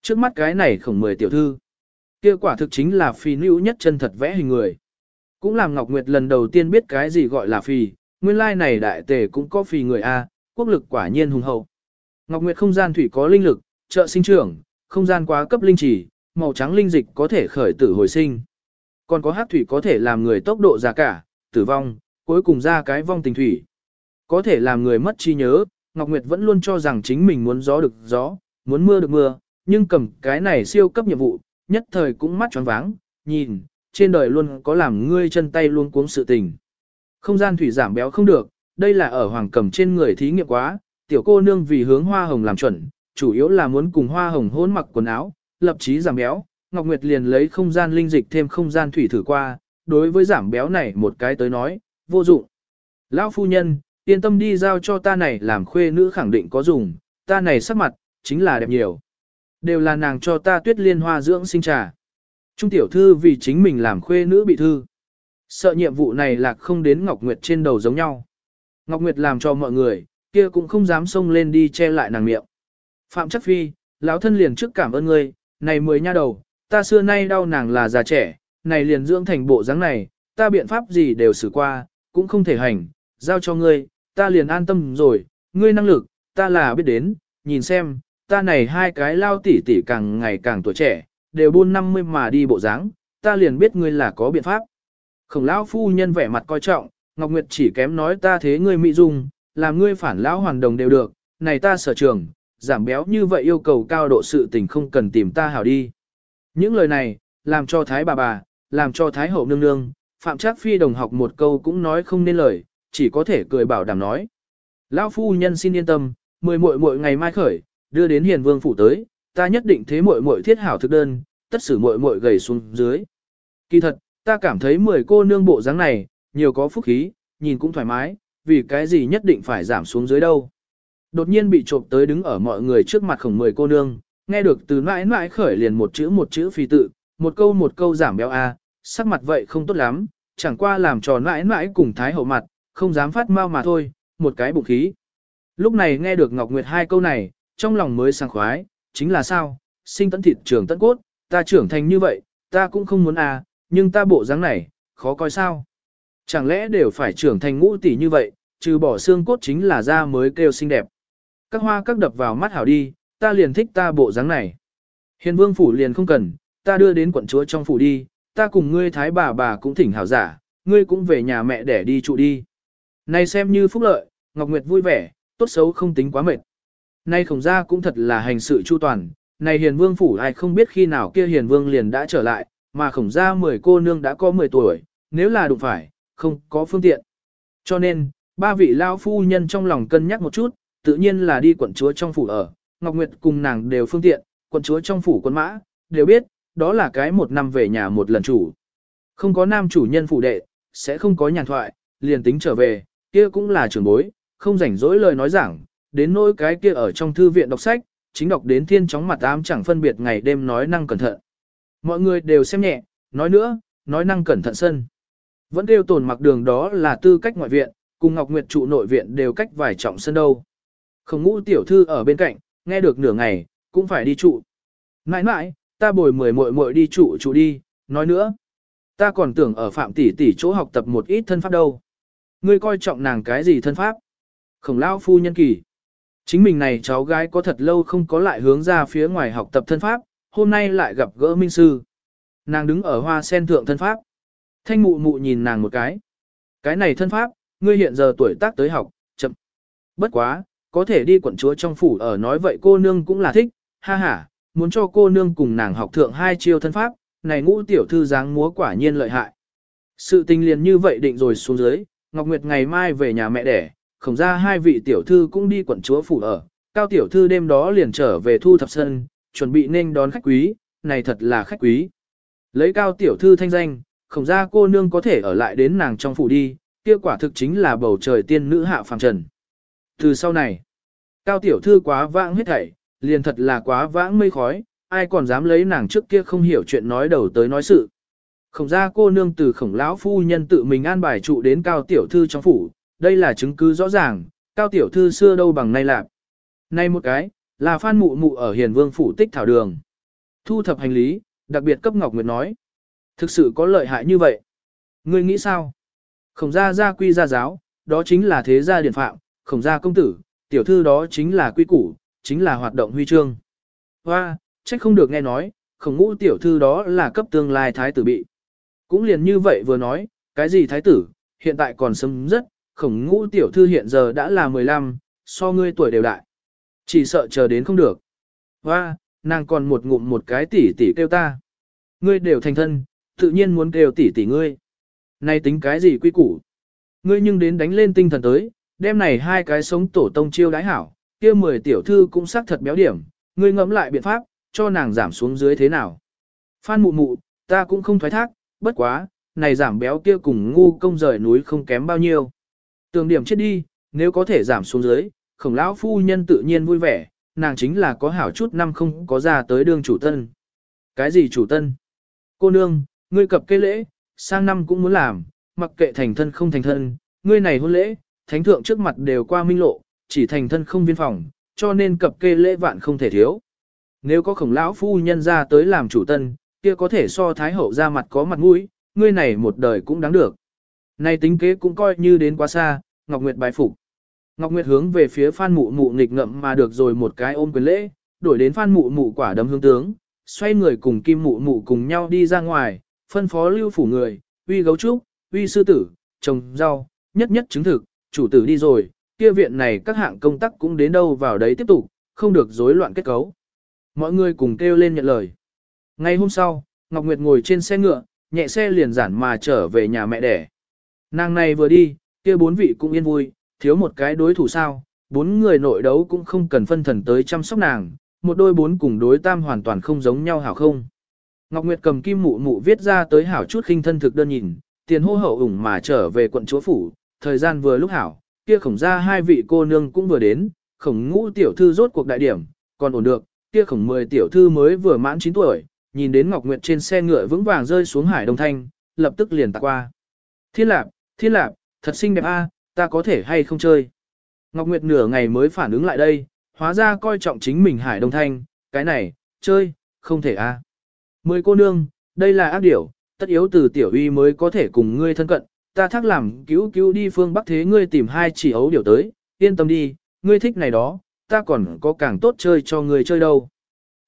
Trước mắt cái này khổng mười tiểu thư. Kia quả thực chính là phi nữ nhất chân thật vẽ hình người. Cũng làm Ngọc Nguyệt lần đầu tiên biết cái gì gọi là phì nguyên lai này đại tề cũng có phì người A, quốc lực quả nhiên hùng hậu. Ngọc Nguyệt không gian thủy có linh lực, trợ sinh trưởng, không gian quá cấp linh chỉ, màu trắng linh dịch có thể khởi tử hồi sinh. Còn có hát thủy có thể làm người tốc độ già cả, tử vong, cuối cùng ra cái vong tình thủy. Có thể làm người mất trí nhớ, Ngọc Nguyệt vẫn luôn cho rằng chính mình muốn gió được gió, muốn mưa được mưa, nhưng cầm cái này siêu cấp nhiệm vụ, nhất thời cũng mắt tròn váng, nhìn, trên đời luôn có làm ngươi chân tay luôn cuống sự tình. Không gian thủy giảm béo không được, đây là ở hoàng cầm trên người thí nghiệm quá, tiểu cô nương vì hướng hoa hồng làm chuẩn, chủ yếu là muốn cùng hoa hồng hôn mặc quần áo, lập chí giảm béo, Ngọc Nguyệt liền lấy không gian linh dịch thêm không gian thủy thử qua, đối với giảm béo này một cái tới nói, vô dụng. Lão phu nhân, yên tâm đi giao cho ta này làm khuê nữ khẳng định có dùng, ta này sắc mặt, chính là đẹp nhiều. Đều là nàng cho ta tuyết liên hoa dưỡng sinh trà. Trung tiểu thư vì chính mình làm khuê nữ bị thư. Sợ nhiệm vụ này lạc không đến Ngọc Nguyệt trên đầu giống nhau. Ngọc Nguyệt làm cho mọi người, kia cũng không dám xông lên đi che lại nàng miệng. Phạm Chất phi, lão thân liền trước cảm ơn ngươi, này mười nha đầu, ta xưa nay đau nàng là già trẻ, này liền dưỡng thành bộ dáng này, ta biện pháp gì đều xử qua, cũng không thể hành, giao cho ngươi, ta liền an tâm rồi, ngươi năng lực, ta là biết đến, nhìn xem, ta này hai cái lao tỉ tỉ càng ngày càng tuổi trẻ, đều buôn 50 mà đi bộ dáng, ta liền biết ngươi là có biện pháp. Khổng lão phu nhân vẻ mặt coi trọng, Ngọc Nguyệt chỉ kém nói ta thế ngươi mỹ dung, làm ngươi phản lão hoàn đồng đều được, này ta sở trường, giảm béo như vậy yêu cầu cao độ sự tình không cần tìm ta hảo đi. Những lời này, làm cho thái bà bà, làm cho thái hậu nương nương, phạm trác phi đồng học một câu cũng nói không nên lời, chỉ có thể cười bảo đảm nói. Lão phu nhân xin yên tâm, mười muội muội ngày mai khởi, đưa đến hiền vương phủ tới, ta nhất định thế muội muội thiết hảo thực đơn, tất xử muội muội gầy xuống dưới. Kỳ thật, ta cảm thấy mười cô nương bộ dáng này, nhiều có phúc khí, nhìn cũng thoải mái, vì cái gì nhất định phải giảm xuống dưới đâu. Đột nhiên bị trộm tới đứng ở mọi người trước mặt khổng mười cô nương, nghe được từ mãi mãi khởi liền một chữ một chữ phi tự, một câu một câu giảm béo a, sắc mặt vậy không tốt lắm, chẳng qua làm trò mãi mãi cùng thái hậu mặt, không dám phát mau mà thôi, một cái bụng khí. Lúc này nghe được Ngọc Nguyệt hai câu này, trong lòng mới sang khoái, chính là sao, sinh tận thịt trưởng tận cốt, ta trưởng thành như vậy, ta cũng không muốn à, nhưng ta bộ dáng này, khó coi sao. Chẳng lẽ đều phải trưởng thành ngũ tỷ như vậy, trừ bỏ xương cốt chính là da mới kêu xinh đẹp. Các hoa các đập vào mắt hảo đi, ta liền thích ta bộ dáng này. Hiền vương phủ liền không cần, ta đưa đến quận chúa trong phủ đi, ta cùng ngươi thái bà bà cũng thỉnh hảo giả, ngươi cũng về nhà mẹ để đi trụ đi. Này xem như phúc lợi, Ngọc Nguyệt vui vẻ, tốt xấu không tính quá mệt. Nay khổng gia cũng thật là hành sự chu toàn, này hiền vương phủ ai không biết khi nào kia hiền vương liền đã trở lại, mà khổng gia mười cô nương đã có 10 tuổi, nếu là đụng phải, không có phương tiện. Cho nên, ba vị lao phu nhân trong lòng cân nhắc một chút, tự nhiên là đi quận chúa trong phủ ở, Ngọc Nguyệt cùng nàng đều phương tiện, quận chúa trong phủ quân mã, đều biết, đó là cái một năm về nhà một lần chủ. Không có nam chủ nhân phủ đệ, sẽ không có nhàn thoại, liền tính trở về, kia cũng là trưởng bối, không rảnh rỗi lời nói giảng, đến nỗi cái kia ở trong thư viện đọc sách, chính đọc đến thiên chóng mặt ám chẳng phân biệt ngày đêm nói năng cẩn thận. Mọi người đều xem nhẹ, nói nữa, nói năng cẩn thận sân. Vẫn đều tồn mặc đường đó là tư cách ngoại viện, cùng Ngọc Nguyệt trụ nội viện đều cách vài trọng sân đâu. Không ngũ tiểu thư ở bên cạnh, nghe được nửa ngày, cũng phải đi trụ. Mãi mãi, ta bồi mười muội muội đi trụ trụ đi, nói nữa. Ta còn tưởng ở phạm tỷ tỷ chỗ học tập một ít thân pháp đâu. Ngươi coi trọng nàng cái gì thân pháp? Khổng lao phu nhân kỳ. Chính mình này cháu gái có thật lâu không có lại hướng ra phía ngoài học tập thân pháp, hôm nay lại gặp gỡ minh sư. Nàng đứng ở hoa sen thượng thân pháp. Thanh mụ mụ nhìn nàng một cái. Cái này thân pháp, ngươi hiện giờ tuổi tác tới học, chậm. Bất quá, có thể đi quận chúa trong phủ ở nói vậy cô nương cũng là thích, ha ha, muốn cho cô nương cùng nàng học thượng hai chiêu thân pháp, này ngũ tiểu thư dáng múa quả nhiên lợi hại. Sự tình liền như vậy định rồi xuống dưới, Ngọc Nguyệt ngày mai về nhà mẹ đẻ, khổng ra hai vị tiểu thư cũng đi quận chúa phủ ở, cao tiểu thư đêm đó liền trở về thu thập sân, chuẩn bị nên đón khách quý, này thật là khách quý. Lấy cao tiểu thư thanh danh, khổng ra cô nương có thể ở lại đến nàng trong phủ đi, kia quả thực chính là bầu trời tiên nữ hạ phàm trần. Từ sau này, cao tiểu thư quá vãng hết thảy, liền thật là quá vãng mây khói, ai còn dám lấy nàng trước kia không hiểu chuyện nói đầu tới nói sự. Khổng ra cô nương từ khổng lão phu nhân tự mình an bài trụ đến cao tiểu thư trong phủ, đây là chứng cứ rõ ràng, cao tiểu thư xưa đâu bằng nay lạc. Nay một cái, là phan mụ mụ ở hiền vương phủ tích thảo đường. Thu thập hành lý, đặc biệt cấp Ngọc Nguyệt nói. Thực sự có lợi hại như vậy. Ngươi nghĩ sao? Khổng gia gia quy gia giáo, đó chính là thế gia điển phạm, khổng gia công tử, tiểu thư đó chính là quy củ, chính là hoạt động huy chương. Hoa, trách không được nghe nói, khổng ngũ tiểu thư đó là cấp tương lai thái tử bị. Cũng liền như vậy vừa nói, cái gì thái tử, hiện tại còn sớm rất, khổng ngũ tiểu thư hiện giờ đã là 15, so ngươi tuổi đều đại. Chỉ sợ chờ đến không được. Hoa, nàng còn một ngụm một cái tỷ tỷ kêu ta. Ngươi đều thành thân, tự nhiên muốn kêu tỷ tỷ ngươi. Này tính cái gì quy củ? Ngươi nhưng đến đánh lên tinh thần tới, đêm này hai cái sống tổ tông chiêu đái hảo, kia mười tiểu thư cũng xác thật béo điểm, ngươi ngẫm lại biện pháp, cho nàng giảm xuống dưới thế nào. Phan mụ mụ, ta cũng không thoái thác, bất quá, này giảm béo kia cùng ngu công rời núi không kém bao nhiêu. Tường điểm chết đi, nếu có thể giảm xuống dưới, khổng lão phu nhân tự nhiên vui vẻ, nàng chính là có hảo chút năm không có ra tới đương chủ tân. Cái gì chủ tân? Cô nương, ngươi cập cây lễ, sang năm cũng muốn làm, mặc kệ thành thân không thành thân, ngươi này hôn lễ, thánh thượng trước mặt đều qua minh lộ, chỉ thành thân không viên phòng, cho nên cập kê lễ vạn không thể thiếu. Nếu có khổng lão phu nhân ra tới làm chủ tân, kia có thể so thái hậu ra mặt có mặt mũi, ngươi này một đời cũng đáng được. Này tính kế cũng coi như đến quá xa, Ngọc Nguyệt bái phục. Ngọc Nguyệt hướng về phía Phan Mụ Mụ nghịch ngậm mà được rồi một cái ôm quyền lễ, đổi đến Phan Mụ Mụ quả đấm hương tướng, xoay người cùng Kim Mụ Mụ cùng nhau đi ra ngoài, phân phó lưu phủ người, uy gấu trúc, uy sư tử, trồng rau, nhất nhất chứng thực, chủ tử đi rồi, kia viện này các hạng công tác cũng đến đâu vào đấy tiếp tục, không được rối loạn kết cấu. Mọi người cùng kêu lên nhận lời. Ngày hôm sau, Ngọc Nguyệt ngồi trên xe ngựa, nhẹ xe liền giản mà trở về nhà mẹ đẻ. Nàng này vừa đi, kia bốn vị cũng yên vui, thiếu một cái đối thủ sao, bốn người nội đấu cũng không cần phân thần tới chăm sóc nàng, một đôi bốn cùng đối tam hoàn toàn không giống nhau hảo không. Ngọc Nguyệt cầm kim mụ mụ viết ra tới hảo chút khinh thân thực đơn nhìn, tiền hô hậu ủng mà trở về quận chúa phủ, thời gian vừa lúc hảo, kia khổng ra hai vị cô nương cũng vừa đến, khổng ngũ tiểu thư rốt cuộc đại điểm, còn ổn được, kia khổng mười tiểu thư mới vừa mãn 9 tuổi, nhìn đến Ngọc Nguyệt trên xe ngựa vững vàng rơi xuống hải đông thanh, lập tức liền tạc qua. Thiên lạp, thiên lạp, thật xinh đẹp a, ta có thể hay không chơi. Ngọc Nguyệt nửa ngày mới phản ứng lại đây, hóa ra coi trọng chính mình hải đông thanh, cái này, chơi, không thể a. Mười cô nương, đây là ác điểu, tất yếu từ tiểu uy mới có thể cùng ngươi thân cận, ta thắc làm cứu cứu đi phương Bắc thế ngươi tìm hai chỉ ấu điểu tới, yên tâm đi, ngươi thích này đó, ta còn có càng tốt chơi cho ngươi chơi đâu.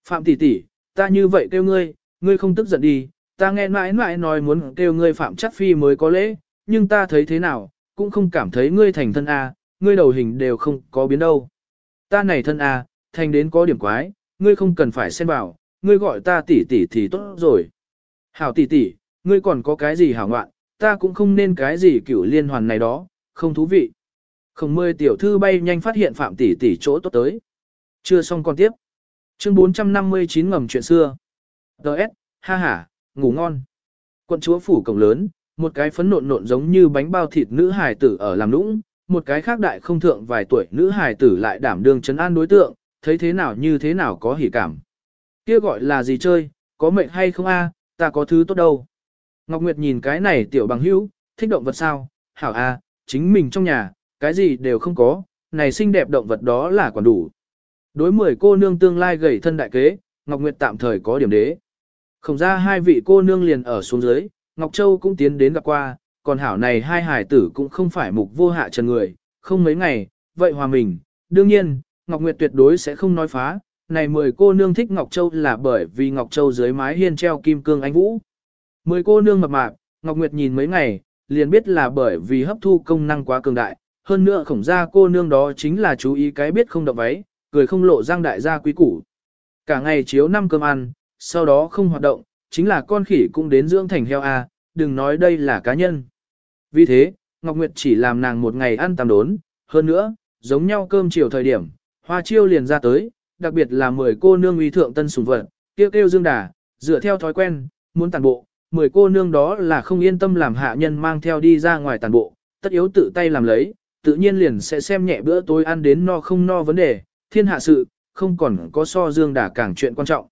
Phạm tỷ tỷ, ta như vậy kêu ngươi, ngươi không tức giận đi, ta nghe mãi mãi nói muốn kêu ngươi Phạm chắc phi mới có lễ, nhưng ta thấy thế nào, cũng không cảm thấy ngươi thành thân A, ngươi đầu hình đều không có biến đâu. Ta này thân A, thành đến có điểm quái, ngươi không cần phải xen vào, ngươi gọi ta tỷ tỷ thì tốt rồi. Hảo tỷ tỷ, ngươi còn có cái gì hảo ngoạn, ta cũng không nên cái gì cửu liên hoàn này đó, không thú vị. Không mươi tiểu thư bay nhanh phát hiện phạm tỷ tỷ chỗ tốt tới. Chưa xong còn tiếp. Chương 459 ngầm chuyện xưa. Đợt, ha ha, ngủ ngon. Quận chúa phủ cổng lớn, một cái phấn nộn nộn giống như bánh bao thịt nữ hài tử ở làm nũng, một cái khác đại không thượng vài tuổi nữ hài tử lại đảm đương chấn an đối tượng, thấy thế nào như thế nào có hỉ cảm. Kia gọi là gì chơi, có mệnh hay không a, ta có thứ tốt đâu. Ngọc Nguyệt nhìn cái này tiểu bằng hữu, thích động vật sao, hảo a, chính mình trong nhà, cái gì đều không có, này xinh đẹp động vật đó là còn đủ. Đối mười cô nương tương lai gầy thân đại kế, Ngọc Nguyệt tạm thời có điểm đế. Không ra hai vị cô nương liền ở xuống dưới, Ngọc Châu cũng tiến đến gặp qua, còn hảo này hai hải tử cũng không phải mục vô hạ trần người, không mấy ngày, vậy hòa mình. Đương nhiên, Ngọc Nguyệt tuyệt đối sẽ không nói phá, này mười cô nương thích Ngọc Châu là bởi vì Ngọc Châu dưới mái hiên treo kim cương anh vũ. Mười cô nương mập mạp, Ngọc Nguyệt nhìn mấy ngày, liền biết là bởi vì hấp thu công năng quá cường đại, hơn nữa khổng ra cô nương đó chính là chú ý cái biết không động váy, cười không lộ răng đại gia quý củ. Cả ngày chiếu năm cơm ăn, sau đó không hoạt động, chính là con khỉ cũng đến dưỡng thành heo a, đừng nói đây là cá nhân. Vì thế, Ngọc Nguyệt chỉ làm nàng một ngày ăn tạm đốn, hơn nữa, giống nhau cơm chiều thời điểm, hoa chiêu liền ra tới, đặc biệt là 10 cô nương uy thượng tân sủng vật, kêu kêu dương đà, dựa theo thói quen, muốn tàn bộ, 10 cô nương đó là không yên tâm làm hạ nhân mang theo đi ra ngoài tàn bộ, tất yếu tự tay làm lấy, tự nhiên liền sẽ xem nhẹ bữa tối ăn đến no không no vấn đề, thiên hạ sự, không còn có so dương đà càng chuyện quan trọng.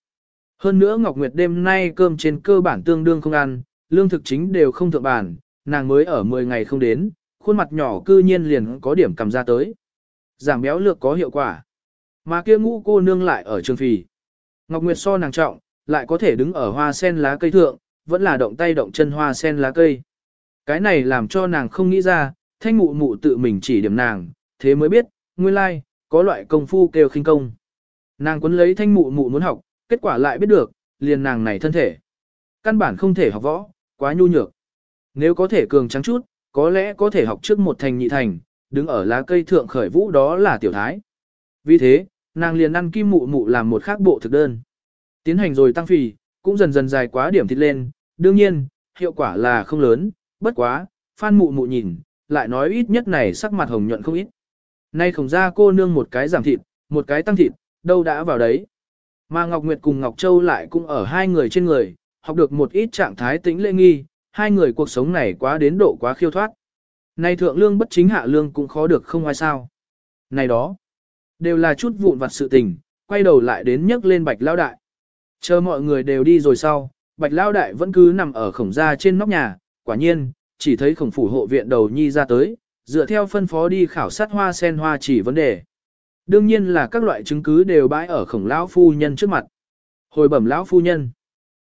Hơn nữa Ngọc Nguyệt đêm nay cơm trên cơ bản tương đương không ăn, lương thực chính đều không thượng bản, nàng mới ở 10 ngày không đến, khuôn mặt nhỏ cư nhiên liền có điểm cầm ra tới. Giảm béo lược có hiệu quả. Mà kia ngũ cô nương lại ở trường phì. Ngọc Nguyệt so nàng trọng, lại có thể đứng ở hoa sen lá cây thượng, vẫn là động tay động chân hoa sen lá cây. Cái này làm cho nàng không nghĩ ra, thanh mụ mụ tự mình chỉ điểm nàng, thế mới biết, nguyên lai, like, có loại công phu kêu khinh công. Nàng quấn lấy thanh mụ mụ muốn học, kết quả lại biết được, liền nàng này thân thể. Căn bản không thể học võ, quá nhu nhược. Nếu có thể cường trắng chút, có lẽ có thể học trước một thành nhị thành, đứng ở lá cây thượng khởi vũ đó là tiểu thái. Vì thế, nàng liền ăn kim mụ mụ làm một khác bộ thực đơn. Tiến hành rồi tăng phì, cũng dần dần dài quá điểm thịt lên, đương nhiên, hiệu quả là không lớn, bất quá, phan mụ mụ nhìn, lại nói ít nhất này sắc mặt hồng nhuận không ít. Nay không ra cô nương một cái giảm thịt, một cái tăng thịt, đâu đã vào đấy. Mà Ngọc Nguyệt cùng Ngọc Châu lại cũng ở hai người trên người, học được một ít trạng thái tĩnh lễ nghi, hai người cuộc sống này quá đến độ quá khiêu thoát. Này thượng lương bất chính hạ lương cũng khó được không ai sao. Này đó, đều là chút vụn vặt sự tình, quay đầu lại đến nhấc lên bạch lao đại. Chờ mọi người đều đi rồi sau, bạch lao đại vẫn cứ nằm ở khổng gia trên nóc nhà, quả nhiên, chỉ thấy khổng phủ hộ viện đầu nhi ra tới, dựa theo phân phó đi khảo sát hoa sen hoa chỉ vấn đề. Đương nhiên là các loại chứng cứ đều bãi ở khổng lão phu nhân trước mặt. Hồi bẩm lão phu nhân.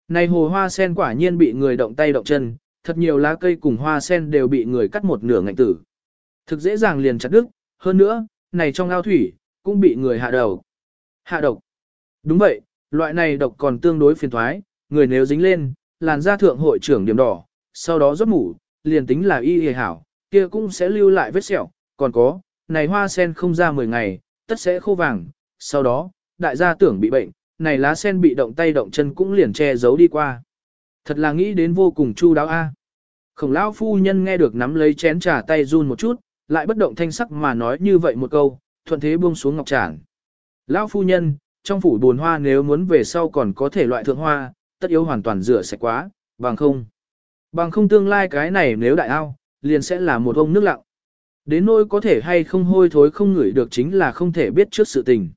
Này hồ hoa sen quả nhiên bị người động tay động chân, thật nhiều lá cây cùng hoa sen đều bị người cắt một nửa ngạnh tử. Thực dễ dàng liền chặt đứt, hơn nữa, này trong ao thủy, cũng bị người hạ đầu. Hạ độc. Đúng vậy, loại này độc còn tương đối phiền thoái, người nếu dính lên, làn da thượng hội trưởng điểm đỏ, sau đó rốt mủ, liền tính là y hề hảo, kia cũng sẽ lưu lại vết sẹo, còn có, này hoa sen không ra 10 ngày, tất sẽ khô vàng, sau đó, đại gia tưởng bị bệnh, này lá sen bị động tay động chân cũng liền che giấu đi qua. Thật là nghĩ đến vô cùng chu đáo a. Khổng lão phu nhân nghe được nắm lấy chén trà tay run một chút, lại bất động thanh sắc mà nói như vậy một câu, thuận thế buông xuống ngọc tràn. Lão phu nhân, trong phủ buồn hoa nếu muốn về sau còn có thể loại thượng hoa, tất yếu hoàn toàn rửa sạch quá, bằng không. Bằng không tương lai cái này nếu đại ao, liền sẽ là một ông nước lặng. Đến nỗi có thể hay không hôi thối không ngửi được chính là không thể biết trước sự tình.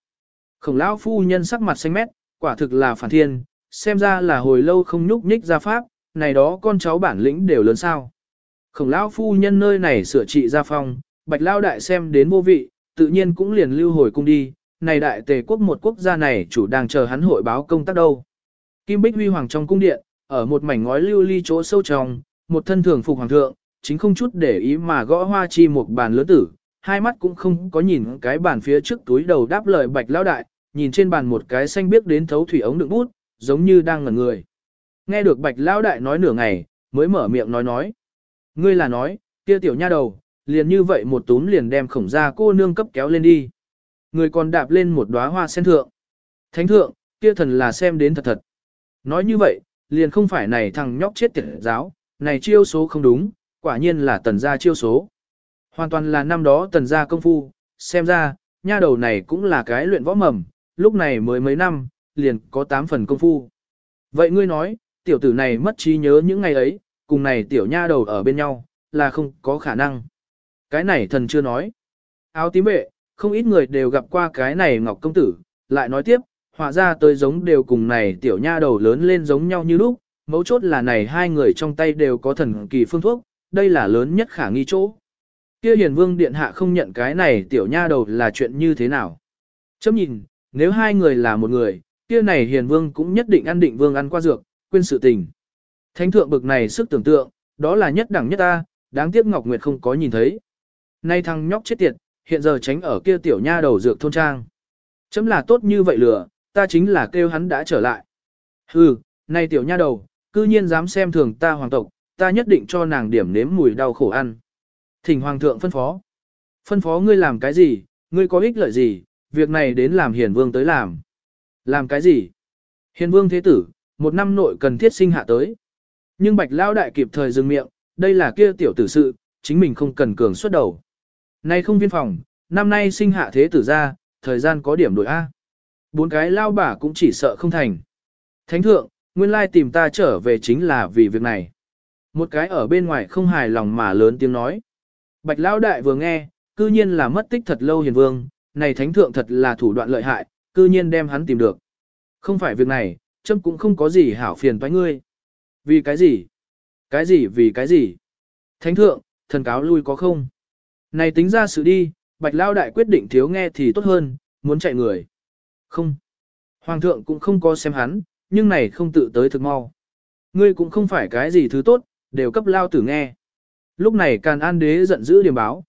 Khổng lão phu nhân sắc mặt xanh mét, quả thực là phản thiên, xem ra là hồi lâu không nhúc nhích ra pháp, này đó con cháu bản lĩnh đều lớn sao. Khổng lão phu nhân nơi này sửa trị gia phong, bạch lao đại xem đến vô vị, tự nhiên cũng liền lưu hồi cung đi, này đại tề quốc một quốc gia này chủ đang chờ hắn hội báo công tác đâu. Kim Bích Huy Hoàng trong cung điện, ở một mảnh ngói lưu ly chỗ sâu trong, một thân thường phục hoàng thượng, chính không chút để ý mà gõ hoa chi một bàn lớn tử, hai mắt cũng không có nhìn cái bàn phía trước túi đầu đáp lời bạch lão đại, nhìn trên bàn một cái xanh biếc đến thấu thủy ống đựng bút, giống như đang ngẩn người. Nghe được bạch lão đại nói nửa ngày, mới mở miệng nói nói. Ngươi là nói, kia tiểu nha đầu, liền như vậy một túm liền đem khổng ra cô nương cấp kéo lên đi. Người còn đạp lên một đóa hoa sen thượng. Thánh thượng, kia thần là xem đến thật thật. Nói như vậy, liền không phải này thằng nhóc chết tiệt giáo, này chiêu số không đúng, quả nhiên là tần gia chiêu số. Hoàn toàn là năm đó tần gia công phu, xem ra, nha đầu này cũng là cái luyện võ mầm, lúc này mới mấy năm, liền có 8 phần công phu. Vậy ngươi nói, tiểu tử này mất trí nhớ những ngày ấy, cùng này tiểu nha đầu ở bên nhau, là không có khả năng. Cái này thần chưa nói. Áo tím vệ, không ít người đều gặp qua cái này ngọc công tử, lại nói tiếp, họa ra tới giống đều cùng này tiểu nha đầu lớn lên giống nhau như lúc, mấu chốt là này hai người trong tay đều có thần kỳ phương thuốc, đây là lớn nhất khả nghi chỗ. Kia hiền vương điện hạ không nhận cái này tiểu nha đầu là chuyện như thế nào. Chấm nhìn, nếu hai người là một người, kia này hiền vương cũng nhất định ăn định vương ăn qua dược, quên sự tình. Thánh thượng bực này sức tưởng tượng, đó là nhất đẳng nhất ta, đáng tiếc Ngọc Nguyệt không có nhìn thấy. Nay thằng nhóc chết tiệt, hiện giờ tránh ở kia tiểu nha đầu dược thôn trang. Chấm là tốt như vậy lửa, ta chính là kêu hắn đã trở lại. Hừ, nay tiểu nha đầu, cư nhiên dám xem thường ta hoàng tộc, ta nhất định cho nàng điểm nếm mùi đau khổ ăn. Thỉnh hoàng thượng phân phó. Phân phó ngươi làm cái gì, ngươi có ích lợi gì, việc này đến làm hiền vương tới làm. Làm cái gì? Hiền vương thế tử, một năm nội cần thiết sinh hạ tới. Nhưng bạch lao đại kịp thời dừng miệng, đây là kia tiểu tử sự, chính mình không cần cường xuất đầu. Nay không viên phòng, năm nay sinh hạ thế tử ra, thời gian có điểm đổi A. Bốn cái lao bà cũng chỉ sợ không thành. Thánh thượng, nguyên lai tìm ta trở về chính là vì việc này. Một cái ở bên ngoài không hài lòng mà lớn tiếng nói. Bạch lao đại vừa nghe, cư nhiên là mất tích thật lâu hiền vương, này thánh thượng thật là thủ đoạn lợi hại, cư nhiên đem hắn tìm được. Không phải việc này, châm cũng không có gì hảo phiền toái ngươi. Vì cái gì? Cái gì vì cái gì? Thánh thượng, thần cáo lui có không? Này tính ra sự đi, bạch lao đại quyết định thiếu nghe thì tốt hơn, muốn chạy người. Không. Hoàng thượng cũng không có xem hắn, nhưng này không tự tới thực mau. Ngươi cũng không phải cái gì thứ tốt, đều cấp lao tử nghe. Lúc này càn an đế giận dữ điểm báo.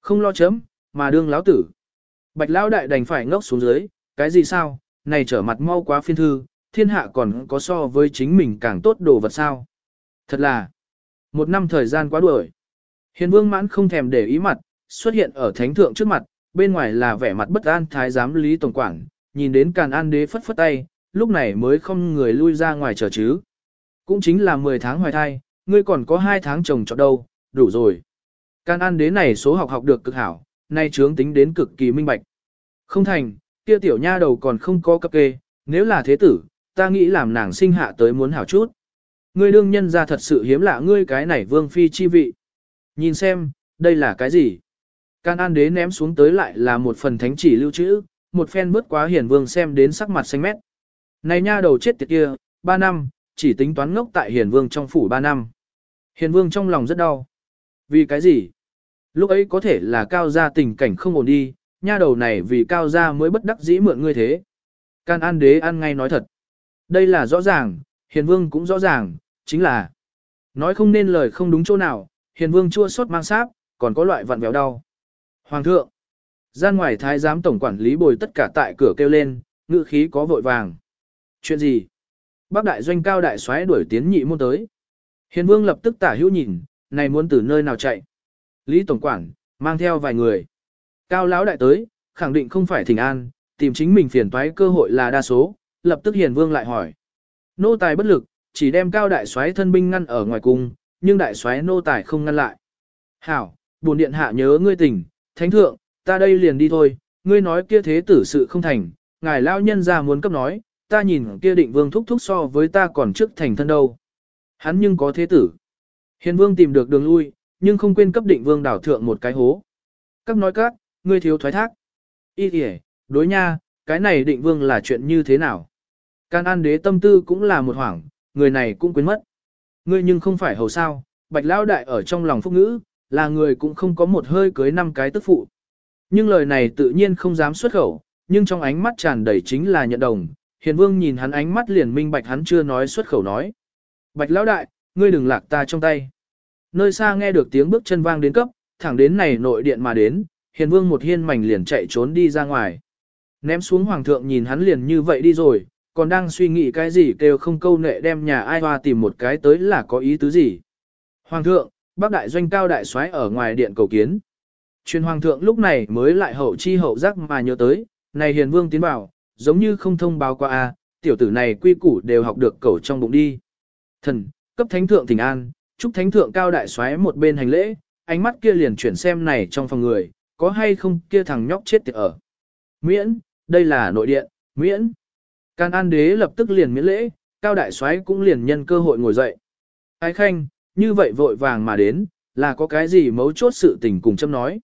Không lo chấm, mà đương lão tử. Bạch lao đại đành phải ngốc xuống dưới, cái gì sao, này trở mặt mau quá phiên thư, thiên hạ còn có so với chính mình càng tốt đồ vật sao. Thật là, một năm thời gian quá đuổi. Hiền vương mãn không thèm để ý mặt, xuất hiện ở thánh thượng trước mặt, bên ngoài là vẻ mặt bất an thái giám lý tổng quản, nhìn đến càn an đế phất phất tay, lúc này mới không người lui ra ngoài chờ chứ. Cũng chính là 10 tháng hoài thai, ngươi còn có hai tháng chồng cho đâu, đủ rồi. Can an đế này số học học được cực hảo, nay trướng tính đến cực kỳ minh bạch. Không thành, kia tiểu nha đầu còn không có cấp kê, nếu là thế tử, ta nghĩ làm nàng sinh hạ tới muốn hảo chút. Ngươi đương nhân ra thật sự hiếm lạ ngươi cái này vương phi chi vị. Nhìn xem, đây là cái gì? Can An đế ném xuống tới lại là một phần thánh chỉ lưu trữ, một phen bớt quá hiển vương xem đến sắc mặt xanh mét. Này nha đầu chết tiệt kia, ba năm, chỉ tính toán ngốc tại hiển vương trong phủ ba năm. Hiền vương trong lòng rất đau. Vì cái gì? Lúc ấy có thể là cao gia tình cảnh không ổn đi, nha đầu này vì cao gia mới bất đắc dĩ mượn ngươi thế. Can An đế ăn ngay nói thật. Đây là rõ ràng, hiền vương cũng rõ ràng, chính là nói không nên lời không đúng chỗ nào, hiền vương chua xót mang sáp, còn có loại vặn vẹo đau. Hoàng thượng, gian ngoài thái giám tổng quản lý bồi tất cả tại cửa kêu lên, ngữ khí có vội vàng. Chuyện gì? Bác đại doanh cao đại xoáy đuổi tiến nhị môn tới. Hiền vương lập tức tả hữu nhìn, này muốn từ nơi nào chạy. Lý tổng quản, mang theo vài người. Cao lão đại tới, khẳng định không phải thỉnh an, tìm chính mình phiền toái cơ hội là đa số, lập tức hiền vương lại hỏi. Nô tài bất lực, chỉ đem cao đại soái thân binh ngăn ở ngoài cung, nhưng đại soái nô tài không ngăn lại. Hảo, buồn điện hạ nhớ ngươi tình, thánh thượng, ta đây liền đi thôi, ngươi nói kia thế tử sự không thành, ngài lao nhân ra muốn cấp nói, ta nhìn kia định vương thúc thúc so với ta còn trước thành thân đâu. Hắn nhưng có thế tử. Hiền vương tìm được đường lui, nhưng không quên cấp định vương đảo thượng một cái hố. Các nói các, ngươi thiếu thoái thác. Ý kìa, đối nha, cái này định vương là chuyện như thế nào? Can An đế tâm tư cũng là một hoảng, người này cũng quên mất. Ngươi nhưng không phải hầu sao, bạch lão đại ở trong lòng phúc ngữ, là người cũng không có một hơi cưới năm cái tức phụ. Nhưng lời này tự nhiên không dám xuất khẩu, nhưng trong ánh mắt tràn đầy chính là nhận đồng, hiền vương nhìn hắn ánh mắt liền minh bạch hắn chưa nói xuất khẩu nói. Bạch lão đại, ngươi đừng lạc ta trong tay. Nơi xa nghe được tiếng bước chân vang đến cấp, thẳng đến này nội điện mà đến, hiền vương một hiên mảnh liền chạy trốn đi ra ngoài. Ném xuống hoàng thượng nhìn hắn liền như vậy đi rồi, còn đang suy nghĩ cái gì kêu không câu nệ đem nhà ai hoa tìm một cái tới là có ý tứ gì. Hoàng thượng, bác đại doanh cao đại soái ở ngoài điện cầu kiến. Truyền hoàng thượng lúc này mới lại hậu chi hậu giác mà nhớ tới, này hiền vương tiến bảo, giống như không thông báo qua a, tiểu tử này quy củ đều học được cầu trong bụng đi. Thần, cấp thánh thượng thỉnh an, chúc thánh thượng cao đại soái một bên hành lễ, ánh mắt kia liền chuyển xem này trong phòng người, có hay không kia thằng nhóc chết tiệt ở. Miễn, đây là nội điện, miễn. Can An đế lập tức liền miễn lễ, cao đại soái cũng liền nhân cơ hội ngồi dậy. Ái khanh, như vậy vội vàng mà đến, là có cái gì mấu chốt sự tình cùng châm nói.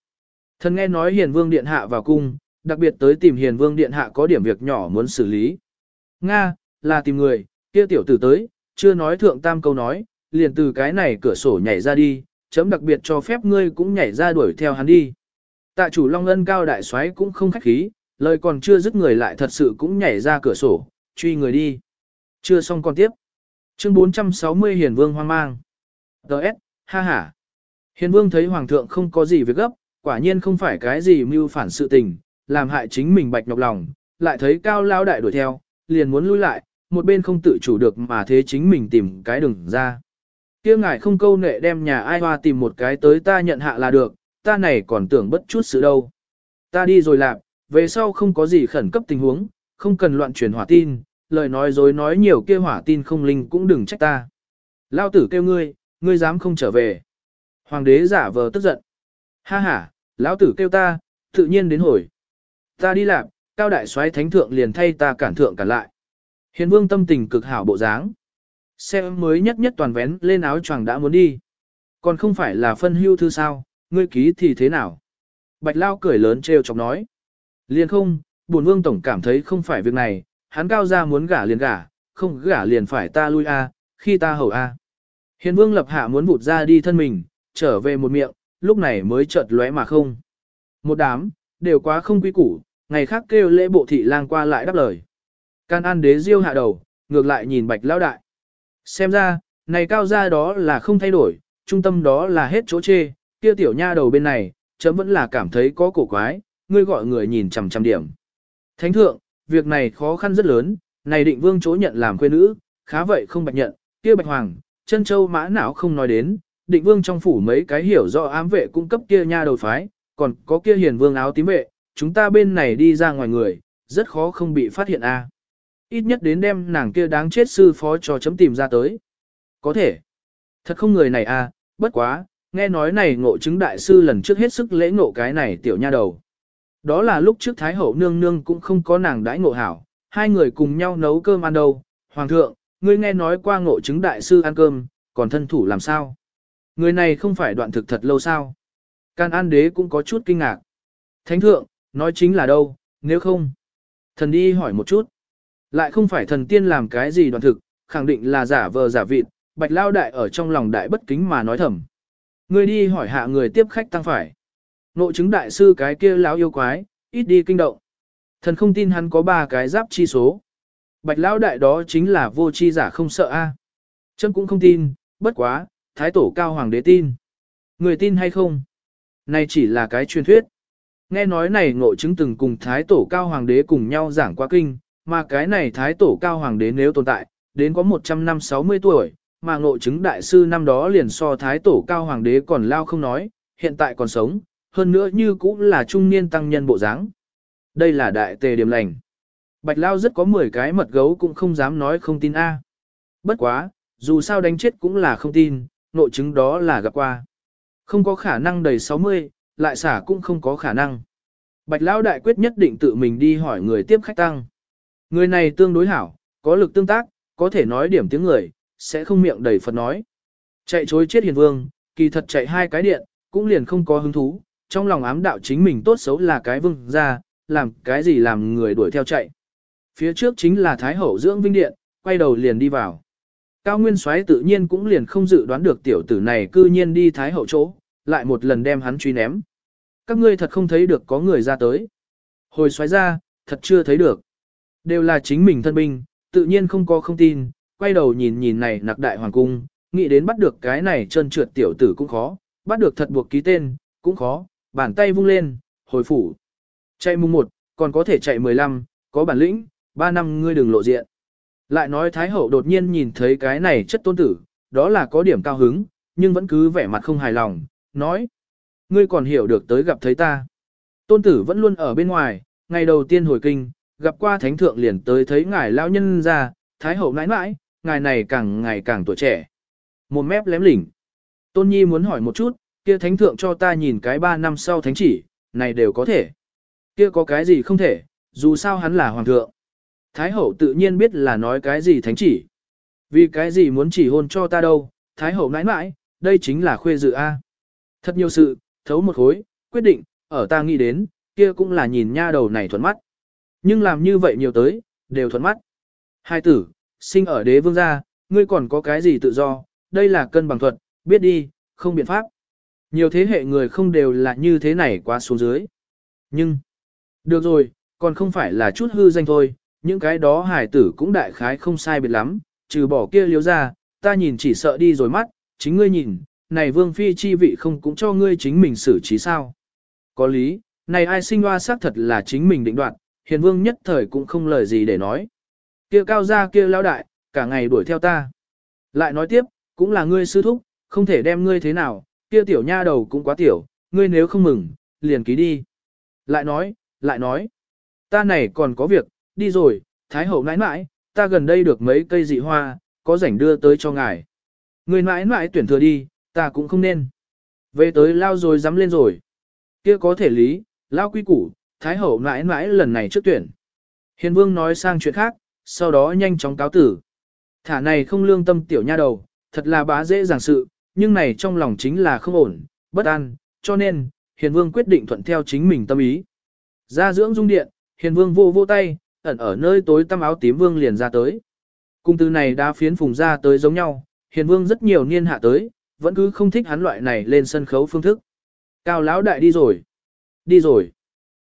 Thần nghe nói hiền vương điện hạ vào cung, đặc biệt tới tìm hiền vương điện hạ có điểm việc nhỏ muốn xử lý. Nga, là tìm người, kia tiểu tử tới, chưa nói thượng tam câu nói, liền từ cái này cửa sổ nhảy ra đi, chấm đặc biệt cho phép ngươi cũng nhảy ra đuổi theo hắn đi. Tạ chủ Long Ân cao đại soái cũng không khách khí, lời còn chưa dứt người lại thật sự cũng nhảy ra cửa sổ, truy người đi. Chưa xong còn tiếp. Chương 460 Hiền Vương hoang mang. Đợt, ha ha. Hiền Vương thấy Hoàng thượng không có gì việc gấp, quả nhiên không phải cái gì mưu phản sự tình, làm hại chính mình bạch nhọc lòng, lại thấy cao lao đại đuổi theo, liền muốn lui lại, một bên không tự chủ được mà thế chính mình tìm cái đường ra. kia ngài không câu nệ đem nhà ai hoa tìm một cái tới ta nhận hạ là được, ta này còn tưởng bất chút sự đâu. Ta đi rồi lạp, về sau không có gì khẩn cấp tình huống, không cần loạn truyền hỏa tin, lời nói dối nói nhiều kia hỏa tin không linh cũng đừng trách ta. Lao tử kêu ngươi, ngươi dám không trở về. Hoàng đế giả vờ tức giận. Ha ha, lão tử kêu ta, tự nhiên đến hồi. Ta đi làm, cao đại soái thánh thượng liền thay ta cản thượng cản lại. Hiền vương tâm tình cực hảo bộ dáng. Xe mới nhất nhất toàn vén lên áo choàng đã muốn đi. Còn không phải là phân hưu thư sao, ngươi ký thì thế nào? Bạch Lao cười lớn trêu chọc nói. Liền không, bổn vương tổng cảm thấy không phải việc này, hắn cao ra muốn gả liền gả, không gả liền phải ta lui a, khi ta hầu a. Hiền vương lập hạ muốn vụt ra đi thân mình, trở về một miệng, lúc này mới chợt lóe mà không. Một đám, đều quá không quý củ, ngày khác kêu lễ bộ thị lang qua lại đáp lời. Can an đế diêu hạ đầu, ngược lại nhìn bạch lão đại. Xem ra, này cao ra đó là không thay đổi, trung tâm đó là hết chỗ chê, kia tiểu nha đầu bên này, chấm vẫn là cảm thấy có cổ quái, ngươi gọi người nhìn chằm chằm điểm. Thánh thượng, việc này khó khăn rất lớn, này định vương chỗ nhận làm quê nữ, khá vậy không bạch nhận, kia bạch hoàng, chân châu mã não không nói đến, định vương trong phủ mấy cái hiểu rõ ám vệ cung cấp kia nha đầu phái, còn có kia hiền vương áo tím vệ, chúng ta bên này đi ra ngoài người, rất khó không bị phát hiện a. Ít nhất đến đem nàng kia đáng chết sư phó cho chấm tìm ra tới. Có thể. Thật không người này à bất quá, nghe nói này ngộ chứng đại sư lần trước hết sức lễ ngộ cái này tiểu nha đầu. Đó là lúc trước Thái Hậu nương nương cũng không có nàng đãi ngộ hảo, hai người cùng nhau nấu cơm ăn đâu. Hoàng thượng, ngươi nghe nói qua ngộ chứng đại sư ăn cơm, còn thân thủ làm sao? Người này không phải đoạn thực thật lâu sao? Can An Đế cũng có chút kinh ngạc. Thánh thượng, nói chính là đâu, nếu không? Thần đi hỏi một chút. Lại không phải thần tiên làm cái gì đoàn thực, khẳng định là giả vờ giả vịt, bạch lao đại ở trong lòng đại bất kính mà nói thầm. Người đi hỏi hạ người tiếp khách tăng phải. Nội chứng đại sư cái kia lão yêu quái, ít đi kinh động. Thần không tin hắn có ba cái giáp chi số. Bạch lão đại đó chính là vô chi giả không sợ a. À. Trâm cũng không tin, bất quá, thái tổ cao hoàng đế tin. Người tin hay không? Này chỉ là cái truyền thuyết. Nghe nói này ngộ chứng từng cùng thái tổ cao hoàng đế cùng nhau giảng qua kinh, mà cái này thái tổ cao hoàng đế nếu tồn tại, đến có 100 năm 60 tuổi, mà ngộ chứng đại sư năm đó liền so thái tổ cao hoàng đế còn lao không nói, hiện tại còn sống, hơn nữa như cũng là trung niên tăng nhân bộ dáng. Đây là đại tề điểm lành. Bạch lao rất có 10 cái mật gấu cũng không dám nói không tin A. Bất quá, dù sao đánh chết cũng là không tin, ngộ chứng đó là gặp qua. Không có khả năng đầy 60, lại xả cũng không có khả năng. Bạch lao đại quyết nhất định tự mình đi hỏi người tiếp khách tăng. Người này tương đối hảo, có lực tương tác, có thể nói điểm tiếng người, sẽ không miệng đầy Phật nói. Chạy chối chết hiền vương, kỳ thật chạy hai cái điện, cũng liền không có hứng thú, trong lòng ám đạo chính mình tốt xấu là cái vương ra, làm cái gì làm người đuổi theo chạy. Phía trước chính là Thái Hậu dưỡng vinh điện, quay đầu liền đi vào. Cao Nguyên Soái tự nhiên cũng liền không dự đoán được tiểu tử này cư nhiên đi Thái Hậu chỗ, lại một lần đem hắn truy ném. Các ngươi thật không thấy được có người ra tới. Hồi xoáy ra, thật chưa thấy được. Đều là chính mình thân binh, tự nhiên không có không tin, quay đầu nhìn nhìn này nặc đại hoàng cung, nghĩ đến bắt được cái này chân trượt tiểu tử cũng khó, bắt được thật buộc ký tên, cũng khó, bàn tay vung lên, hồi phủ. Chạy mùng 1, còn có thể chạy 15, có bản lĩnh, 3 năm ngươi đừng lộ diện. Lại nói Thái Hậu đột nhiên nhìn thấy cái này chất tôn tử, đó là có điểm cao hứng, nhưng vẫn cứ vẻ mặt không hài lòng, nói. Ngươi còn hiểu được tới gặp thấy ta. Tôn tử vẫn luôn ở bên ngoài, ngày đầu tiên hồi kinh, gặp qua thánh thượng liền tới thấy ngài lao nhân ra, Thái Hậu nãi nãi, ngài này càng ngày càng tuổi trẻ. Một mép lém lỉnh. Tôn Nhi muốn hỏi một chút, kia thánh thượng cho ta nhìn cái ba năm sau thánh chỉ, này đều có thể. Kia có cái gì không thể, dù sao hắn là hoàng thượng. Thái hậu tự nhiên biết là nói cái gì thánh chỉ. Vì cái gì muốn chỉ hôn cho ta đâu, Thái hậu nãi nãi, đây chính là khuê dự A. Thật nhiều sự, thấu một khối, quyết định, ở ta nghĩ đến, kia cũng là nhìn nha đầu này thuận mắt. Nhưng làm như vậy nhiều tới, đều thuận mắt. Hai tử, sinh ở đế vương gia, ngươi còn có cái gì tự do, đây là cân bằng thuật, biết đi, không biện pháp. Nhiều thế hệ người không đều là như thế này quá xuống dưới. Nhưng, được rồi, còn không phải là chút hư danh thôi, những cái đó hải tử cũng đại khái không sai biệt lắm, trừ bỏ kia liếu ra, ta nhìn chỉ sợ đi rồi mắt, chính ngươi nhìn, này vương phi chi vị không cũng cho ngươi chính mình xử trí sao. Có lý, này ai sinh hoa xác thật là chính mình định đoạt, hiền vương nhất thời cũng không lời gì để nói. Kia cao gia kia lão đại, cả ngày đuổi theo ta. Lại nói tiếp, cũng là ngươi sư thúc, không thể đem ngươi thế nào, kia tiểu nha đầu cũng quá tiểu, ngươi nếu không mừng, liền ký đi. Lại nói, lại nói, ta này còn có việc, đi rồi, Thái hậu nãi nãi, ta gần đây được mấy cây dị hoa, có rảnh đưa tới cho ngài. Ngươi nãi nãi tuyển thừa đi, ta cũng không nên. Về tới lao rồi dám lên rồi. Kia có thể lý, lao quy củ, Thái hậu nãi nãi lần này trước tuyển. Hiền vương nói sang chuyện khác, sau đó nhanh chóng cáo tử. Thả này không lương tâm tiểu nha đầu, thật là bá dễ dàng sự, nhưng này trong lòng chính là không ổn, bất an, cho nên, hiền vương quyết định thuận theo chính mình tâm ý. Ra dưỡng dung điện, hiền vương vô vô tay, ẩn ở nơi tối tăm áo tím vương liền ra tới. Cung từ này đã phiến phùng ra tới giống nhau, hiền vương rất nhiều niên hạ tới, vẫn cứ không thích hắn loại này lên sân khấu phương thức. Cao lão đại đi rồi. Đi rồi.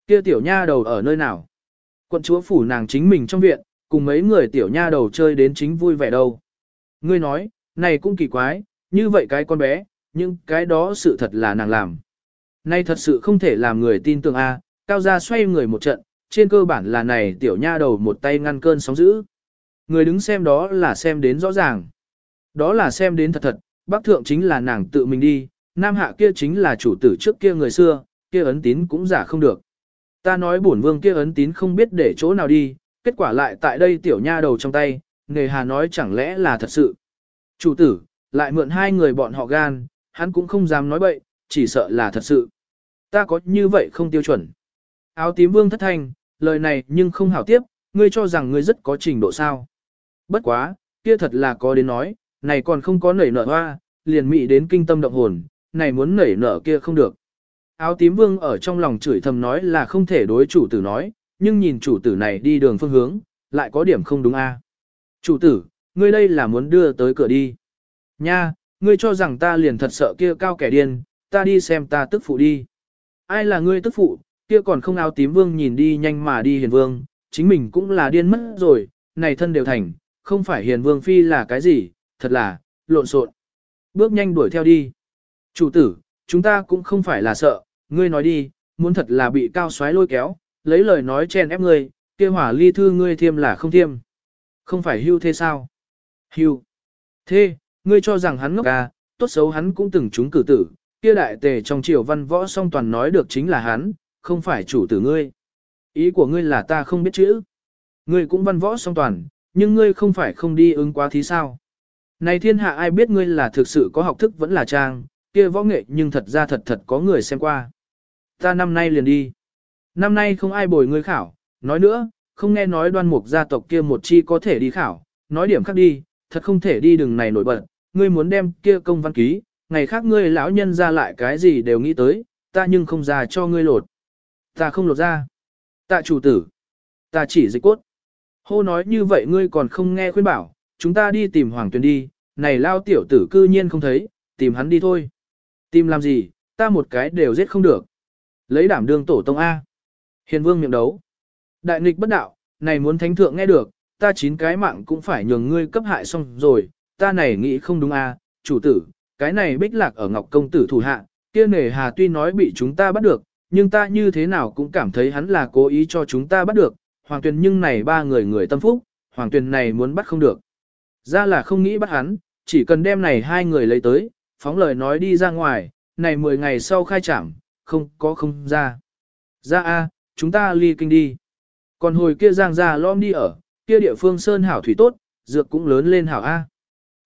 Kia tiểu nha đầu ở nơi nào? Quận chúa phủ nàng chính mình trong viện, cùng mấy người tiểu nha đầu chơi đến chính vui vẻ đâu. Ngươi nói, này cũng kỳ quái, như vậy cái con bé, nhưng cái đó sự thật là nàng làm. Nay thật sự không thể làm người tin tưởng a. cao gia xoay người một trận, trên cơ bản là này tiểu nha đầu một tay ngăn cơn sóng dữ. Người đứng xem đó là xem đến rõ ràng. Đó là xem đến thật thật, bác thượng chính là nàng tự mình đi, nam hạ kia chính là chủ tử trước kia người xưa, kia ấn tín cũng giả không được. Ta nói bổn vương kia ấn tín không biết để chỗ nào đi, kết quả lại tại đây tiểu nha đầu trong tay, nghề hà nói chẳng lẽ là thật sự. Chủ tử, lại mượn hai người bọn họ gan, hắn cũng không dám nói bậy, chỉ sợ là thật sự. Ta có như vậy không tiêu chuẩn. Áo tím vương thất thanh, lời này nhưng không hảo tiếp, ngươi cho rằng ngươi rất có trình độ sao. Bất quá, kia thật là có đến nói, này còn không có nảy nở hoa, liền mị đến kinh tâm động hồn, này muốn nảy nở kia không được. Áo tím vương ở trong lòng chửi thầm nói là không thể đối chủ tử nói, nhưng nhìn chủ tử này đi đường phương hướng, lại có điểm không đúng a. Chủ tử, ngươi đây là muốn đưa tới cửa đi. Nha, ngươi cho rằng ta liền thật sợ kia cao kẻ điên, ta đi xem ta tức phụ đi. Ai là ngươi tức phụ, kia còn không áo tím vương nhìn đi nhanh mà đi hiền vương, chính mình cũng là điên mất rồi, này thân đều thành, không phải hiền vương phi là cái gì, thật là, lộn xộn. Bước nhanh đuổi theo đi. Chủ tử, chúng ta cũng không phải là sợ, ngươi nói đi, muốn thật là bị cao xoáy lôi kéo, lấy lời nói chen ép ngươi, kia hỏa ly thư ngươi thiêm là không thiêm. Không phải hưu thế sao? Hưu. Thế, ngươi cho rằng hắn ngốc à, tốt xấu hắn cũng từng trúng cử tử, kia đại tề trong triều văn võ song toàn nói được chính là hắn, không phải chủ tử ngươi. Ý của ngươi là ta không biết chữ. Ngươi cũng văn võ song toàn, nhưng ngươi không phải không đi ứng quá thí sao. Này thiên hạ ai biết ngươi là thực sự có học thức vẫn là trang, kia võ nghệ nhưng thật ra thật thật có người xem qua. Ta năm nay liền đi. Năm nay không ai bồi ngươi khảo, nói nữa, không nghe nói đoan mục gia tộc kia một chi có thể đi khảo, nói điểm khác đi, thật không thể đi đường này nổi bật, ngươi muốn đem kia công văn ký, ngày khác ngươi lão nhân ra lại cái gì đều nghĩ tới, ta nhưng không ra cho ngươi lột. Ta không lột ra. Tạ chủ tử. Ta chỉ dịch cốt. Hô nói như vậy ngươi còn không nghe khuyên bảo, chúng ta đi tìm Hoàng Tuyền đi, này lao tiểu tử cư nhiên không thấy, tìm hắn đi thôi. Tìm làm gì, ta một cái đều giết không được. Lấy đảm đương tổ tông A. Hiền vương miệng đấu. Đại nghịch bất đạo, này muốn thánh thượng nghe được, ta chín cái mạng cũng phải nhường ngươi cấp hại xong rồi, ta này nghĩ không đúng A, chủ tử, cái này bích lạc ở ngọc công tử thủ hạ, kia nể hà tuy nói bị chúng ta bắt được, nhưng ta như thế nào cũng cảm thấy hắn là cố ý cho chúng ta bắt được, hoàng tuyền nhưng này ba người người tâm phúc, hoàng tuyền này muốn bắt không được. Ra là không nghĩ bắt hắn, chỉ cần đem này hai người lấy tới, phóng lời nói đi ra ngoài, này 10 ngày sau khai trảm, không có không ra. Ra a, chúng ta ly kinh đi. Còn hồi kia giang ra lom đi ở, kia địa phương sơn hảo thủy tốt, dược cũng lớn lên hảo a.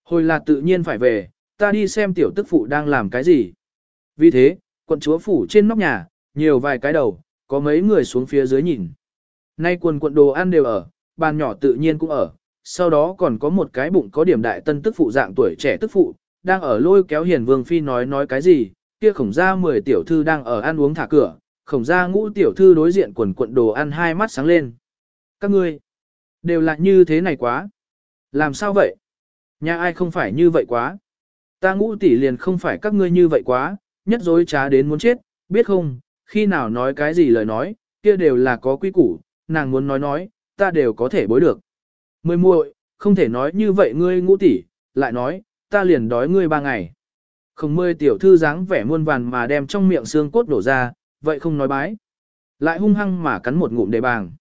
Hồi là tự nhiên phải về, ta đi xem tiểu tức phụ đang làm cái gì. Vì thế, quận chúa phủ trên nóc nhà, nhiều vài cái đầu, có mấy người xuống phía dưới nhìn. Nay quần quận đồ ăn đều ở, bàn nhỏ tự nhiên cũng ở, sau đó còn có một cái bụng có điểm đại tân tức phụ dạng tuổi trẻ tức phụ, đang ở lôi kéo hiền vương phi nói nói cái gì, kia khổng gia 10 tiểu thư đang ở ăn uống thả cửa, khổng gia ngũ tiểu thư đối diện quần quận đồ ăn hai mắt sáng lên. Các ngươi, đều là như thế này quá. Làm sao vậy? Nhà ai không phải như vậy quá? Ta ngũ tỷ liền không phải các ngươi như vậy quá, nhất dối trá đến muốn chết, biết không, khi nào nói cái gì lời nói, kia đều là có quy củ, nàng muốn nói nói, ta đều có thể bối được. Mười muội, không thể nói như vậy ngươi ngũ tỷ, lại nói, ta liền đói ngươi ba ngày. Không mươi tiểu thư dáng vẻ muôn vàn mà đem trong miệng xương cốt đổ ra, vậy không nói bái. Lại hung hăng mà cắn một ngụm đề bàng.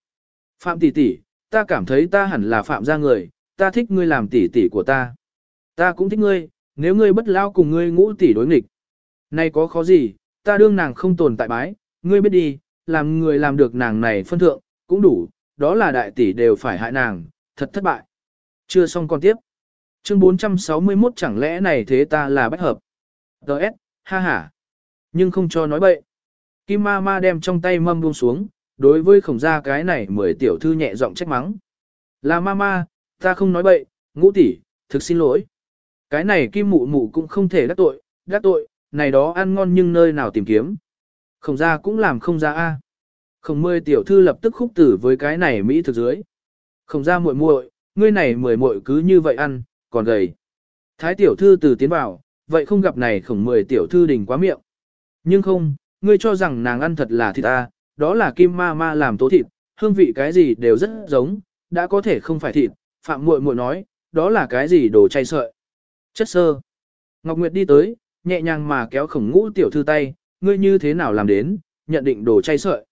Phạm tỷ tỷ, ta cảm thấy ta hẳn là phạm gia người, ta thích ngươi làm tỷ tỷ của ta. Ta cũng thích ngươi, nếu ngươi bất lao cùng ngươi ngũ tỷ đối nghịch. nay có khó gì, ta đương nàng không tồn tại bái, ngươi biết đi, làm người làm được nàng này phân thượng, cũng đủ, đó là đại tỷ đều phải hại nàng, thật thất bại. Chưa xong còn tiếp. Chương 461 chẳng lẽ này thế ta là bách hợp. Đợt, ha ha. Nhưng không cho nói bậy. Kim ma ma đem trong tay mâm buông xuống, đối với khổng gia cái này mười tiểu thư nhẹ giọng trách mắng. Là ma ma, ta không nói bậy, ngũ tỷ, thực xin lỗi. Cái này kim mụ mụ cũng không thể đắc tội, đắc tội, này đó ăn ngon nhưng nơi nào tìm kiếm. Khổng gia cũng làm không ra a. Khổng mười tiểu thư lập tức khúc tử với cái này Mỹ thực dưới. Khổng gia muội muội, ngươi này mười muội cứ như vậy ăn, còn gầy. Thái tiểu thư từ tiến vào, vậy không gặp này khổng mười tiểu thư đình quá miệng. Nhưng không, ngươi cho rằng nàng ăn thật là thịt ta, đó là kim ma ma làm tố thịt, hương vị cái gì đều rất giống, đã có thể không phải thịt, phạm muội muội nói, đó là cái gì đồ chay sợi. Chất sơ. Ngọc Nguyệt đi tới, nhẹ nhàng mà kéo khổng ngũ tiểu thư tay, ngươi như thế nào làm đến, nhận định đồ chay sợi.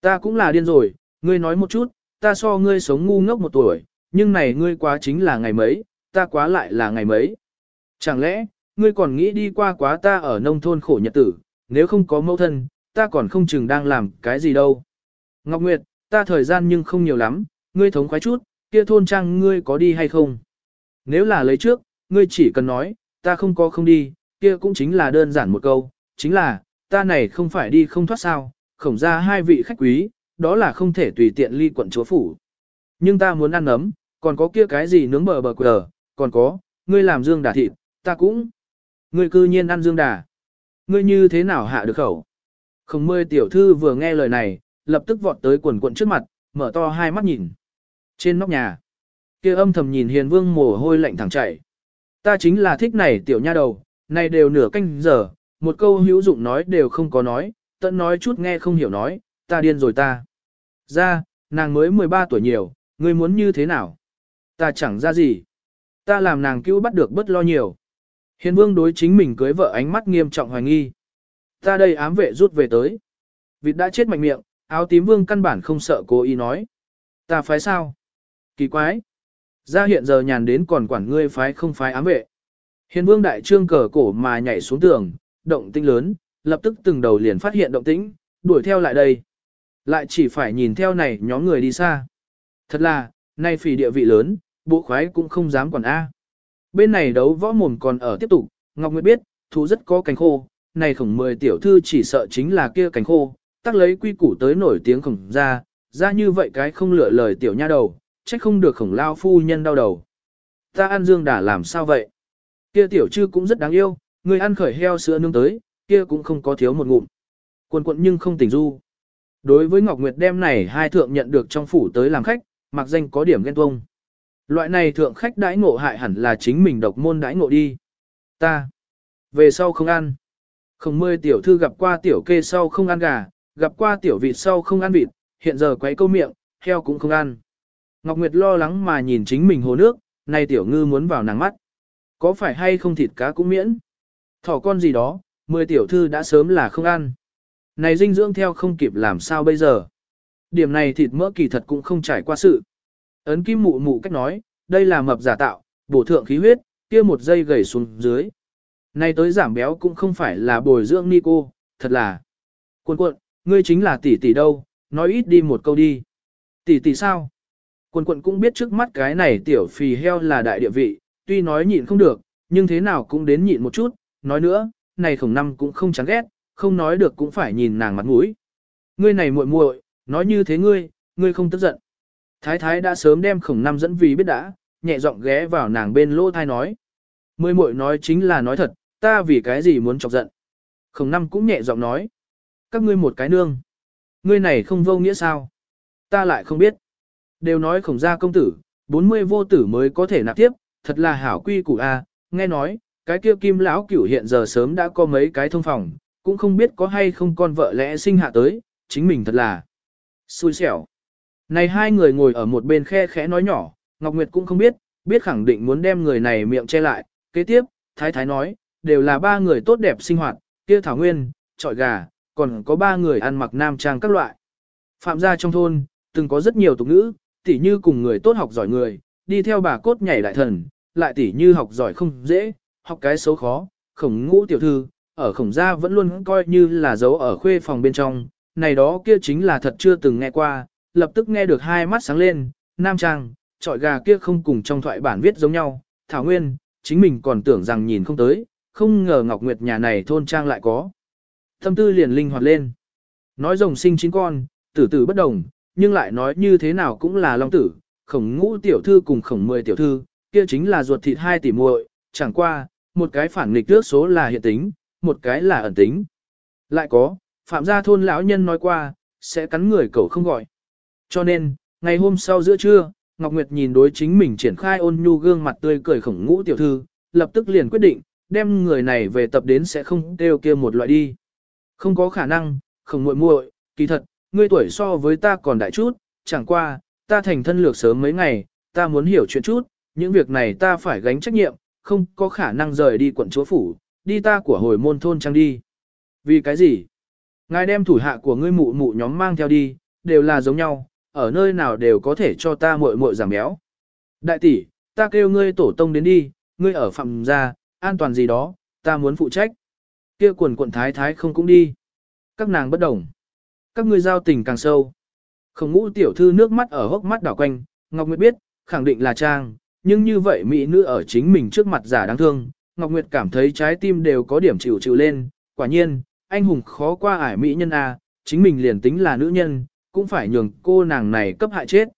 Ta cũng là điên rồi, ngươi nói một chút, ta so ngươi sống ngu ngốc một tuổi, nhưng này ngươi quá chính là ngày mấy, ta quá lại là ngày mấy. Chẳng lẽ, ngươi còn nghĩ đi qua quá ta ở nông thôn khổ nhật tử, nếu không có mẫu thân, ta còn không chừng đang làm cái gì đâu. Ngọc Nguyệt, ta thời gian nhưng không nhiều lắm, ngươi thống khoái chút, kia thôn trang ngươi có đi hay không? Nếu là lấy trước, ngươi chỉ cần nói, ta không có không đi, kia cũng chính là đơn giản một câu, chính là, ta này không phải đi không thoát sao, khổng ra hai vị khách quý, đó là không thể tùy tiện ly quận chúa phủ. Nhưng ta muốn ăn ấm, còn có kia cái gì nướng bờ bờ quờ, còn có, ngươi làm dương đà thịt, ta cũng. Ngươi cư nhiên ăn dương đà. Ngươi như thế nào hạ được khẩu? Khổng mươi tiểu thư vừa nghe lời này, lập tức vọt tới quần quận trước mặt, mở to hai mắt nhìn. Trên nóc nhà, kia âm thầm nhìn hiền vương mồ hôi lạnh thẳng chảy. Ta chính là thích này tiểu nha đầu, này đều nửa canh giờ, một câu hữu dụng nói đều không có nói, tận nói chút nghe không hiểu nói, ta điên rồi ta. Ra, nàng mới 13 tuổi nhiều, ngươi muốn như thế nào? Ta chẳng ra gì. Ta làm nàng cứu bắt được bất lo nhiều. Hiền vương đối chính mình cưới vợ ánh mắt nghiêm trọng hoài nghi. Ta đây ám vệ rút về tới. Vịt đã chết mạnh miệng, áo tím vương căn bản không sợ cố ý nói. Ta phái sao? Kỳ quái. Ra hiện giờ nhàn đến còn quản ngươi phái không phái ám vệ. Hiền vương đại trương cờ cổ mà nhảy xuống tường, động tĩnh lớn, lập tức từng đầu liền phát hiện động tĩnh, đuổi theo lại đây. Lại chỉ phải nhìn theo này nhóm người đi xa. Thật là, nay phỉ địa vị lớn, bộ khoái cũng không dám quản A. Bên này đấu võ mồm còn ở tiếp tục, Ngọc Nguyệt biết, thú rất có cánh khô, này khổng mười tiểu thư chỉ sợ chính là kia cánh khô, tắc lấy quy củ tới nổi tiếng khổng ra, ra như vậy cái không lựa lời tiểu nha đầu, trách không được khổng lao phu nhân đau đầu. Ta ăn dương đã làm sao vậy? Kia tiểu chư cũng rất đáng yêu, người ăn khởi heo sữa nương tới, kia cũng không có thiếu một ngụm. Quần quận nhưng không tỉnh du. Đối với Ngọc Nguyệt đem này hai thượng nhận được trong phủ tới làm khách, mặc danh có điểm ghen tuông. Loại này thượng khách đãi ngộ hại hẳn là chính mình độc môn đãi ngộ đi. Ta. Về sau không ăn. Không mươi tiểu thư gặp qua tiểu kê sau không ăn gà, gặp qua tiểu vịt sau không ăn vịt, hiện giờ quấy câu miệng, heo cũng không ăn. Ngọc Nguyệt lo lắng mà nhìn chính mình hồ nước, nay tiểu ngư muốn vào nàng mắt. Có phải hay không thịt cá cũng miễn? Thỏ con gì đó, mười tiểu thư đã sớm là không ăn. Này dinh dưỡng theo không kịp làm sao bây giờ? Điểm này thịt mỡ kỳ thật cũng không trải qua sự. Ấn kim mụ mụ cách nói, đây là mập giả tạo, bổ thượng khí huyết, kia một giây gầy xuống dưới. Nay tới giảm béo cũng không phải là bồi dưỡng ni cô, thật là. Cuộn cuộn, ngươi chính là tỷ tỷ đâu, nói ít đi một câu đi. Tỷ tỷ sao? Cuộn cuộn cũng biết trước mắt cái này tiểu phì heo là đại địa vị, tuy nói nhịn không được, nhưng thế nào cũng đến nhịn một chút, nói nữa, này khổng năm cũng không chán ghét, không nói được cũng phải nhìn nàng mặt mũi. Ngươi này muội muội, nói như thế ngươi, ngươi không tức giận. Thái thái đã sớm đem khổng năm dẫn vì biết đã, nhẹ giọng ghé vào nàng bên lỗ thai nói. Mười muội nói chính là nói thật, ta vì cái gì muốn chọc giận. Khổng năm cũng nhẹ giọng nói. Các ngươi một cái nương. Ngươi này không vô nghĩa sao? Ta lại không biết. Đều nói khổng gia công tử, 40 vô tử mới có thể nạp tiếp, thật là hảo quy củ a. nghe nói, cái kia kim lão cửu hiện giờ sớm đã có mấy cái thông phòng, cũng không biết có hay không con vợ lẽ sinh hạ tới, chính mình thật là xui xẻo. Này hai người ngồi ở một bên khe khẽ nói nhỏ, Ngọc Nguyệt cũng không biết, biết khẳng định muốn đem người này miệng che lại. Kế tiếp, Thái Thái nói, đều là ba người tốt đẹp sinh hoạt, kia Thảo Nguyên, trọi gà, còn có ba người ăn mặc nam trang các loại. Phạm gia trong thôn, từng có rất nhiều tục ngữ, tỉ như cùng người tốt học giỏi người, đi theo bà cốt nhảy đại thần, lại tỉ như học giỏi không dễ, học cái xấu khó, khổng ngũ tiểu thư, ở khổng gia vẫn luôn coi như là dấu ở khuê phòng bên trong, này đó kia chính là thật chưa từng nghe qua, lập tức nghe được hai mắt sáng lên, nam trang, trọi gà kia không cùng trong thoại bản viết giống nhau, thảo nguyên, chính mình còn tưởng rằng nhìn không tới, không ngờ Ngọc Nguyệt nhà này thôn trang lại có. thâm tư liền linh hoạt lên. Nói rồng sinh chín con, tử tử bất đồng, nhưng lại nói như thế nào cũng là long tử, khổng ngũ tiểu thư cùng khổng mười tiểu thư, kia chính là ruột thịt hai tỷ muội, chẳng qua, một cái phản nghịch trước số là hiện tính, một cái là ẩn tính. Lại có, phạm gia thôn lão nhân nói qua, sẽ cắn người cậu không gọi. Cho nên, ngày hôm sau giữa trưa, Ngọc Nguyệt nhìn đối chính mình triển khai ôn nhu gương mặt tươi cười khổng ngũ tiểu thư, lập tức liền quyết định, đem người này về tập đến sẽ không kêu kia một loại đi. Không có khả năng, khổng muội muội, kỳ thật, ngươi tuổi so với ta còn đại chút, chẳng qua, ta thành thân lược sớm mấy ngày, ta muốn hiểu chuyện chút, những việc này ta phải gánh trách nhiệm, không có khả năng rời đi quận chúa phủ, đi ta của hồi môn thôn trang đi. Vì cái gì? Ngài đem thủ hạ của ngươi mụ mụ nhóm mang theo đi, đều là giống nhau, ở nơi nào đều có thể cho ta muội muội giảm béo. Đại tỷ, ta kêu ngươi tổ tông đến đi, ngươi ở phạm gia, an toàn gì đó, ta muốn phụ trách. Kia quần quận thái thái không cũng đi. Các nàng bất đồng. Các ngươi giao tình càng sâu. Không ngũ tiểu thư nước mắt ở hốc mắt đảo quanh, Ngọc Nguyệt biết, khẳng định là trang, nhưng như vậy mỹ nữ ở chính mình trước mặt giả đáng thương, Ngọc Nguyệt cảm thấy trái tim đều có điểm chịu chịu lên, quả nhiên, anh hùng khó qua ải mỹ nhân A, chính mình liền tính là nữ nhân, cũng phải nhường cô nàng này cấp hại chết.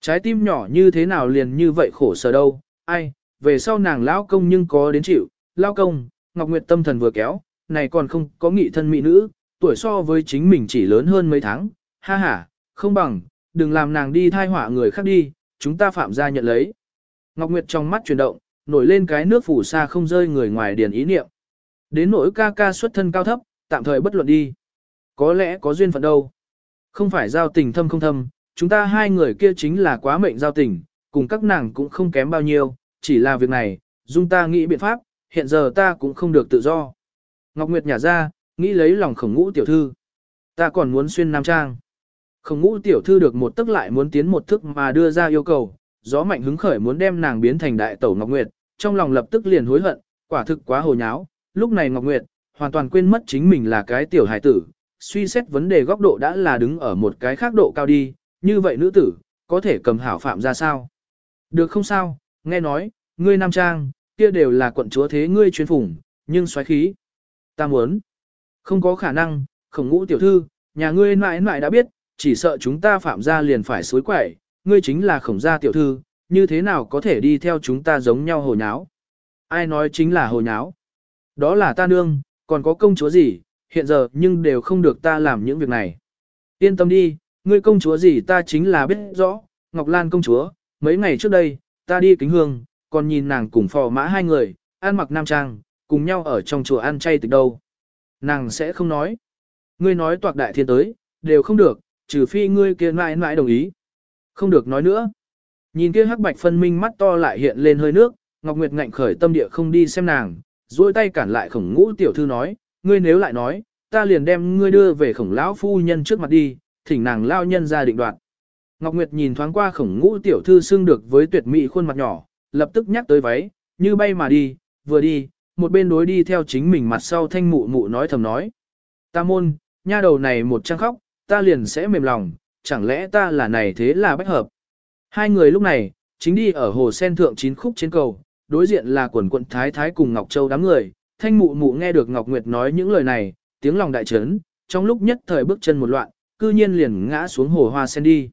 Trái tim nhỏ như thế nào liền như vậy khổ sở đâu, ai, về sau nàng lão công nhưng có đến chịu, lão công, Ngọc Nguyệt tâm thần vừa kéo, này còn không có nghị thân mỹ nữ, tuổi so với chính mình chỉ lớn hơn mấy tháng, ha ha, không bằng, đừng làm nàng đi thai họa người khác đi, chúng ta phạm ra nhận lấy. Ngọc Nguyệt trong mắt chuyển động, nổi lên cái nước phủ xa không rơi người ngoài điền ý niệm. Đến nỗi ca ca xuất thân cao thấp, tạm thời bất luận đi. Có lẽ có duyên phận đâu. Không phải giao tình thâm không thâm, chúng ta hai người kia chính là quá mệnh giao tình, cùng các nàng cũng không kém bao nhiêu, chỉ là việc này, dung ta nghĩ biện pháp, hiện giờ ta cũng không được tự do. Ngọc Nguyệt nhả ra, nghĩ lấy lòng khổng ngũ tiểu thư. Ta còn muốn xuyên nam trang. Khổng ngũ tiểu thư được một tức lại muốn tiến một thức mà đưa ra yêu cầu, gió mạnh hứng khởi muốn đem nàng biến thành đại tẩu Ngọc Nguyệt, trong lòng lập tức liền hối hận, quả thực quá hồ nháo, lúc này Ngọc Nguyệt, hoàn toàn quên mất chính mình là cái tiểu hải tử, suy xét vấn đề góc độ đã là đứng ở một cái khác độ cao đi, như vậy nữ tử, có thể cầm hảo phạm ra sao? Được không sao, nghe nói, ngươi nam trang, kia đều là quận chúa thế ngươi chuyên phủng, nhưng xoáy khí. Ta muốn, không có khả năng, khổng ngũ tiểu thư, nhà ngươi mãi mãi đã biết, chỉ sợ chúng ta phạm ra liền phải xối quẩy, ngươi chính là khổng gia tiểu thư, như thế nào có thể đi theo chúng ta giống nhau hồ nháo. Ai nói chính là hồ nháo? Đó là ta nương, còn có công chúa gì, hiện giờ nhưng đều không được ta làm những việc này. Yên tâm đi, ngươi công chúa gì ta chính là biết rõ, Ngọc Lan công chúa, mấy ngày trước đây, ta đi kính hương, còn nhìn nàng cùng phò mã hai người, ăn mặc nam trang, cùng nhau ở trong chùa ăn chay từ đâu. Nàng sẽ không nói. Ngươi nói toạc đại thiên tới, đều không được, trừ phi ngươi kia mãi mãi đồng ý. Không được nói nữa. Nhìn kia hắc bạch phân minh mắt to lại hiện lên hơi nước, Ngọc Nguyệt ngạnh khởi tâm địa không đi xem nàng, duỗi tay cản lại khổng ngũ tiểu thư nói, ngươi nếu lại nói, ta liền đem ngươi đưa về khổng lão phu nhân trước mặt đi, thỉnh nàng lao nhân ra định đoạt. Ngọc Nguyệt nhìn thoáng qua khổng ngũ tiểu thư xưng được với tuyệt mỹ khuôn mặt nhỏ, lập tức nhắc tới váy, như bay mà đi, vừa đi, một bên đối đi theo chính mình mặt sau thanh mụ mụ nói thầm nói. Ta môn, nha đầu này một trang khóc, ta liền sẽ mềm lòng, chẳng lẽ ta là này thế là bách hợp. Hai người lúc này, chính đi ở hồ sen thượng chín khúc trên cầu, đối diện là quần quận Thái Thái cùng Ngọc Châu đám người, thanh mụ mụ nghe được Ngọc Nguyệt nói những lời này, tiếng lòng đại chấn, trong lúc nhất thời bước chân một loạn, cư nhiên liền ngã xuống hồ hoa sen đi.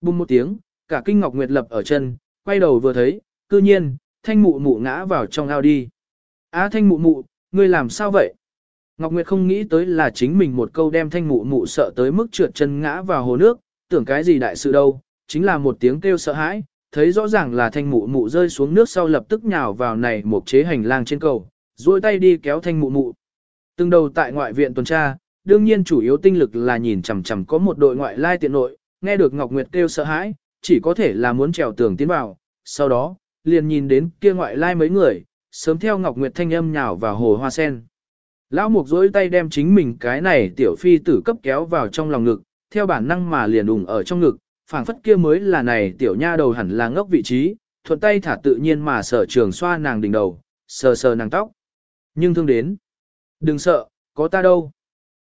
Bùng một tiếng, cả kinh Ngọc Nguyệt lập ở chân, quay đầu vừa thấy, cư nhiên, thanh mụ mụ ngã vào trong ao đi. Á thanh mụ mụ, ngươi làm sao vậy? Ngọc Nguyệt không nghĩ tới là chính mình một câu đem thanh mụ mụ sợ tới mức trượt chân ngã vào hồ nước, tưởng cái gì đại sự đâu, chính là một tiếng kêu sợ hãi, thấy rõ ràng là thanh mụ mụ rơi xuống nước sau lập tức nhào vào này một chế hành lang trên cầu, duỗi tay đi kéo thanh mụ mụ. Từng đầu tại ngoại viện tuần tra, đương nhiên chủ yếu tinh lực là nhìn chằm chằm có một đội ngoại lai tiện nội, nghe được Ngọc Nguyệt kêu sợ hãi, chỉ có thể là muốn trèo tường tiến vào, sau đó, liền nhìn đến kia ngoại lai mấy người, sớm theo Ngọc Nguyệt thanh âm nhào vào hồ hoa sen. Lão Mục duỗi tay đem chính mình cái này tiểu phi tử cấp kéo vào trong lòng ngực, theo bản năng mà liền đùng ở trong ngực, phảng phất kia mới là này tiểu nha đầu hẳn là ngốc vị trí, thuận tay thả tự nhiên mà sở trường xoa nàng đỉnh đầu, sờ sờ nàng tóc. Nhưng thương đến. Đừng sợ, có ta đâu.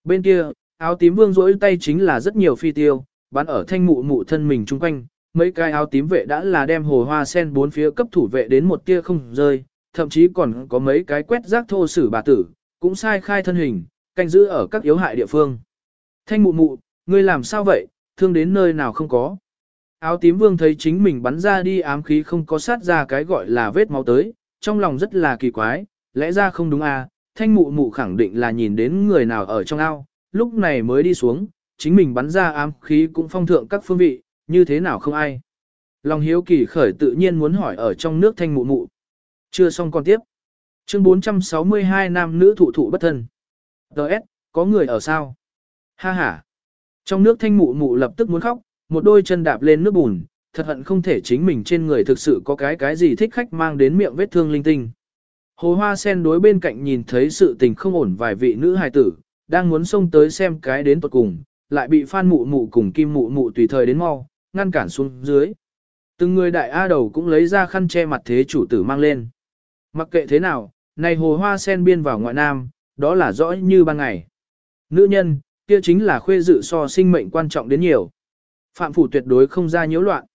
Bên kia, áo tím vương rỗi tay chính là rất nhiều phi tiêu, bắn ở thanh mụ mụ thân mình chung quanh, mấy cái áo tím vệ đã là đem hồ hoa sen bốn phía cấp thủ vệ đến một tia không rơi, thậm chí còn có mấy cái quét rác thô sử bà tử, cũng sai khai thân hình, canh giữ ở các yếu hại địa phương. Thanh mụ mụ, ngươi làm sao vậy, thương đến nơi nào không có. Áo tím vương thấy chính mình bắn ra đi ám khí không có sát ra cái gọi là vết máu tới, trong lòng rất là kỳ quái, lẽ ra không đúng à, thanh mụ mụ khẳng định là nhìn đến người nào ở trong ao, lúc này mới đi xuống, chính mình bắn ra ám khí cũng phong thượng các phương vị, như thế nào không ai. Lòng hiếu kỳ khởi tự nhiên muốn hỏi ở trong nước thanh mụ mụ. Chưa xong còn tiếp. Chương 462 nam nữ thụ thụ bất thân. Đợt, có người ở sao? Ha ha. Trong nước thanh mụ mụ lập tức muốn khóc, một đôi chân đạp lên nước bùn, thật hận không thể chính mình trên người thực sự có cái cái gì thích khách mang đến miệng vết thương linh tinh. Hồ hoa sen đối bên cạnh nhìn thấy sự tình không ổn vài vị nữ hài tử, đang muốn xông tới xem cái đến tuột cùng, lại bị phan mụ mụ cùng kim mụ mụ tùy thời đến mau, ngăn cản xuống dưới. Từng người đại A đầu cũng lấy ra khăn che mặt thế chủ tử mang lên. Mặc kệ thế nào, này hồ hoa sen biên vào ngoại nam, đó là rõ như ban ngày. Nữ nhân, kia chính là khuê dự so sinh mệnh quan trọng đến nhiều. Phạm phủ tuyệt đối không ra nhiễu loạn.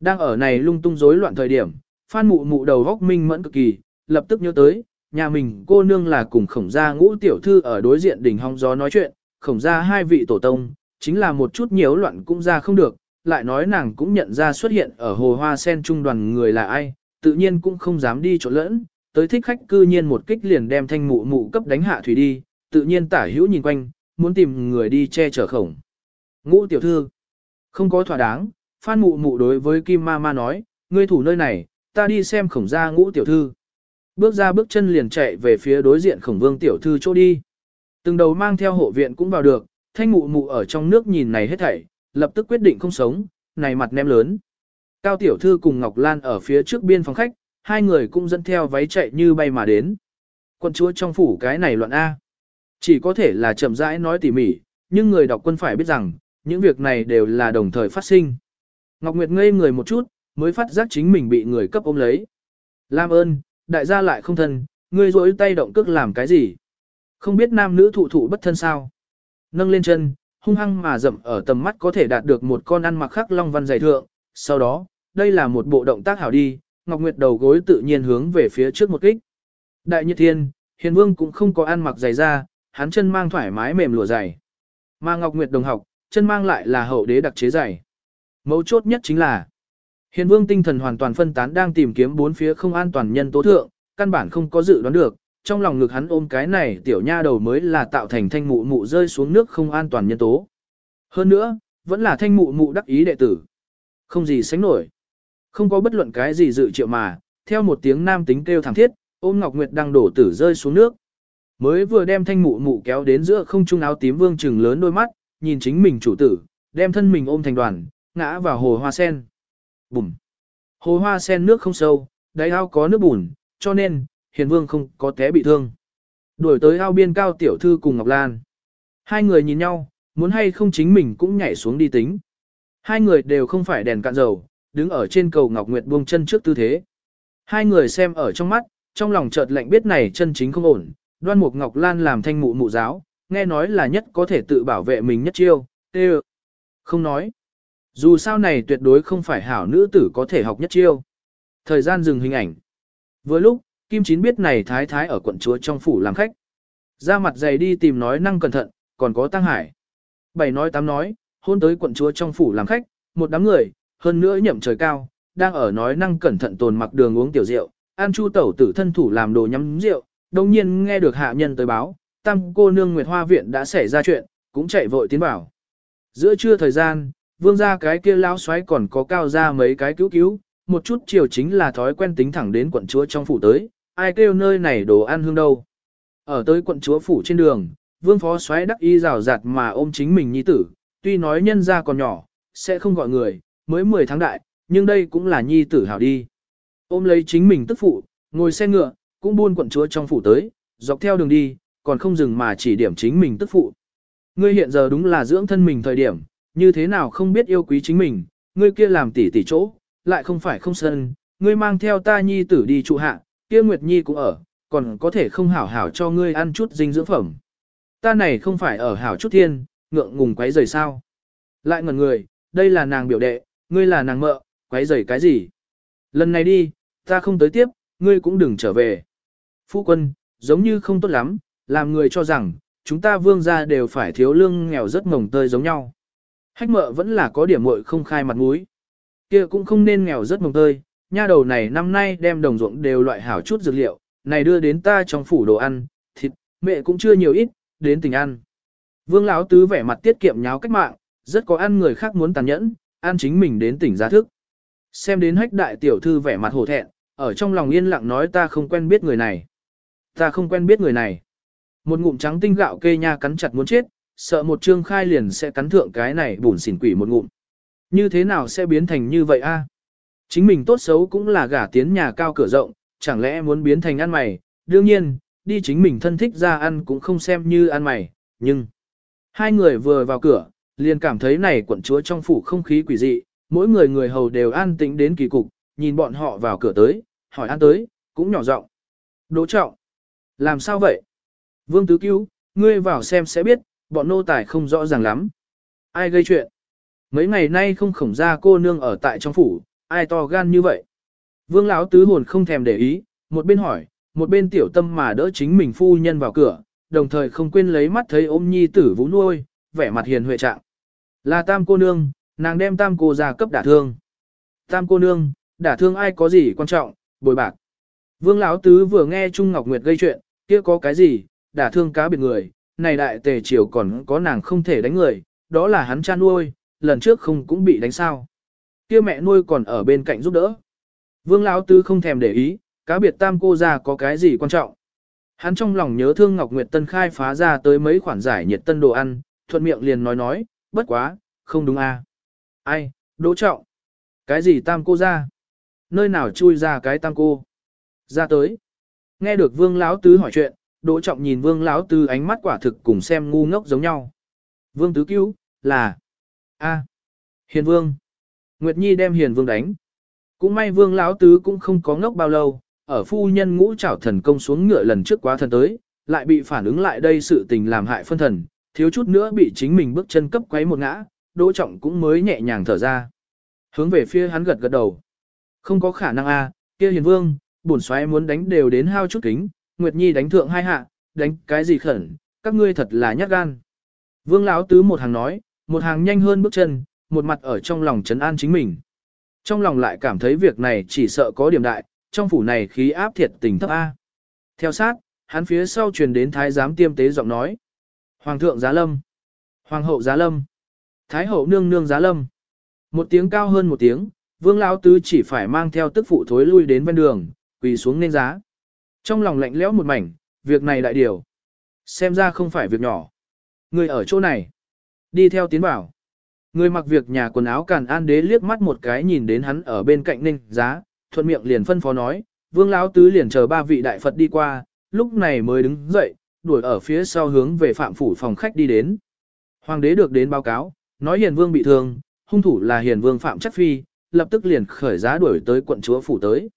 Đang ở này lung tung rối loạn thời điểm, phan mụ mụ đầu góc minh mẫn cực kỳ, lập tức nhớ tới, nhà mình cô nương là cùng khổng gia ngũ tiểu thư ở đối diện đỉnh hong gió nói chuyện, khổng gia hai vị tổ tông, chính là một chút nhiễu loạn cũng ra không được, lại nói nàng cũng nhận ra xuất hiện ở hồ hoa sen trung đoàn người là ai, tự nhiên cũng không dám đi chỗ lẫn, tới thích khách cư nhiên một kích liền đem thanh mụ mụ cấp đánh hạ thủy đi, tự nhiên tả hữu nhìn quanh, muốn tìm người đi che chở khổng. Ngũ tiểu thư, không có thỏa đáng, phan mụ mụ đối với Kim Ma Ma nói, ngươi thủ nơi này, ta đi xem khổng gia ngũ tiểu thư. Bước ra bước chân liền chạy về phía đối diện khổng vương tiểu thư chỗ đi. Từng đầu mang theo hộ viện cũng vào được, thanh mụ mụ ở trong nước nhìn này hết thảy, lập tức quyết định không sống, này mặt nem lớn. Cao tiểu thư cùng Ngọc Lan ở phía trước biên phòng khách, hai người cũng dẫn theo váy chạy như bay mà đến. Quân chúa trong phủ cái này loạn A. Chỉ có thể là chậm rãi nói tỉ mỉ, nhưng người đọc quân phải biết rằng, những việc này đều là đồng thời phát sinh. Ngọc Nguyệt ngây người một chút, mới phát giác chính mình bị người cấp ôm lấy. Lam ơn, đại gia lại không thân, ngươi rỗi tay động cước làm cái gì? Không biết nam nữ thụ thụ bất thân sao? Nâng lên chân, hung hăng mà dậm ở tầm mắt có thể đạt được một con ăn mặc khắc long văn dày thượng. Sau đó, đây là một bộ động tác hảo đi, Ngọc Nguyệt đầu gối tự nhiên hướng về phía trước một kích. Đại Nhật Thiên, Hiền Vương cũng không có ăn mặc giày ra, hắn chân mang thoải mái mềm lụa dày. Mà Ngọc Nguyệt đồng học, chân mang lại là hậu đế đặc chế dày. Mấu chốt nhất chính là Hiền Vương tinh thần hoàn toàn phân tán đang tìm kiếm bốn phía không an toàn nhân tố thượng, căn bản không có dự đoán được, trong lòng ngực hắn ôm cái này tiểu nha đầu mới là tạo thành thanh mụ mụ rơi xuống nước không an toàn nhân tố. Hơn nữa, vẫn là thanh mụ mụ đắc ý đệ tử. Không gì sánh nổi. Không có bất luận cái gì dự triệu mà, theo một tiếng nam tính kêu thẳng thiết, ôm Ngọc Nguyệt đang đổ tử rơi xuống nước. Mới vừa đem thanh mụ mụ kéo đến giữa không trung áo tím vương trừng lớn đôi mắt, nhìn chính mình chủ tử, đem thân mình ôm thành đoàn, ngã vào hồ hoa sen. Bùm! Hồ hoa sen nước không sâu, đáy ao có nước bùn, cho nên, hiền vương không có té bị thương. Đuổi tới ao biên cao tiểu thư cùng Ngọc Lan. Hai người nhìn nhau, muốn hay không chính mình cũng nhảy xuống đi tính. Hai người đều không phải đèn cạn dầu, đứng ở trên cầu Ngọc Nguyệt buông chân trước tư thế. Hai người xem ở trong mắt, trong lòng chợt lạnh biết này chân chính không ổn, đoan mục Ngọc Lan làm thanh mụ mụ giáo, nghe nói là nhất có thể tự bảo vệ mình nhất chiêu, tê Không nói. Dù sao này tuyệt đối không phải hảo nữ tử có thể học nhất chiêu. Thời gian dừng hình ảnh. Vừa lúc, Kim Chín biết này thái thái ở quận chúa trong phủ làm khách. Ra mặt dày đi tìm nói năng cẩn thận, còn có tăng hải. Bảy nói tám nói, hôn tới quận chúa trong phủ làm khách, một đám người, hơn nữa nhậm trời cao, đang ở nói năng cẩn thận tồn mặc đường uống tiểu rượu, An Chu tẩu tử thân thủ làm đồ nhắm rượu, đồng nhiên nghe được hạ nhân tới báo, tam cô nương Nguyệt Hoa Viện đã xảy ra chuyện, cũng chạy vội tiến vào. Giữa trưa thời gian, vương gia cái kia lão xoáy còn có cao ra mấy cái cứu cứu, một chút chiều chính là thói quen tính thẳng đến quận chúa trong phủ tới, ai kêu nơi này đồ ăn hương đâu. Ở tới quận chúa phủ trên đường, vương phó xoáy đắc y rào rạt mà ôm chính mình nhi tử, tuy nói nhân gia còn nhỏ, sẽ không gọi người, mới 10 tháng đại, nhưng đây cũng là nhi tử hảo đi. Ôm lấy chính mình tức phụ, ngồi xe ngựa, cũng buôn quận chúa trong phủ tới, dọc theo đường đi, còn không dừng mà chỉ điểm chính mình tức phụ. Ngươi hiện giờ đúng là dưỡng thân mình thời điểm, như thế nào không biết yêu quý chính mình, ngươi kia làm tỉ tỉ chỗ, lại không phải không sân, ngươi mang theo ta nhi tử đi trụ hạ, kia Nguyệt Nhi cũng ở, còn có thể không hảo hảo cho ngươi ăn chút dinh dưỡng phẩm. Ta này không phải ở hảo chút thiên, ngượng ngùng quấy rời sao. Lại ngẩn người, đây là nàng biểu đệ, ngươi là nàng mợ, quấy rầy cái gì? Lần này đi, ta không tới tiếp, ngươi cũng đừng trở về. Phu quân, giống như không tốt lắm, làm người cho rằng, chúng ta vương gia đều phải thiếu lương nghèo rất ngồng tơi giống nhau. Hách mợ vẫn là có điểm muội không khai mặt mũi. kia cũng không nên nghèo rất mồng tơi, nha đầu này năm nay đem đồng ruộng đều loại hảo chút dược liệu, này đưa đến ta trong phủ đồ ăn, thịt, mẹ cũng chưa nhiều ít, đến tình ăn. Vương lão tứ vẻ mặt tiết kiệm nháo cách mạng, rất có ăn người khác muốn tàn nhẫn, ăn chính mình đến tỉnh giá thức. Xem đến hách đại tiểu thư vẻ mặt hổ thẹn, ở trong lòng yên lặng nói ta không quen biết người này. Ta không quen biết người này. Một ngụm trắng tinh gạo kê nha cắn chặt muốn chết, sợ một trương khai liền sẽ cắn thượng cái này bùn xỉn quỷ một ngụm. Như thế nào sẽ biến thành như vậy a? Chính mình tốt xấu cũng là gả tiến nhà cao cửa rộng, chẳng lẽ muốn biến thành ăn mày, đương nhiên, đi chính mình thân thích ra ăn cũng không xem như ăn mày, nhưng... Hai người vừa vào cửa, liền cảm thấy này quận chúa trong phủ không khí quỷ dị, mỗi người người hầu đều an tĩnh đến kỳ cục, nhìn bọn họ vào cửa tới, hỏi ăn tới, cũng nhỏ giọng. Đỗ trọng. Làm sao vậy? Vương Tứ Cứu, ngươi vào xem sẽ biết, bọn nô tài không rõ ràng lắm. Ai gây chuyện? Mấy ngày nay không khổng ra cô nương ở tại trong phủ, ai to gan như vậy? Vương lão tứ hồn không thèm để ý, một bên hỏi, một bên tiểu tâm mà đỡ chính mình phu nhân vào cửa, đồng thời không quên lấy mắt thấy ôm nhi tử vũ nuôi, vẻ mặt hiền huệ trạng. Là tam cô nương, nàng đem tam cô ra cấp đả thương. Tam cô nương, đả thương ai có gì quan trọng, bồi bạc. Vương Lão Tứ vừa nghe Trung Ngọc Nguyệt gây chuyện, kia có cái gì, đả thương cá biệt người, này đại tề triều còn có nàng không thể đánh người, đó là hắn cha nuôi, lần trước không cũng bị đánh sao. Kia mẹ nuôi còn ở bên cạnh giúp đỡ. Vương Lão Tứ không thèm để ý, cá biệt tam cô ra có cái gì quan trọng. Hắn trong lòng nhớ thương Ngọc Nguyệt Tân khai phá ra tới mấy khoản giải nhiệt tân đồ ăn, thuận miệng liền nói nói, bất quá, không đúng à. Ai, đỗ trọng. Cái gì tam cô ra? Nơi nào chui ra cái tam cô? Ra tới. Nghe được vương lão tứ hỏi chuyện, đỗ trọng nhìn vương lão tứ ánh mắt quả thực cùng xem ngu ngốc giống nhau. Vương tứ cứu, là. a Hiền vương. Nguyệt Nhi đem hiền vương đánh. Cũng may vương lão tứ cũng không có ngốc bao lâu, ở phu nhân ngũ trảo thần công xuống ngựa lần trước quá thần tới, lại bị phản ứng lại đây sự tình làm hại phân thần, thiếu chút nữa bị chính mình bước chân cấp quấy một ngã, Đỗ Trọng cũng mới nhẹ nhàng thở ra. Hướng về phía hắn gật gật đầu. Không có khả năng a, kia Hiền Vương, bổn soái muốn đánh đều đến hao chút kính, Nguyệt Nhi đánh thượng hai hạ, đánh cái gì khẩn, các ngươi thật là nhát gan. Vương lão tứ một hàng nói, một hàng nhanh hơn bước chân, một mặt ở trong lòng trấn an chính mình. Trong lòng lại cảm thấy việc này chỉ sợ có điểm đại, trong phủ này khí áp thiệt tình thấp A. Theo sát, hắn phía sau truyền đến thái giám tiêm tế giọng nói. Hoàng thượng giá lâm. Hoàng hậu giá lâm. Thái hậu nương nương giá lâm. Một tiếng cao hơn một tiếng, vương lão tứ chỉ phải mang theo tức phụ thối lui đến bên đường, quỳ xuống nên giá. Trong lòng lạnh lẽo một mảnh, việc này đại điều. Xem ra không phải việc nhỏ. Người ở chỗ này. Đi theo tiến bảo. Người mặc việc nhà quần áo càn an đế liếc mắt một cái nhìn đến hắn ở bên cạnh ninh giá, thuận miệng liền phân phó nói, vương lão tứ liền chờ ba vị đại Phật đi qua, lúc này mới đứng dậy, đuổi ở phía sau hướng về phạm phủ phòng khách đi đến. Hoàng đế được đến báo cáo, nói hiền vương bị thương, hung thủ là hiền vương phạm chắc phi, lập tức liền khởi giá đuổi tới quận chúa phủ tới.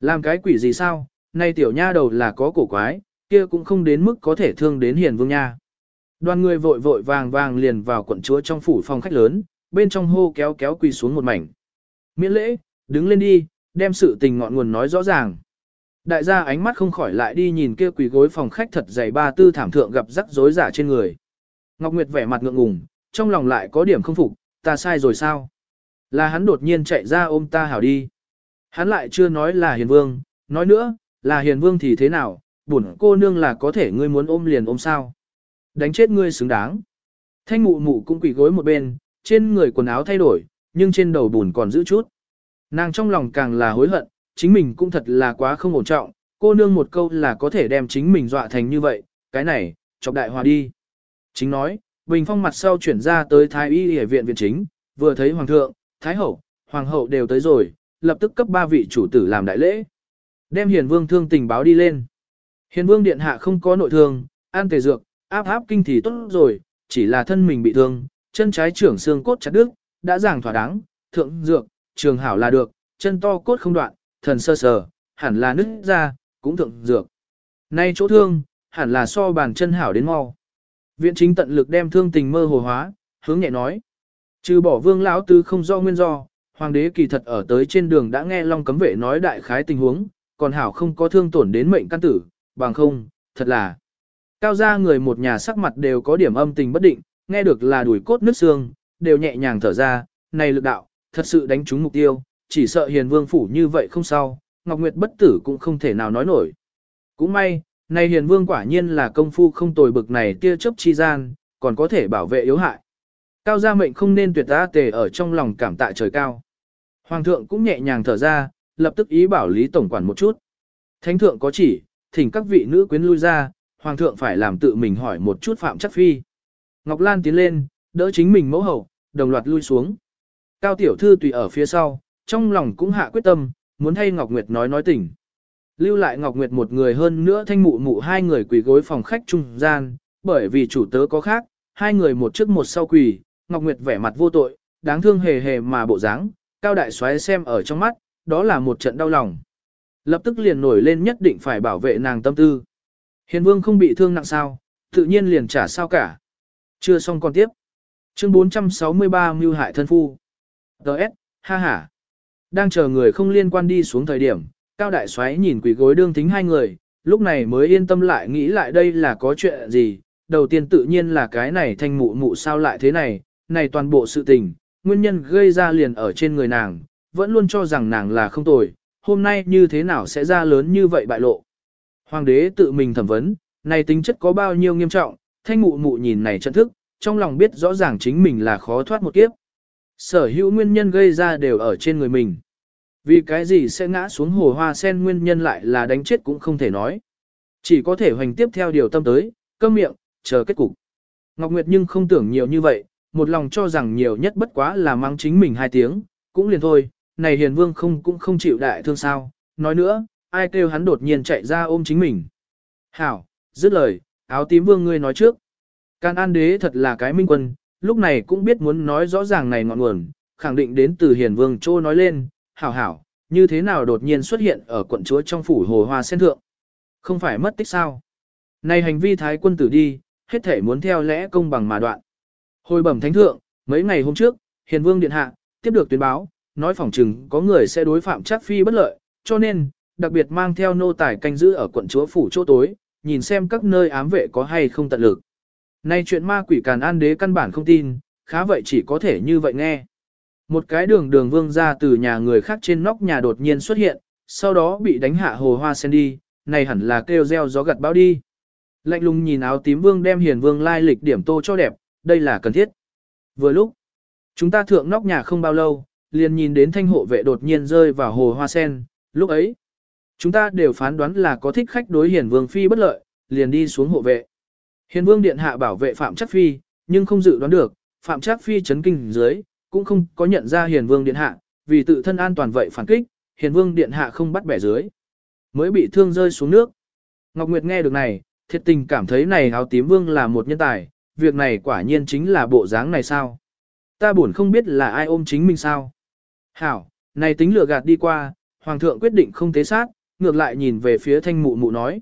Làm cái quỷ gì sao, nay tiểu nha đầu là có cổ quái, kia cũng không đến mức có thể thương đến hiền vương nha. Đoàn người vội vội vàng vàng liền vào quận chúa trong phủ phòng khách lớn, bên trong hô kéo kéo quỳ xuống một mảnh. Miễn lễ, đứng lên đi, đem sự tình ngọn nguồn nói rõ ràng. Đại gia ánh mắt không khỏi lại đi nhìn kia quỳ gối phòng khách thật dày ba tư thảm thượng gặp rắc rối giả trên người. Ngọc Nguyệt vẻ mặt ngượng ngùng, trong lòng lại có điểm không phục, ta sai rồi sao? Là hắn đột nhiên chạy ra ôm ta hảo đi. Hắn lại chưa nói là hiền vương, Nói nữa, là hiền vương thì thế nào, bổn cô nương là có thể ngươi muốn ôm liền ôm sao. Đánh chết ngươi xứng đáng. Thanh mụ mụ cũng quỳ gối một bên, trên người quần áo thay đổi, nhưng trên đầu bùn còn giữ chút. Nàng trong lòng càng là hối hận, chính mình cũng thật là quá không ổn trọng, cô nương một câu là có thể đem chính mình dọa thành như vậy, cái này, chọc đại hòa đi. Chính nói, Bình Phong mặt sau chuyển ra tới Thái Y Y viện viện chính, vừa thấy Hoàng thượng, Thái hậu, Hoàng hậu đều tới rồi, lập tức cấp ba vị chủ tử làm đại lễ. Đem Hiền Vương thương tình báo đi lên. Hiền Vương điện hạ không có nội thương, an tề dược, áp áp kinh thì tốt rồi, chỉ là thân mình bị thương, chân trái trưởng xương cốt chặt đứt, đã giảng thỏa đáng, thượng dược, trường hảo là được, chân to cốt không đoạn, thần sơ sờ, hẳn là nứt ra, cũng thượng dược. Nay chỗ thương, hẳn là so bàn chân hảo đến mau. Viện chính tận lực đem thương tình mơ hồ hóa, hướng nhẹ nói. Trừ bỏ vương lão tứ không do nguyên do, hoàng đế kỳ thật ở tới trên đường đã nghe long cấm vệ nói đại khái tình huống, còn hảo không có thương tổn đến mệnh căn tử, bằng không, thật là. Cao gia người một nhà sắc mặt đều có điểm âm tình bất định, nghe được là đuổi cốt nứt xương, đều nhẹ nhàng thở ra, này lực đạo, thật sự đánh trúng mục tiêu, chỉ sợ hiền vương phủ như vậy không sao, Ngọc Nguyệt bất tử cũng không thể nào nói nổi. Cũng may, này hiền vương quả nhiên là công phu không tồi bực này tia chớp chi gian, còn có thể bảo vệ yếu hại. Cao gia mệnh không nên tuyệt ta tề ở trong lòng cảm tạ trời cao. Hoàng thượng cũng nhẹ nhàng thở ra, lập tức ý bảo Lý Tổng quản một chút. Thánh thượng có chỉ, thỉnh các vị nữ quyến lui ra, Hoàng thượng phải làm tự mình hỏi một chút Phạm Chắc Phi. Ngọc Lan tiến lên, đỡ chính mình mẫu hậu, đồng loạt lui xuống. Cao tiểu thư tùy ở phía sau, trong lòng cũng hạ quyết tâm, muốn thay Ngọc Nguyệt nói nói tỉnh. Lưu lại Ngọc Nguyệt một người hơn nữa thanh mụ mụ hai người quỳ gối phòng khách trung gian, bởi vì chủ tớ có khác, hai người một trước một sau quỳ, Ngọc Nguyệt vẻ mặt vô tội, đáng thương hề hề mà bộ dáng, cao đại Soái xem ở trong mắt, đó là một trận đau lòng. Lập tức liền nổi lên nhất định phải bảo vệ nàng tâm tư. Hiền vương không bị thương nặng sao, tự nhiên liền trả sao cả. Chưa xong còn tiếp. Chương 463 mưu hại thân phu. Đợt, ha ha. Đang chờ người không liên quan đi xuống thời điểm, Cao Đại Soái nhìn quỷ gối đương thính hai người, lúc này mới yên tâm lại nghĩ lại đây là có chuyện gì. Đầu tiên tự nhiên là cái này thanh mụ mụ sao lại thế này, này toàn bộ sự tình, nguyên nhân gây ra liền ở trên người nàng, vẫn luôn cho rằng nàng là không tồi, hôm nay như thế nào sẽ ra lớn như vậy bại lộ. Hoàng đế tự mình thẩm vấn, này tính chất có bao nhiêu nghiêm trọng, thanh mụ mụ nhìn này trận thức, trong lòng biết rõ ràng chính mình là khó thoát một kiếp. Sở hữu nguyên nhân gây ra đều ở trên người mình. Vì cái gì sẽ ngã xuống hồ hoa sen nguyên nhân lại là đánh chết cũng không thể nói. Chỉ có thể hoành tiếp theo điều tâm tới, cơm miệng, chờ kết cục. Ngọc Nguyệt nhưng không tưởng nhiều như vậy, một lòng cho rằng nhiều nhất bất quá là mang chính mình hai tiếng, cũng liền thôi, này hiền vương không cũng không chịu đại thương sao, nói nữa, ai kêu hắn đột nhiên chạy ra ôm chính mình. Hảo, dứt lời, áo tím vương ngươi nói trước. Can An đế thật là cái minh quân, lúc này cũng biết muốn nói rõ ràng này ngọn nguồn, khẳng định đến từ hiền vương trô nói lên, hảo hảo, như thế nào đột nhiên xuất hiện ở quận chúa trong phủ hồ hoa sen thượng. Không phải mất tích sao. Này hành vi thái quân tử đi, hết thể muốn theo lẽ công bằng mà đoạn. Hồi bẩm thánh thượng, mấy ngày hôm trước, hiền vương điện hạ, tiếp được tuyên báo, nói phỏng chừng có người sẽ đối phạm chắc phi bất lợi, cho nên, đặc biệt mang theo nô tài canh giữ ở quận chúa phủ chỗ tối, nhìn xem các nơi ám vệ có hay không tận lực. Nay chuyện ma quỷ càn an đế căn bản không tin, khá vậy chỉ có thể như vậy nghe. Một cái đường đường vương ra từ nhà người khác trên nóc nhà đột nhiên xuất hiện, sau đó bị đánh hạ hồ hoa sen đi, này hẳn là kêu reo gió gặt bão đi. Lạnh lùng nhìn áo tím vương đem hiền vương lai lịch điểm tô cho đẹp, đây là cần thiết. Vừa lúc, chúng ta thượng nóc nhà không bao lâu, liền nhìn đến thanh hộ vệ đột nhiên rơi vào hồ hoa sen, lúc ấy. Chúng ta đều phán đoán là có thích khách đối hiền vương phi bất lợi, liền đi xuống hộ vệ. Hiền vương điện hạ bảo vệ Phạm Chắc Phi, nhưng không dự đoán được, Phạm Trác Phi chấn kinh dưới, cũng không có nhận ra hiền vương điện hạ, vì tự thân an toàn vậy phản kích, hiền vương điện hạ không bắt bẻ dưới. Mới bị thương rơi xuống nước. Ngọc Nguyệt nghe được này, thiệt tình cảm thấy này áo tím vương là một nhân tài, việc này quả nhiên chính là bộ dáng này sao. Ta buồn không biết là ai ôm chính mình sao. Hảo, này tính lừa gạt đi qua, Hoàng thượng quyết định không tế sát, ngược lại nhìn về phía thanh mụ mụ nói.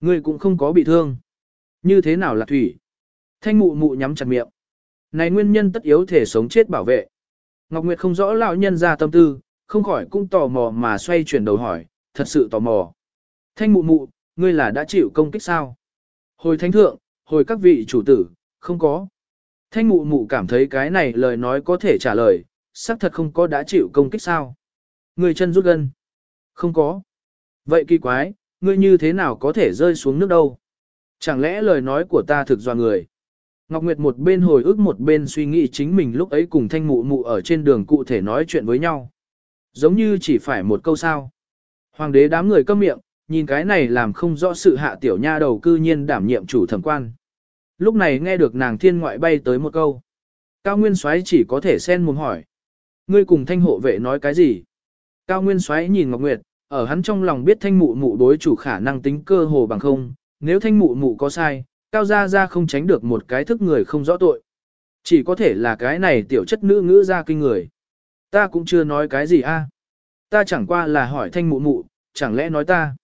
Ngươi cũng không có bị thương. Như thế nào là thủy? Thanh mụ mụ nhắm chặt miệng. Này nguyên nhân tất yếu thể sống chết bảo vệ. Ngọc Nguyệt không rõ lão nhân ra tâm tư, không khỏi cũng tò mò mà xoay chuyển đầu hỏi, thật sự tò mò. Thanh mụ mụ, ngươi là đã chịu công kích sao? Hồi thánh thượng, hồi các vị chủ tử, không có. Thanh mụ mụ cảm thấy cái này lời nói có thể trả lời, xác thật không có đã chịu công kích sao. Người chân rút gân. Không có. Vậy kỳ quái, ngươi như thế nào có thể rơi xuống nước đâu? Chẳng lẽ lời nói của ta thực dọa người? Ngọc Nguyệt một bên hồi ức một bên suy nghĩ chính mình lúc ấy cùng thanh mụ mụ ở trên đường cụ thể nói chuyện với nhau. Giống như chỉ phải một câu sao. Hoàng đế đám người câm miệng, nhìn cái này làm không rõ sự hạ tiểu nha đầu cư nhiên đảm nhiệm chủ thẩm quan. Lúc này nghe được nàng thiên ngoại bay tới một câu. Cao Nguyên Soái chỉ có thể xen mồm hỏi. Ngươi cùng thanh hộ vệ nói cái gì? Cao Nguyên xoáy nhìn Ngọc Nguyệt, ở hắn trong lòng biết thanh mụ mụ đối chủ khả năng tính cơ hồ bằng không, nếu thanh mụ mụ có sai, Cao Gia Gia không tránh được một cái thức người không rõ tội. Chỉ có thể là cái này tiểu chất nữ ngữ ra kinh người. Ta cũng chưa nói cái gì a. Ta chẳng qua là hỏi thanh mụ mụ, chẳng lẽ nói ta.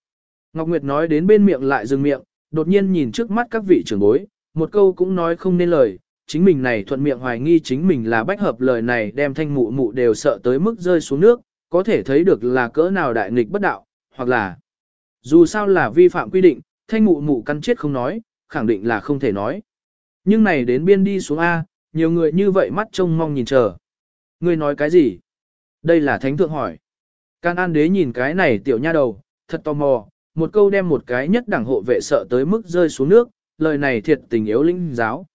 Ngọc Nguyệt nói đến bên miệng lại dừng miệng, đột nhiên nhìn trước mắt các vị trưởng bối, một câu cũng nói không nên lời, chính mình này thuận miệng hoài nghi chính mình là bách hợp lời này đem thanh mụ mụ đều sợ tới mức rơi xuống nước, có thể thấy được là cỡ nào đại nghịch bất đạo, hoặc là dù sao là vi phạm quy định, thanh mụ mụ căn chết không nói, khẳng định là không thể nói. Nhưng này đến biên đi xuống A, nhiều người như vậy mắt trông mong nhìn chờ. Ngươi nói cái gì? Đây là thánh thượng hỏi. Can An đế nhìn cái này tiểu nha đầu, thật tò mò, một câu đem một cái nhất đẳng hộ vệ sợ tới mức rơi xuống nước, lời này thiệt tình yếu linh giáo.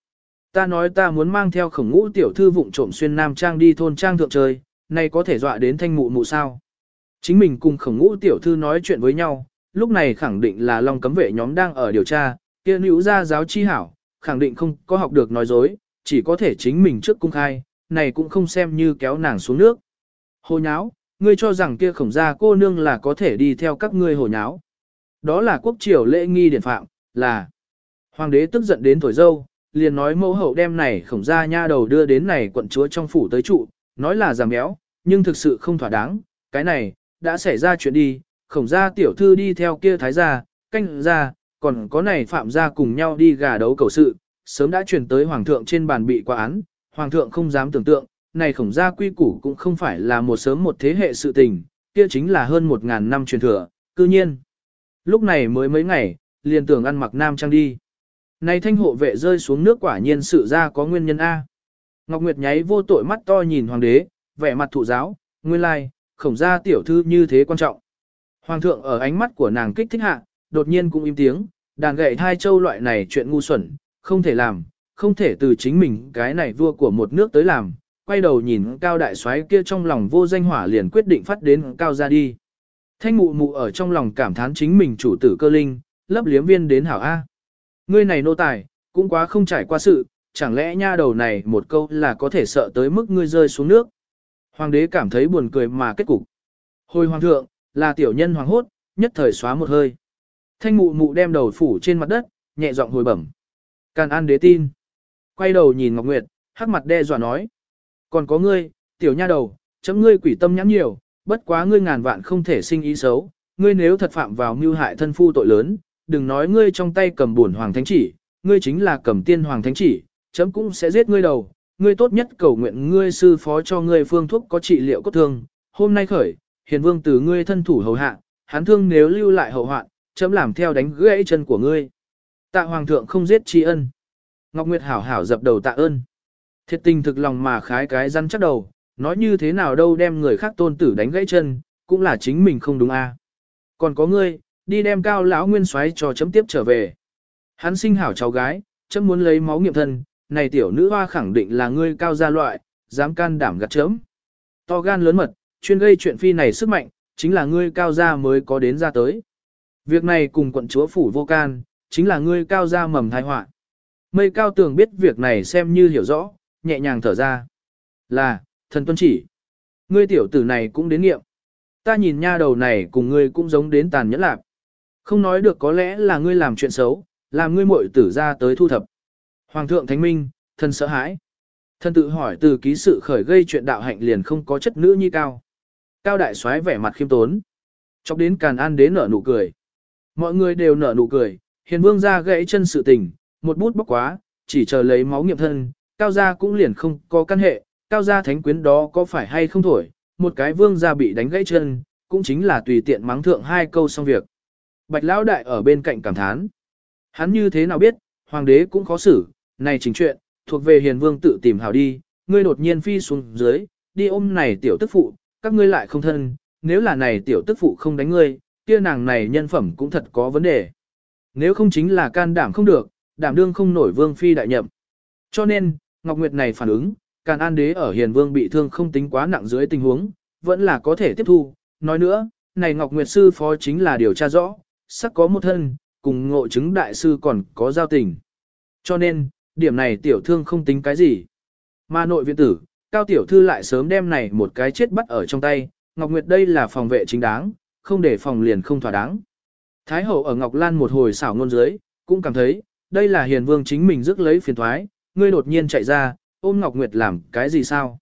Ta nói ta muốn mang theo khổng ngũ tiểu thư vụng trộm xuyên nam trang đi thôn trang thượng chơi, này có thể dọa đến thanh mụ mụ sao. Chính mình cùng khổng ngũ tiểu thư nói chuyện với nhau, lúc này khẳng định là Long cấm vệ nhóm đang ở điều tra, kia nữ gia giáo chi hảo, khẳng định không có học được nói dối, chỉ có thể chính mình trước cung khai, này cũng không xem như kéo nàng xuống nước. Hồ nháo, ngươi cho rằng kia khổng gia cô nương là có thể đi theo các ngươi hồ nháo. Đó là quốc triều lễ nghi điển phạm, là Hoàng đế tức giận đến thổi dâu, liền nói mẫu hậu đem này khổng gia nha đầu đưa đến này quận chúa trong phủ tới trụ, nói là giảm béo, nhưng thực sự không thỏa đáng, cái này, đã xảy ra chuyện đi, khổng gia tiểu thư đi theo kia thái gia, canh gia, còn có này phạm gia cùng nhau đi gà đấu cầu sự, sớm đã truyền tới hoàng thượng trên bàn bị quả án, hoàng thượng không dám tưởng tượng, này khổng gia quy củ cũng không phải là một sớm một thế hệ sự tình, kia chính là hơn một ngàn năm truyền thừa, cư nhiên. Lúc này mới mấy ngày, liền tưởng ăn mặc nam trang đi. Này thanh hộ vệ rơi xuống nước quả nhiên sự ra có nguyên nhân A. Ngọc Nguyệt nháy vô tội mắt to nhìn hoàng đế, vẻ mặt thụ giáo, nguyên lai, khổng gia tiểu thư như thế quan trọng. Hoàng thượng ở ánh mắt của nàng kích thích hạ, đột nhiên cũng im tiếng, đàn gậy thai châu loại này chuyện ngu xuẩn, không thể làm, không thể từ chính mình cái này vua của một nước tới làm, quay đầu nhìn cao đại soái kia trong lòng vô danh hỏa liền quyết định phát đến cao ra đi. Thanh mụ mụ ở trong lòng cảm thán chính mình chủ tử cơ linh, lấp liếm viên đến hảo A. Ngươi này nô tài, cũng quá không trải qua sự, chẳng lẽ nha đầu này một câu là có thể sợ tới mức ngươi rơi xuống nước. Hoàng đế cảm thấy buồn cười mà kết cục. Hồi hoàng thượng, là tiểu nhân hoàng hốt, nhất thời xóa một hơi. Thanh mụ mụ đem đầu phủ trên mặt đất, nhẹ giọng hồi bẩm. Càn an đế tin. Quay đầu nhìn Ngọc Nguyệt, hắc mặt đe dọa nói. Còn có ngươi, tiểu nha đầu, chấm ngươi quỷ tâm nhãn nhiều, bất quá ngươi ngàn vạn không thể sinh ý xấu. Ngươi nếu thật phạm vào mưu hại thân phu tội lớn, đừng nói ngươi trong tay cầm bổn hoàng thánh chỉ, ngươi chính là cầm tiên hoàng thánh chỉ, chấm cũng sẽ giết ngươi đầu. Ngươi tốt nhất cầu nguyện ngươi sư phó cho ngươi phương thuốc có trị liệu cốt thương. Hôm nay khởi, hiền vương từ ngươi thân thủ hầu hạ, hắn thương nếu lưu lại hậu hoạn, chấm làm theo đánh gãy chân của ngươi. Tạ hoàng thượng không giết tri ân. Ngọc Nguyệt hảo hảo dập đầu tạ ơn. Thiệt tình thực lòng mà khái cái răn chắc đầu, nói như thế nào đâu đem người khác tôn tử đánh gãy chân, cũng là chính mình không đúng a. À. Còn có ngươi, đi đem cao lão nguyên soái cho chấm tiếp trở về. Hắn sinh hảo cháu gái, chấm muốn lấy máu nghiệm thân, này tiểu nữ hoa khẳng định là ngươi cao gia loại, dám can đảm gạt chấm. To gan lớn mật, chuyên gây chuyện phi này sức mạnh, chính là ngươi cao gia mới có đến ra tới. Việc này cùng quận chúa phủ vô can, chính là ngươi cao gia mầm thai họa. Mây cao tường biết việc này xem như hiểu rõ, nhẹ nhàng thở ra. Là, thần tuân chỉ. Ngươi tiểu tử này cũng đến nghiệm. Ta nhìn nha đầu này cùng ngươi cũng giống đến tàn nhẫn lạc. Không nói được có lẽ là ngươi làm chuyện xấu, làm ngươi muội tử ra tới thu thập. Hoàng thượng thánh minh, thần sợ hãi. Thần tự hỏi từ ký sự khởi gây chuyện đạo hạnh liền không có chất nữ như cao. Cao đại soái vẻ mặt khiêm tốn. Chọc đến càn an đế nở nụ cười. Mọi người đều nở nụ cười, hiền vương ra gãy chân sự tình, một bút bóc quá, chỉ chờ lấy máu nghiệm thân, cao gia cũng liền không có căn hệ, cao gia thánh quyến đó có phải hay không thổi, một cái vương gia bị đánh gãy chân, cũng chính là tùy tiện mắng thượng hai câu xong việc. Bạch lão đại ở bên cạnh cảm thán. Hắn như thế nào biết, hoàng đế cũng khó xử, này chính chuyện, thuộc về hiền vương tự tìm hảo đi, ngươi đột nhiên phi xuống dưới, đi ôm này tiểu tức phụ, các ngươi lại không thân, nếu là này tiểu tức phụ không đánh ngươi, kia nàng này nhân phẩm cũng thật có vấn đề. Nếu không chính là can đảm không được, đảm đương không nổi vương phi đại nhậm. Cho nên, Ngọc Nguyệt này phản ứng, Càn An Đế ở Hiền Vương bị thương không tính quá nặng dưới tình huống, vẫn là có thể tiếp thu. Nói nữa, này Ngọc Nguyệt sư phó chính là điều tra rõ, sắc có một thân, cùng ngộ chứng đại sư còn có giao tình. Cho nên, điểm này tiểu thương không tính cái gì. Mà nội viện tử, Cao tiểu thư lại sớm đem này một cái chết bắt ở trong tay, Ngọc Nguyệt đây là phòng vệ chính đáng, không để phòng liền không thỏa đáng. Thái hậu ở Ngọc Lan một hồi xảo ngôn dưới, cũng cảm thấy, đây là hiền vương chính mình rước lấy phiền thoái, ngươi đột nhiên chạy ra, ôm Ngọc Nguyệt làm cái gì sao?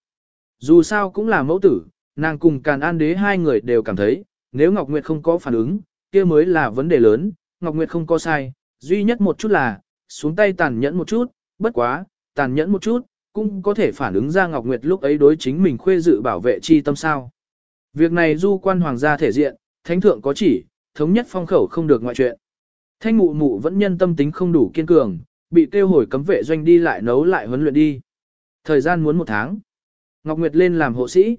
Dù sao cũng là mẫu tử, nàng cùng Càn An Đế hai người đều cảm thấy, nếu Ngọc Nguyệt không có phản ứng, kia mới là vấn đề lớn, Ngọc Nguyệt không có sai, duy nhất một chút là, xuống tay tàn nhẫn một chút, bất quá, tàn nhẫn một chút, cũng có thể phản ứng ra Ngọc Nguyệt lúc ấy đối chính mình khuê dự bảo vệ chi tâm sao. Việc này du quan hoàng gia thể diện, thánh thượng có chỉ, thống nhất phong khẩu không được ngoại chuyện. Thanh mụ mụ vẫn nhân tâm tính không đủ kiên cường, bị tiêu hồi cấm vệ doanh đi lại nấu lại huấn luyện đi. Thời gian muốn một tháng. Ngọc Nguyệt lên làm hộ sĩ.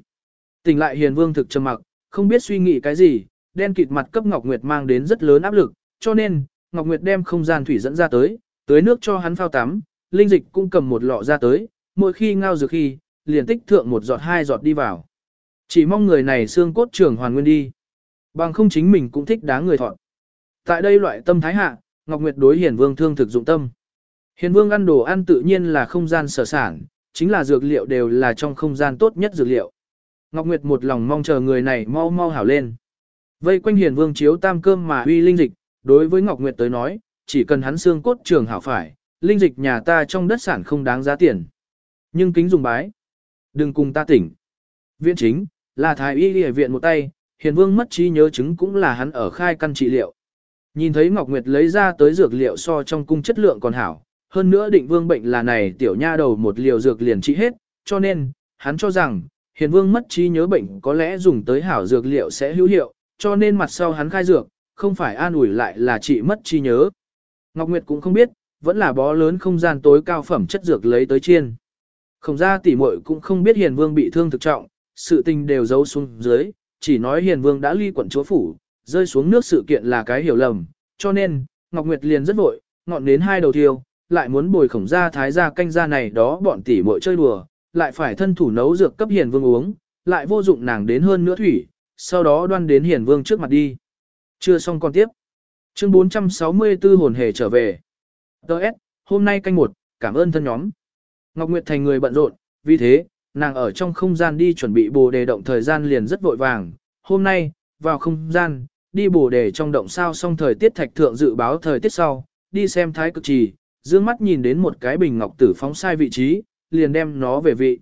Tỉnh lại hiền vương thực trầm mặc, không biết suy nghĩ cái gì, đen kịt mặt cấp Ngọc Nguyệt mang đến rất lớn áp lực, cho nên, Ngọc Nguyệt đem không gian thủy dẫn ra tới, tưới nước cho hắn phao tắm, linh dịch cũng cầm một lọ ra tới, mỗi khi ngao dược khi, liền tích thượng một giọt hai giọt đi vào. Chỉ mong người này xương cốt trưởng hoàn nguyên đi. Bằng không chính mình cũng thích đá người thọn. Tại đây loại tâm thái hạ, Ngọc Nguyệt đối Hiền Vương thương thực dụng tâm. Hiền Vương ăn đồ ăn tự nhiên là không gian sở sản, chính là dược liệu đều là trong không gian tốt nhất dược liệu. Ngọc Nguyệt một lòng mong chờ người này mau mau hảo lên. Vây quanh Hiền Vương chiếu tam cơm mà uy linh dịch, đối với Ngọc Nguyệt tới nói, chỉ cần hắn xương cốt trường hảo phải, linh dịch nhà ta trong đất sản không đáng giá tiền. Nhưng kính dùng bái. Đừng cùng ta tỉnh. Viện chính, là thái y y viện một tay, hiền vương mất trí nhớ chứng cũng là hắn ở khai căn trị liệu. Nhìn thấy Ngọc Nguyệt lấy ra tới dược liệu so trong cung chất lượng còn hảo, hơn nữa định vương bệnh là này tiểu nha đầu một liều dược liền trị hết, cho nên, hắn cho rằng, hiền vương mất trí nhớ bệnh có lẽ dùng tới hảo dược liệu sẽ hữu hiệu, cho nên mặt sau hắn khai dược, không phải an ủi lại là chị mất trí nhớ. Ngọc Nguyệt cũng không biết, vẫn là bó lớn không gian tối cao phẩm chất dược lấy tới chiên. Không ra tỷ muội cũng không biết hiền vương bị thương thực trọng, sự tình đều giấu xuống dưới, chỉ nói hiền vương đã ly quận chúa phủ, rơi xuống nước sự kiện là cái hiểu lầm, cho nên, Ngọc Nguyệt liền rất vội, ngọn đến hai đầu thiêu, lại muốn bồi khổng Gia thái gia canh gia này đó bọn tỷ muội chơi đùa, lại phải thân thủ nấu dược cấp hiền vương uống, lại vô dụng nàng đến hơn nữa thủy, sau đó đoan đến hiền vương trước mặt đi. Chưa xong còn tiếp. Chương 464 hồn hề trở về. Đợt, hôm nay canh một, cảm ơn thân nhóm. Ngọc Nguyệt thành người bận rộn, vì thế, nàng ở trong không gian đi chuẩn bị bồ đề động thời gian liền rất vội vàng. Hôm nay, vào không gian, đi bồ đề trong động sao xong thời tiết thạch thượng dự báo thời tiết sau, đi xem thái cực trì, dương mắt nhìn đến một cái bình ngọc tử phóng sai vị trí, liền đem nó về vị.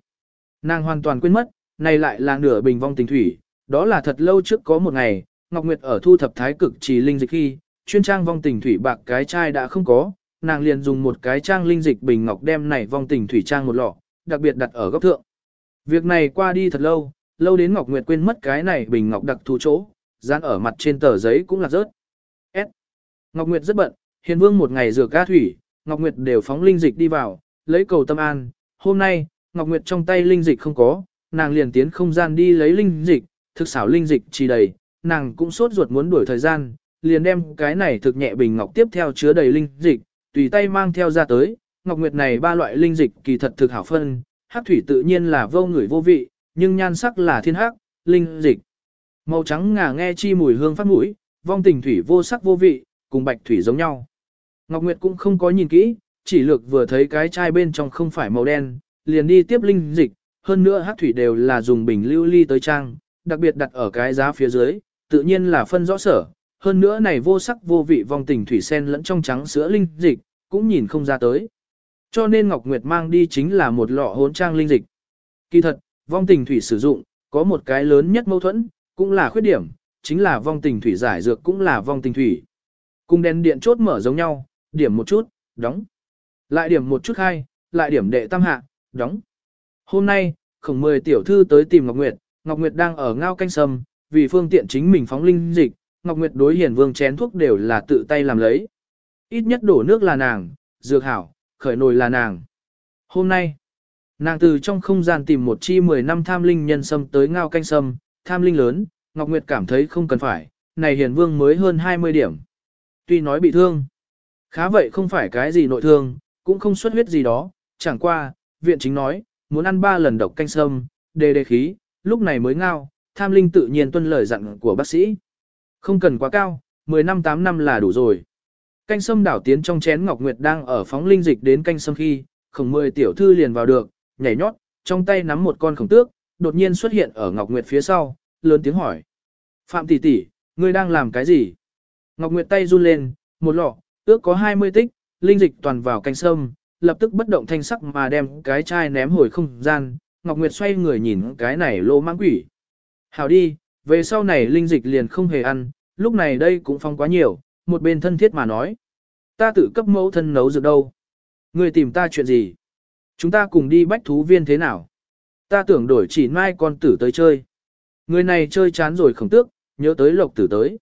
Nàng hoàn toàn quên mất, này lại là nửa bình vong tình thủy, đó là thật lâu trước có một ngày, Ngọc Nguyệt ở thu thập thái cực trì linh dịch khi, chuyên trang vong tình thủy bạc cái chai đã không có, nàng liền dùng một cái trang linh dịch bình ngọc đem này vong tình thủy trang một lọ, đặc biệt đặt ở góc thượng. Việc này qua đi thật lâu, lâu đến Ngọc Nguyệt quên mất cái này bình ngọc đặc thù chỗ, dán ở mặt trên tờ giấy cũng là rớt. S. Ngọc Nguyệt rất bận, hiền vương một ngày rửa ca thủy, Ngọc Nguyệt đều phóng linh dịch đi vào, lấy cầu tâm an. Hôm nay, Ngọc Nguyệt trong tay linh dịch không có, nàng liền tiến không gian đi lấy linh dịch, thực xảo linh dịch trì đầy, nàng cũng sốt ruột muốn đuổi thời gian, liền đem cái này thực nhẹ bình ngọc tiếp theo chứa đầy linh dịch, tùy tay mang theo ra tới, Ngọc Nguyệt này ba loại linh dịch kỳ thật thực hảo phân, hắc thủy tự nhiên là vô người vô vị, nhưng nhan sắc là thiên hắc, linh dịch. Màu trắng ngà nghe chi mùi hương phát mũi, vong tình thủy vô sắc vô vị, cùng bạch thủy giống nhau. Ngọc Nguyệt cũng không có nhìn kỹ, chỉ lược vừa thấy cái chai bên trong không phải màu đen, liền đi tiếp linh dịch, hơn nữa hắc thủy đều là dùng bình lưu ly tới trang, đặc biệt đặt ở cái giá phía dưới, tự nhiên là phân rõ sở, hơn nữa này vô sắc vô vị vong tình thủy sen lẫn trong trắng sữa linh dịch, cũng nhìn không ra tới. Cho nên Ngọc Nguyệt mang đi chính là một lọ hỗn trang linh dịch. Kỳ thật, vong tình thủy sử dụng, có một cái lớn nhất mâu thuẫn, cũng là khuyết điểm, chính là vong tình thủy giải dược cũng là vong tình thủy. Cùng đèn điện chốt mở giống nhau, điểm một chút, đóng. Lại điểm một chút hai, lại điểm đệ tam hạ, đóng. Hôm nay, khổng mười tiểu thư tới tìm Ngọc Nguyệt, Ngọc Nguyệt đang ở ngao canh sâm, vì phương tiện chính mình phóng linh dịch, Ngọc Nguyệt đối hiển vương chén thuốc đều là tự tay làm lấy. Ít nhất đổ nước là nàng, dược hảo, khởi nồi là nàng. Hôm nay, nàng từ trong không gian tìm một chi 10 năm tham linh nhân sâm tới ngao canh sâm, tham linh lớn, Ngọc Nguyệt cảm thấy không cần phải, này hiển vương mới hơn 20 điểm. Tuy nói bị thương, khá vậy không phải cái gì nội thương, cũng không xuất huyết gì đó, chẳng qua, viện chính nói, muốn ăn ba lần độc canh sâm, đề đề khí, lúc này mới ngao, tham linh tự nhiên tuân lời dặn của bác sĩ. Không cần quá cao, 10 năm 8 năm là đủ rồi. Canh sâm đảo tiến trong chén Ngọc Nguyệt đang ở phóng linh dịch đến canh sâm khi, khổng mười tiểu thư liền vào được, nhảy nhót, trong tay nắm một con khổng tước, đột nhiên xuất hiện ở Ngọc Nguyệt phía sau, lớn tiếng hỏi. Phạm tỷ tỷ, ngươi đang làm cái gì? Ngọc Nguyệt tay run lên, một lọ, ước có 20 tích, linh dịch toàn vào canh sâm, lập tức bất động thanh sắc mà đem cái chai ném hồi không gian. Ngọc Nguyệt xoay người nhìn cái này lô mãng quỷ. Hảo đi, về sau này linh dịch liền không hề ăn, lúc này đây cũng phong quá nhiều, một bên thân thiết mà nói. Ta tự cấp mẫu thân nấu dược đâu. Người tìm ta chuyện gì? Chúng ta cùng đi bách thú viên thế nào? Ta tưởng đổi chỉ mai con tử tới chơi. Người này chơi chán rồi không tước, nhớ tới lộc tử tới.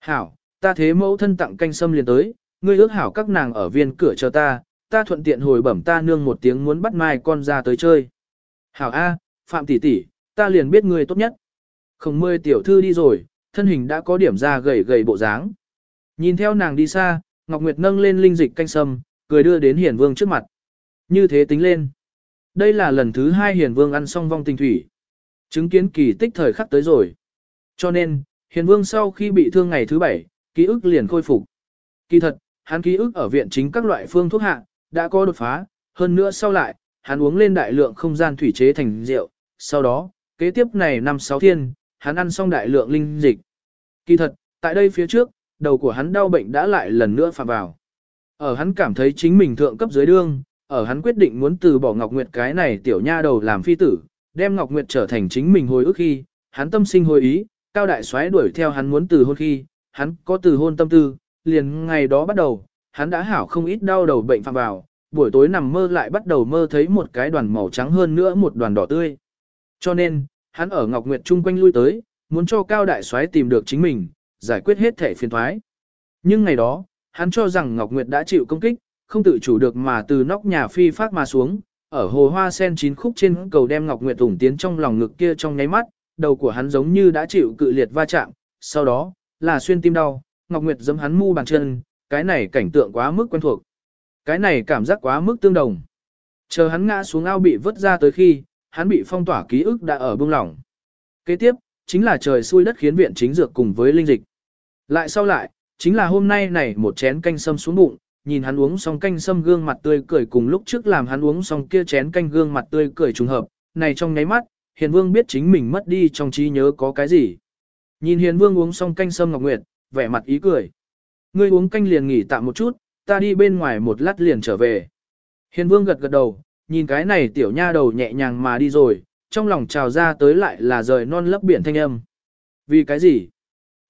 Hảo, ta thế mẫu thân tặng canh sâm liền tới, ngươi ước hảo các nàng ở viên cửa chờ ta, ta thuận tiện hồi bẩm ta nương một tiếng muốn bắt mai con ra tới chơi. Hảo A, Phạm tỷ tỷ, ta liền biết ngươi tốt nhất. Không mười tiểu thư đi rồi, thân hình đã có điểm ra gầy gầy bộ dáng. Nhìn theo nàng đi xa, Ngọc Nguyệt nâng lên linh dịch canh sâm, cười đưa đến Hiền Vương trước mặt. Như thế tính lên. Đây là lần thứ hai Hiền Vương ăn xong vong tình thủy. Chứng kiến kỳ tích thời khắc tới rồi. Cho nên, Hiền Vương sau khi bị thương ngày thứ bảy, ký ức liền khôi phục. Kỳ thật, hắn ký ức ở viện chính các loại phương thuốc hạ, đã có đột phá, hơn nữa sau lại, hắn uống lên đại lượng không gian thủy chế thành rượu, sau đó, kế tiếp này năm sáu thiên, hắn ăn xong đại lượng linh dịch. Kỳ thật, tại đây phía trước, đầu của hắn đau bệnh đã lại lần nữa phạm vào. Ở hắn cảm thấy chính mình thượng cấp dưới đương, ở hắn quyết định muốn từ bỏ Ngọc Nguyệt cái này tiểu nha đầu làm phi tử, đem Ngọc Nguyệt trở thành chính mình hồi ức khi, hắn tâm sinh hồi ý, cao đại soái đuổi theo hắn muốn từ hôn khi, hắn có từ hôn tâm tư, liền ngày đó bắt đầu, hắn đã hảo không ít đau đầu bệnh phạm vào, buổi tối nằm mơ lại bắt đầu mơ thấy một cái đoàn màu trắng hơn nữa một đoàn đỏ tươi. Cho nên, hắn ở Ngọc Nguyệt chung quanh lui tới, muốn cho cao đại soái tìm được chính mình, giải quyết hết thể phiền thoái. Nhưng ngày đó, hắn cho rằng Ngọc Nguyệt đã chịu công kích, không tự chủ được mà từ nóc nhà phi phát mà xuống, ở hồ hoa sen chín khúc trên cầu đem Ngọc Nguyệt ủng tiến trong lòng ngực kia trong nháy mắt, đầu của hắn giống như đã chịu cự liệt va chạm, sau đó, là xuyên tim đau, Ngọc Nguyệt giẫm hắn mu bàn chân, cái này cảnh tượng quá mức quen thuộc. Cái này cảm giác quá mức tương đồng. Chờ hắn ngã xuống ao bị vứt ra tới khi, hắn bị phong tỏa ký ức đã ở bông lỏng. Kế tiếp, chính là trời xui đất khiến viện chính dược cùng với linh dịch. Lại sau lại, chính là hôm nay này một chén canh sâm xuống bụng, nhìn hắn uống xong canh sâm gương mặt tươi cười cùng lúc trước làm hắn uống xong kia chén canh gương mặt tươi cười trùng hợp, này trong nháy mắt, Hiền Vương biết chính mình mất đi trong trí nhớ có cái gì. Nhìn Hiền Vương uống xong canh sâm ngọc nguyệt, vẻ mặt ý cười. Ngươi uống canh liền nghỉ tạm một chút, ta đi bên ngoài một lát liền trở về. Hiền Vương gật gật đầu, nhìn cái này tiểu nha đầu nhẹ nhàng mà đi rồi, trong lòng trào ra tới lại là rời non lấp biển thanh âm. Vì cái gì?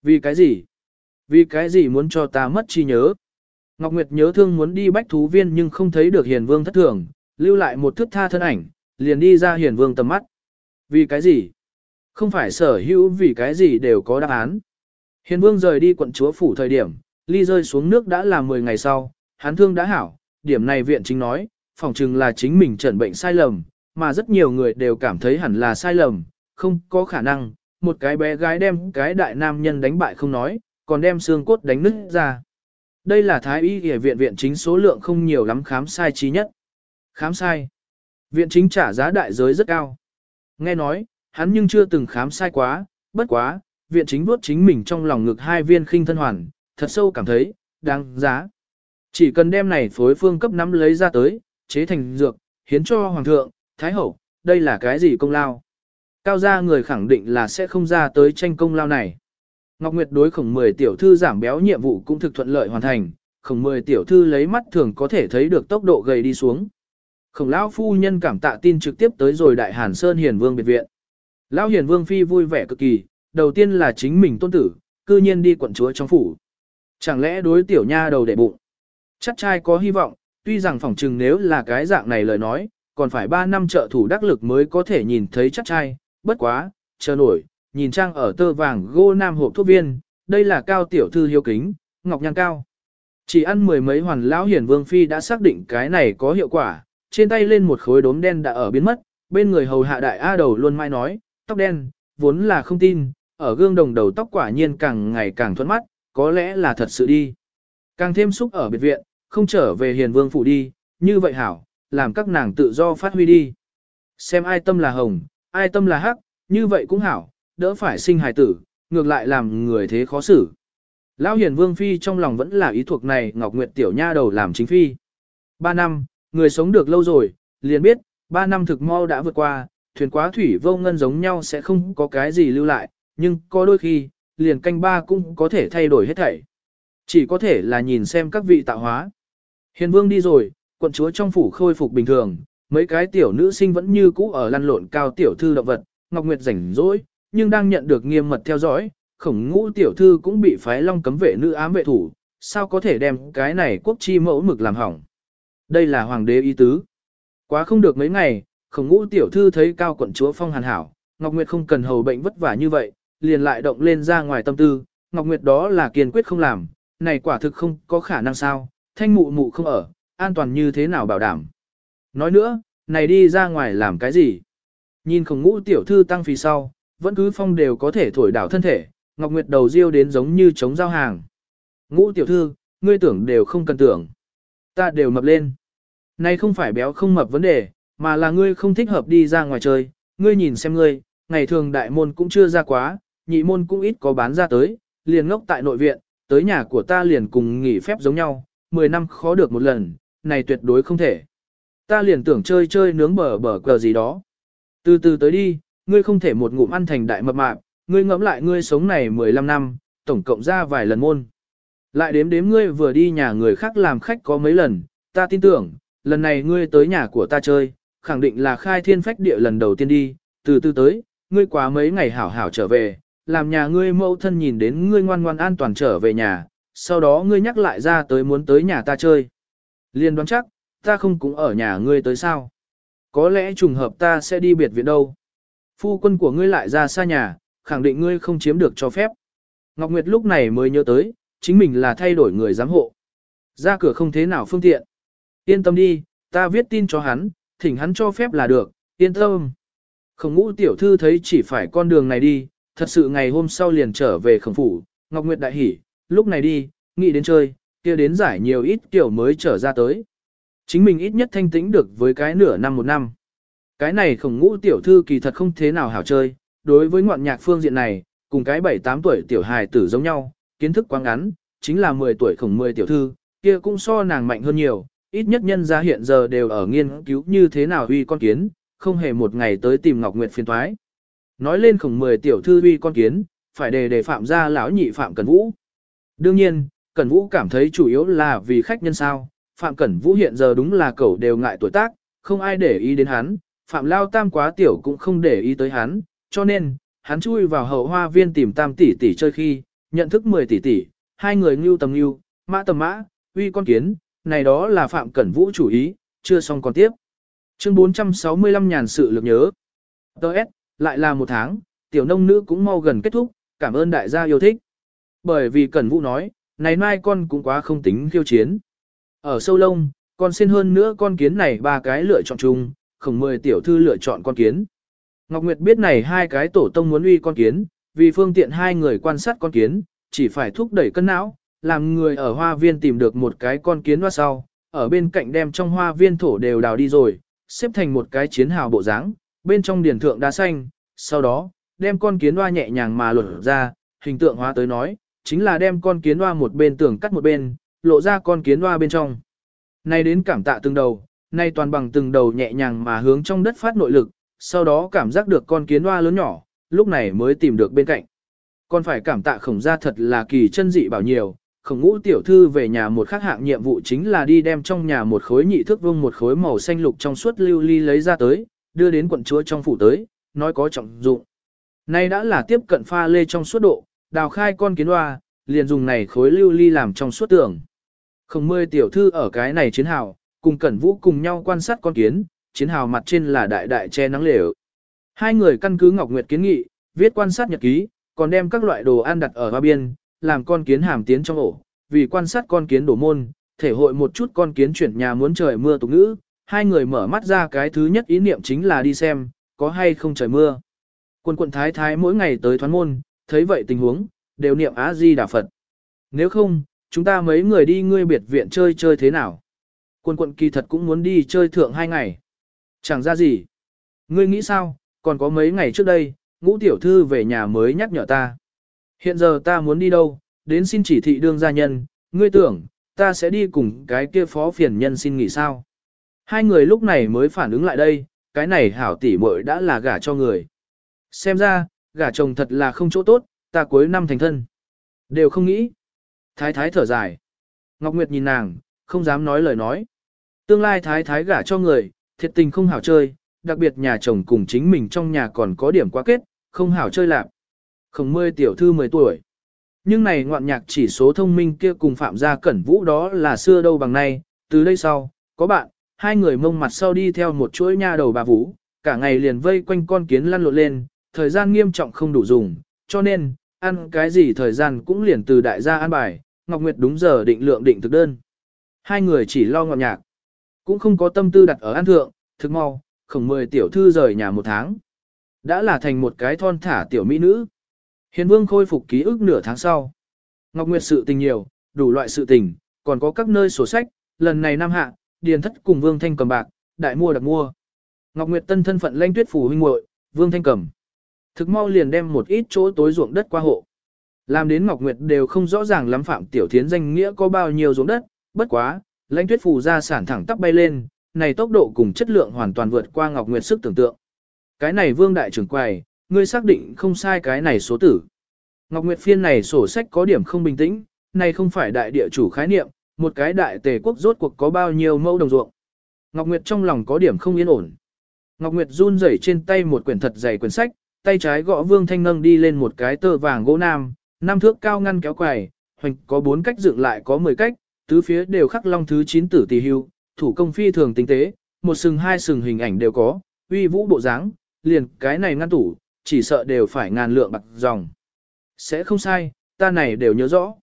Vì cái gì? Vì cái gì muốn cho ta mất trí nhớ? Ngọc Nguyệt nhớ thương muốn đi bách thú viên nhưng không thấy được hiền vương thất thường, lưu lại một thước tha thân ảnh, liền đi ra hiền vương tầm mắt. Vì cái gì? Không phải sở hữu vì cái gì đều có đáp án. Hiền vương rời đi quận chúa phủ thời điểm, ly rơi xuống nước đã là 10 ngày sau, hắn thương đã hảo, điểm này viện chính nói, phỏng chừng là chính mình chẩn bệnh sai lầm, mà rất nhiều người đều cảm thấy hẳn là sai lầm, không có khả năng, một cái bé gái đem cái đại nam nhân đánh bại không nói, còn đem xương cốt đánh nứt ra. Đây là thái y y viện viện chính số lượng không nhiều lắm khám sai trí nhất. Khám sai. Viện chính trả giá đại giới rất cao. Nghe nói, hắn nhưng chưa từng khám sai quá, bất quá, viện chính vuốt chính mình trong lòng ngực hai viên khinh thân hoàn, thật sâu cảm thấy, đáng giá. Chỉ cần đem này phối phương cấp nắm lấy ra tới, chế thành dược, hiến cho hoàng thượng, thái hậu, đây là cái gì công lao? Cao gia người khẳng định là sẽ không ra tới tranh công lao này. Ngọc Nguyệt đối khổng 10 tiểu thư giảm béo nhiệm vụ cũng thực thuận lợi hoàn thành, khổng 10 tiểu thư lấy mắt thường có thể thấy được tốc độ gầy đi xuống. Khổng lão phu nhân cảm tạ tin trực tiếp tới rồi đại Hàn Sơn Hiền Vương biệt viện. Lão Hiền Vương phi vui vẻ cực kỳ, đầu tiên là chính mình tôn tử, cư nhiên đi quận chúa trong phủ. Chẳng lẽ đối tiểu nha đầu để bụng? Chắc trai có hy vọng, tuy rằng phỏng chừng nếu là cái dạng này lời nói, còn phải 3 năm trợ thủ đắc lực mới có thể nhìn thấy chắc trai, bất quá, chờ nổi, nhìn trang ở tơ vàng gô nam hộp thuốc viên, đây là cao tiểu thư hiếu kính, ngọc nhang cao. Chỉ ăn mười mấy hoàn lão hiển vương phi đã xác định cái này có hiệu quả, trên tay lên một khối đốm đen đã ở biến mất, bên người hầu hạ đại A đầu luôn mai nói, tóc đen, vốn là không tin, ở gương đồng đầu tóc quả nhiên càng ngày càng thuẫn mắt, có lẽ là thật sự đi. Càng thêm xúc ở biệt viện, không trở về hiền vương phủ đi, như vậy hảo, làm các nàng tự do phát huy đi. Xem ai tâm là hồng, ai tâm là hắc, như vậy cũng hảo, đỡ phải sinh hài tử, ngược lại làm người thế khó xử. Lão hiền vương phi trong lòng vẫn là ý thuộc này Ngọc Nguyệt tiểu nha đầu làm chính phi. Ba năm, người sống được lâu rồi, liền biết, ba năm thực mau đã vượt qua, thuyền quá thủy vô ngân giống nhau sẽ không có cái gì lưu lại, nhưng có đôi khi, liền canh ba cũng có thể thay đổi hết thảy. Chỉ có thể là nhìn xem các vị tạo hóa. Hiền vương đi rồi, quận chúa trong phủ khôi phục bình thường, mấy cái tiểu nữ sinh vẫn như cũ ở lăn lộn cao tiểu thư động vật, Ngọc Nguyệt rảnh rỗi, nhưng đang nhận được nghiêm mật theo dõi, khổng ngũ tiểu thư cũng bị phái long cấm vệ nữ ám vệ thủ, sao có thể đem cái này quốc chi mẫu mực làm hỏng. Đây là hoàng đế ý tứ. Quá không được mấy ngày, khổng ngũ tiểu thư thấy cao quận chúa phong hàn hảo, Ngọc Nguyệt không cần hầu bệnh vất vả như vậy, liền lại động lên ra ngoài tâm tư, Ngọc Nguyệt đó là kiên quyết không làm, này quả thực không có khả năng sao, thanh mụ mụ không ở, an toàn như thế nào bảo đảm. Nói nữa, này đi ra ngoài làm cái gì? Nhìn khổng ngũ tiểu thư tăng phì sau, vẫn cứ phong đều có thể thổi đảo thân thể, Ngọc Nguyệt đầu riêu đến giống như chống giao hàng. Ngũ tiểu thư, ngươi tưởng đều không cần tưởng. Ta đều mập lên. Này không phải béo không mập vấn đề, mà là ngươi không thích hợp đi ra ngoài chơi. Ngươi nhìn xem ngươi, ngày thường đại môn cũng chưa ra quá, nhị môn cũng ít có bán ra tới, liền ngốc tại nội viện, tới nhà của ta liền cùng nghỉ phép giống nhau, 10 năm khó được một lần, này tuyệt đối không thể. Ta liền tưởng chơi chơi nướng bờ bờ cờ gì đó. Từ từ tới đi, ngươi không thể một ngụm ăn thành đại mập mạp, ngươi ngẫm lại ngươi sống này 15 năm, tổng cộng ra vài lần môn. Lại đếm đếm ngươi vừa đi nhà người khác làm khách có mấy lần, ta tin tưởng, lần này ngươi tới nhà của ta chơi, khẳng định là khai thiên phách địa lần đầu tiên đi, từ từ tới, ngươi quá mấy ngày hảo hảo trở về, làm nhà ngươi mẫu thân nhìn đến ngươi ngoan ngoan an toàn trở về nhà, sau đó ngươi nhắc lại ra tới muốn tới nhà ta chơi. Liên đoán chắc, ta không cũng ở nhà ngươi tới sao. Có lẽ trùng hợp ta sẽ đi biệt viện đâu. Phu quân của ngươi lại ra xa nhà, khẳng định ngươi không chiếm được cho phép. Ngọc Nguyệt lúc này mới nhớ tới, chính mình là thay đổi người giám hộ. Ra cửa không thế nào phương tiện. Yên tâm đi, ta viết tin cho hắn, thỉnh hắn cho phép là được, yên tâm. Khổng ngũ tiểu thư thấy chỉ phải con đường này đi, thật sự ngày hôm sau liền trở về khổng phủ, Ngọc Nguyệt đại hỉ, lúc này đi, nghĩ đến chơi, kia đến giải nhiều ít kiểu mới trở ra tới. Chính mình ít nhất thanh tĩnh được với cái nửa năm một năm. Cái này khổng ngũ tiểu thư kỳ thật không thế nào hảo chơi, đối với ngoạn nhạc phương diện này, cùng cái 7-8 tuổi tiểu hài tử giống nhau, kiến thức quá ngắn, chính là 10 tuổi khổng 10 tiểu thư, kia cũng so nàng mạnh hơn nhiều, ít nhất nhân gia hiện giờ đều ở nghiên cứu như thế nào huy con kiến, không hề một ngày tới tìm Ngọc Nguyệt phiền thoái. Nói lên khổng 10 tiểu thư uy con kiến, phải đề đề phạm ra lão nhị Phạm Cẩn Vũ. Đương nhiên, Cẩn Vũ cảm thấy chủ yếu là vì khách nhân sao, Phạm Cẩn Vũ hiện giờ đúng là cậu đều ngại tuổi tác, không ai để ý đến hắn, Phạm Lao Tam quá tiểu cũng không để ý tới hắn, cho nên, hắn chui vào hậu hoa viên tìm Tam tỷ tỷ chơi khi, nhận thức 10 tỷ tỷ, hai người ngưu tầm ngưu, mã tầm mã, uy con kiến, này đó là Phạm Cẩn Vũ chủ ý, chưa xong còn tiếp. Chương 465 nhàn sự lực nhớ. Đợt, lại là một tháng, tiểu nông nữ cũng mau gần kết thúc, cảm ơn đại gia yêu thích. Bởi vì Cẩn Vũ nói, này mai con cũng quá không tính khiêu chiến. Ở sâu lông, con xin hơn nữa con kiến này ba cái lựa chọn chung, khổng mời tiểu thư lựa chọn con kiến. Ngọc Nguyệt biết này hai cái tổ tông muốn uy con kiến, vì phương tiện hai người quan sát con kiến, chỉ phải thúc đẩy cân não, làm người ở hoa viên tìm được một cái con kiến hoa sau, ở bên cạnh đem trong hoa viên thổ đều đào đi rồi, xếp thành một cái chiến hào bộ dáng, bên trong điển thượng đá xanh, sau đó, đem con kiến hoa nhẹ nhàng mà lột ra, hình tượng hóa tới nói, chính là đem con kiến hoa một bên tường cắt một bên, lộ ra con kiến hoa bên trong. Nay đến cảm tạ từng đầu, nay toàn bằng từng đầu nhẹ nhàng mà hướng trong đất phát nội lực, sau đó cảm giác được con kiến hoa lớn nhỏ, lúc này mới tìm được bên cạnh. Còn phải cảm tạ khổng gia thật là kỳ chân dị bảo nhiều, khổng ngũ tiểu thư về nhà một khác hạng nhiệm vụ chính là đi đem trong nhà một khối nhị thước vương một khối màu xanh lục trong suốt lưu ly lấy ra tới, đưa đến quận chúa trong phủ tới, nói có trọng dụng. Nay đã là tiếp cận pha lê trong suốt độ, đào khai con kiến hoa, liền dùng này khối lưu ly làm trong suốt tường. Không mươi tiểu thư ở cái này chiến hào, cùng cẩn vũ cùng nhau quan sát con kiến, chiến hào mặt trên là đại đại che nắng lều. Hai người căn cứ Ngọc Nguyệt kiến nghị, viết quan sát nhật ký, còn đem các loại đồ ăn đặt ở hoa biên, làm con kiến hàm tiến trong ổ, vì quan sát con kiến đổ môn, thể hội một chút con kiến chuyển nhà muốn trời mưa tục ngữ, hai người mở mắt ra cái thứ nhất ý niệm chính là đi xem, có hay không trời mưa. Quân quận thái thái mỗi ngày tới thoán môn, Thấy vậy tình huống, đều niệm Á Di Đà Phật. Nếu không, chúng ta mấy người đi ngươi biệt viện chơi chơi thế nào? Quân quận kỳ thật cũng muốn đi chơi thượng hai ngày. Chẳng ra gì. Ngươi nghĩ sao, còn có mấy ngày trước đây, ngũ tiểu thư về nhà mới nhắc nhở ta. Hiện giờ ta muốn đi đâu, đến xin chỉ thị đương gia nhân, ngươi tưởng, ta sẽ đi cùng cái kia phó phiền nhân xin nghỉ sao. Hai người lúc này mới phản ứng lại đây, cái này hảo tỷ muội đã là gả cho người. Xem ra, gả chồng thật là không chỗ tốt, ta cuối năm thành thân. Đều không nghĩ. Thái thái thở dài. Ngọc Nguyệt nhìn nàng, không dám nói lời nói. Tương lai thái thái gả cho người, thiệt tình không hảo chơi, đặc biệt nhà chồng cùng chính mình trong nhà còn có điểm quá kết, không hảo chơi lạc. Không mươi tiểu thư 10 tuổi. Nhưng này ngoạn nhạc chỉ số thông minh kia cùng phạm gia cẩn vũ đó là xưa đâu bằng nay, từ đây sau, có bạn, hai người mông mặt sau đi theo một chuỗi nha đầu bà vũ, cả ngày liền vây quanh con kiến lăn lộn lên, thời gian nghiêm trọng không đủ dùng, cho nên, ăn cái gì thời gian cũng liền từ đại gia ăn bài, Ngọc Nguyệt đúng giờ định lượng định thực đơn. Hai người chỉ lo ngọt nhạc, cũng không có tâm tư đặt ở ăn thượng, thực mau, khổng mười tiểu thư rời nhà một tháng. Đã là thành một cái thon thả tiểu mỹ nữ. Hiền vương khôi phục ký ức nửa tháng sau. Ngọc Nguyệt sự tình nhiều, đủ loại sự tình, còn có các nơi sổ sách, lần này năm hạ, điền thất cùng vương thanh cầm bạc, đại mua đặc mua. Ngọc Nguyệt tân thân phận lanh tuyết phủ huynh muội, vương thanh cầm. Thực mau liền đem một ít chỗ tối ruộng đất qua hộ. Làm đến Ngọc Nguyệt đều không rõ ràng lắm Phạm Tiểu Thiến danh nghĩa có bao nhiêu ruộng đất, bất quá, lãnh tuyết phủ ra sản thẳng tắp bay lên, này tốc độ cùng chất lượng hoàn toàn vượt qua Ngọc Nguyệt sức tưởng tượng. Cái này vương đại trưởng quầy, ngươi xác định không sai cái này số tử. Ngọc Nguyệt phiên này sổ sách có điểm không bình tĩnh, này không phải đại địa chủ khái niệm, một cái đại tề quốc rốt cuộc có bao nhiêu mẫu đồng ruộng. Ngọc Nguyệt trong lòng có điểm không yên ổn. Ngọc Nguyệt run rẩy trên tay một quyển thật dày quyển sách, tay trái gõ Vương Thanh nâng đi lên một cái tơ vàng gỗ nam, năm thước cao ngăn kéo quầy, hoành có bốn cách dựng lại có 10 cách, tứ phía đều khắc long thứ 9 tử tỷ hưu, thủ công phi thường tinh tế, một sừng hai sừng hình ảnh đều có, uy vũ bộ dáng, liền cái này ngăn tủ, chỉ sợ đều phải ngàn lượng bạc dòng. Sẽ không sai, ta này đều nhớ rõ.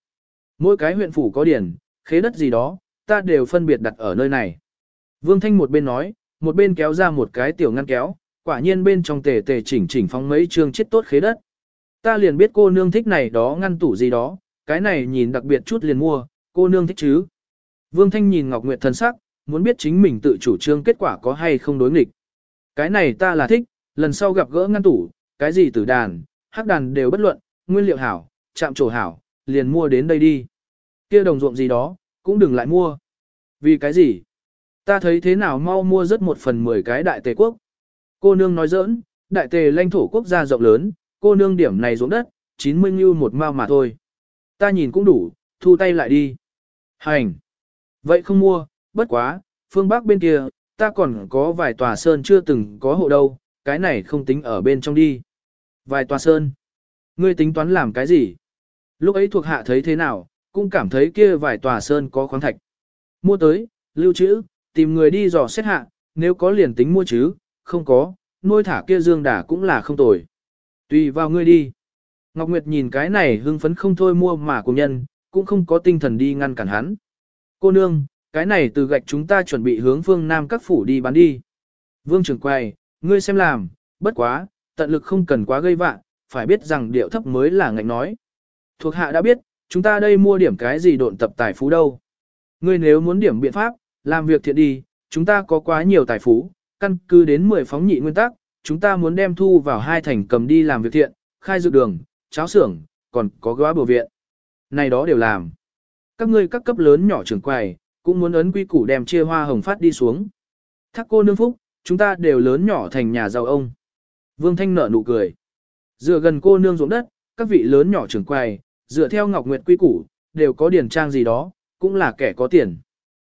Mỗi cái huyện phủ có điển, khế đất gì đó, ta đều phân biệt đặt ở nơi này. Vương Thanh một bên nói, một bên kéo ra một cái tiểu ngăn kéo, quả nhiên bên trong tề tề chỉnh chỉnh phóng mấy chương chết tốt khế đất. Ta liền biết cô nương thích này đó ngăn tủ gì đó, cái này nhìn đặc biệt chút liền mua, cô nương thích chứ. Vương Thanh nhìn Ngọc Nguyệt thân sắc, muốn biết chính mình tự chủ trương kết quả có hay không đối nghịch. Cái này ta là thích, lần sau gặp gỡ ngăn tủ, cái gì tử đàn, hắc đàn đều bất luận, nguyên liệu hảo, chạm trổ hảo, liền mua đến đây đi. Kia đồng ruộng gì đó, cũng đừng lại mua. Vì cái gì? Ta thấy thế nào mau mua rất một phần mười cái đại tề quốc. Cô nương nói giỡn, đại tề lãnh thổ quốc gia rộng lớn, cô nương điểm này ruộng đất, 90 như một mao mà thôi. Ta nhìn cũng đủ, thu tay lại đi. Hành. Vậy không mua, bất quá, phương Bắc bên kia, ta còn có vài tòa sơn chưa từng có hộ đâu, cái này không tính ở bên trong đi. Vài tòa sơn. Ngươi tính toán làm cái gì? Lúc ấy thuộc hạ thấy thế nào, cũng cảm thấy kia vài tòa sơn có khoáng thạch. Mua tới, lưu trữ, tìm người đi dò xét hạ, nếu có liền tính mua chứ, không có, nuôi thả kia dương đà cũng là không tồi. Tùy vào ngươi đi. Ngọc Nguyệt nhìn cái này hưng phấn không thôi mua mà cùng nhân, cũng không có tinh thần đi ngăn cản hắn. Cô nương, cái này từ gạch chúng ta chuẩn bị hướng phương Nam các phủ đi bán đi. Vương trưởng quay, ngươi xem làm, bất quá, tận lực không cần quá gây vạ phải biết rằng điệu thấp mới là ngạnh nói. Thuộc hạ đã biết, chúng ta đây mua điểm cái gì độn tập tài phú đâu. Ngươi nếu muốn điểm biện pháp, làm việc thiện đi, chúng ta có quá nhiều tài phú, căn cứ đến 10 phóng nhị nguyên tắc, chúng ta muốn đem thu vào hai thành cầm đi làm việc thiện, khai dự đường, cháo xưởng, còn có góa bầu viện. Này đó đều làm. Các ngươi các cấp lớn nhỏ trưởng quầy, cũng muốn ấn quy củ đem chia hoa hồng phát đi xuống. Thác cô nương phúc, chúng ta đều lớn nhỏ thành nhà giàu ông. Vương Thanh nở nụ cười. Dựa gần cô nương ruộng đất, các vị lớn nhỏ trưởng quầy, dựa theo Ngọc Nguyệt quy củ, đều có điển trang gì đó, cũng là kẻ có tiền.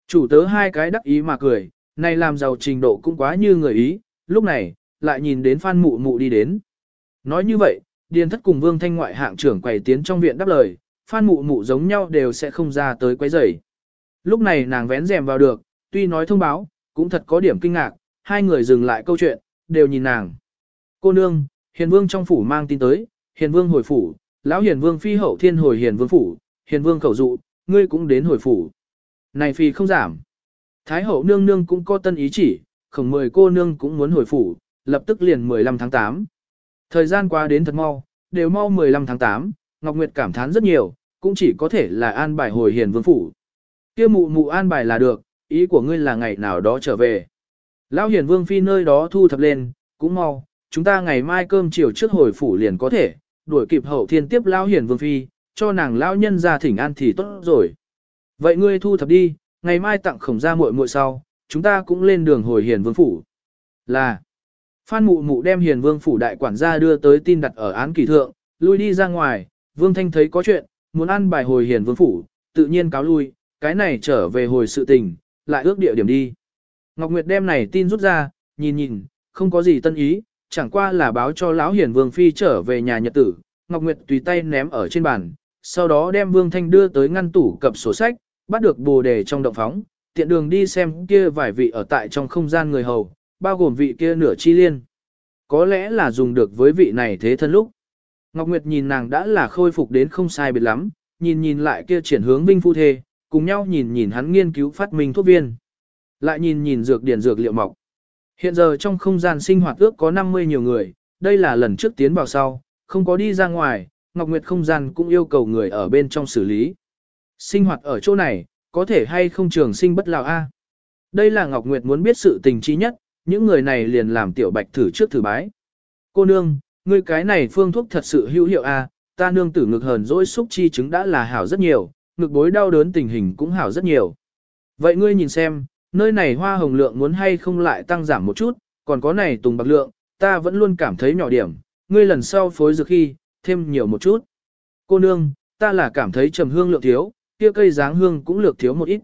Chủ tớ hai cái đắc ý mà cười, này làm giàu trình độ cũng quá như người ý, lúc này, lại nhìn đến Phan Mụ Mụ đi đến. Nói như vậy, Điền Thất cùng Vương Thanh ngoại hạng trưởng quầy tiến trong viện đáp lời, Phan Mụ Mụ giống nhau đều sẽ không ra tới quấy rầy. Lúc này nàng vén rèm vào được, tuy nói thông báo, cũng thật có điểm kinh ngạc, hai người dừng lại câu chuyện, đều nhìn nàng. Cô nương, Hiền Vương trong phủ mang tin tới, Hiền Vương hồi phủ, lão Hiền Vương phi hậu thiên hồi Hiền Vương phủ, Hiền Vương khẩu dụ, ngươi cũng đến hồi phủ. Này phi không giảm. Thái hậu nương nương cũng có tân ý chỉ, khổng mười cô nương cũng muốn hồi phủ, lập tức liền 15 tháng 8. Thời gian qua đến thật mau, đều mau 15 tháng 8, Ngọc Nguyệt cảm thán rất nhiều, cũng chỉ có thể là an bài hồi hiền vương phủ. Kia mụ mụ an bài là được, ý của ngươi là ngày nào đó trở về. Lão hiền vương phi nơi đó thu thập lên, cũng mau, chúng ta ngày mai cơm chiều trước hồi phủ liền có thể, đuổi kịp hậu thiên tiếp lão hiền vương phi, cho nàng lão nhân ra thỉnh an thì tốt rồi. Vậy ngươi thu thập đi, ngày mai tặng khổng ra muội muội sau, chúng ta cũng lên đường hồi hiền vương phủ. Là, Phan mụ mụ đem hiền vương phủ đại quản gia đưa tới tin đặt ở án kỳ thượng, lui đi ra ngoài, vương thanh thấy có chuyện, muốn ăn bài hồi hiền vương phủ, tự nhiên cáo lui, cái này trở về hồi sự tình, lại ước địa điểm đi. Ngọc Nguyệt đem này tin rút ra, nhìn nhìn, không có gì tân ý, chẳng qua là báo cho lão hiền vương phi trở về nhà nhật tử, Ngọc Nguyệt tùy tay ném ở trên bàn, sau đó đem vương thanh đưa tới ngăn tủ cập sổ sách, bắt được bồ đề trong động phóng, tiện đường đi xem kia vài vị ở tại trong không gian người hầu, bao gồm vị kia nửa chi liên. Có lẽ là dùng được với vị này thế thân lúc. Ngọc Nguyệt nhìn nàng đã là khôi phục đến không sai biệt lắm, nhìn nhìn lại kia triển hướng minh phu thê, cùng nhau nhìn nhìn hắn nghiên cứu phát minh thuốc viên. Lại nhìn nhìn dược điển dược liệu mọc. Hiện giờ trong không gian sinh hoạt ước có 50 nhiều người, đây là lần trước tiến vào sau, không có đi ra ngoài, Ngọc Nguyệt không gian cũng yêu cầu người ở bên trong xử lý. Sinh hoạt ở chỗ này, có thể hay không trường sinh bất lão a? Đây là Ngọc Nguyệt muốn biết sự tình trí nhất, những người này liền làm tiểu bạch thử trước thử bái. Cô nương, ngươi cái này phương thuốc thật sự hữu hiệu a, ta nương tử ngực hờn dỗi xúc chi chứng đã là hảo rất nhiều, ngực bối đau đớn tình hình cũng hảo rất nhiều. Vậy ngươi nhìn xem, nơi này hoa hồng lượng muốn hay không lại tăng giảm một chút, còn có này tùng bạc lượng, ta vẫn luôn cảm thấy nhỏ điểm, ngươi lần sau phối dược khi, thêm nhiều một chút. Cô nương, ta là cảm thấy trầm hương lượng thiếu, kia cây dáng hương cũng lược thiếu một ít.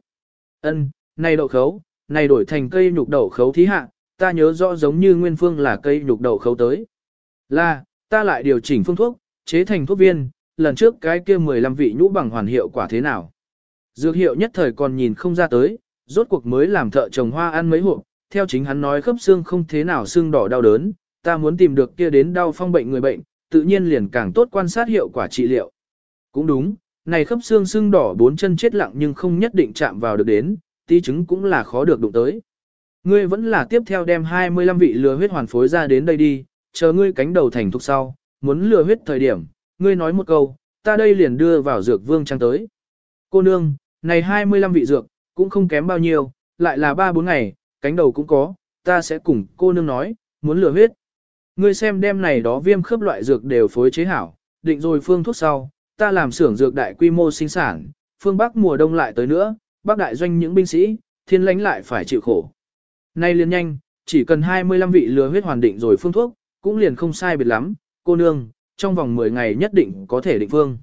Ân, này đậu khấu, này đổi thành cây nhục đậu khấu thí hạ, ta nhớ rõ giống như nguyên phương là cây nhục đậu khấu tới. Là, ta lại điều chỉnh phương thuốc, chế thành thuốc viên, lần trước cái kia 15 vị nhũ bằng hoàn hiệu quả thế nào. Dược hiệu nhất thời còn nhìn không ra tới, rốt cuộc mới làm thợ trồng hoa ăn mấy hộp, theo chính hắn nói khớp xương không thế nào xương đỏ đau đớn, ta muốn tìm được kia đến đau phong bệnh người bệnh, tự nhiên liền càng tốt quan sát hiệu quả trị liệu. Cũng đúng, này khớp xương xương đỏ bốn chân chết lặng nhưng không nhất định chạm vào được đến, tí chứng cũng là khó được đụng tới. Ngươi vẫn là tiếp theo đem 25 vị lừa huyết hoàn phối ra đến đây đi, chờ ngươi cánh đầu thành thục sau, muốn lừa huyết thời điểm, ngươi nói một câu, ta đây liền đưa vào dược vương trang tới. Cô nương, này 25 vị dược, cũng không kém bao nhiêu, lại là 3-4 ngày, cánh đầu cũng có, ta sẽ cùng cô nương nói, muốn lừa huyết. Ngươi xem đem này đó viêm khớp loại dược đều phối chế hảo, định rồi phương thuốc sau, ta làm xưởng dược đại quy mô sinh sản, phương Bắc mùa đông lại tới nữa, Bắc đại doanh những binh sĩ, thiên lãnh lại phải chịu khổ. Nay liền nhanh, chỉ cần 25 vị lừa huyết hoàn định rồi phương thuốc, cũng liền không sai biệt lắm, cô nương, trong vòng 10 ngày nhất định có thể định phương.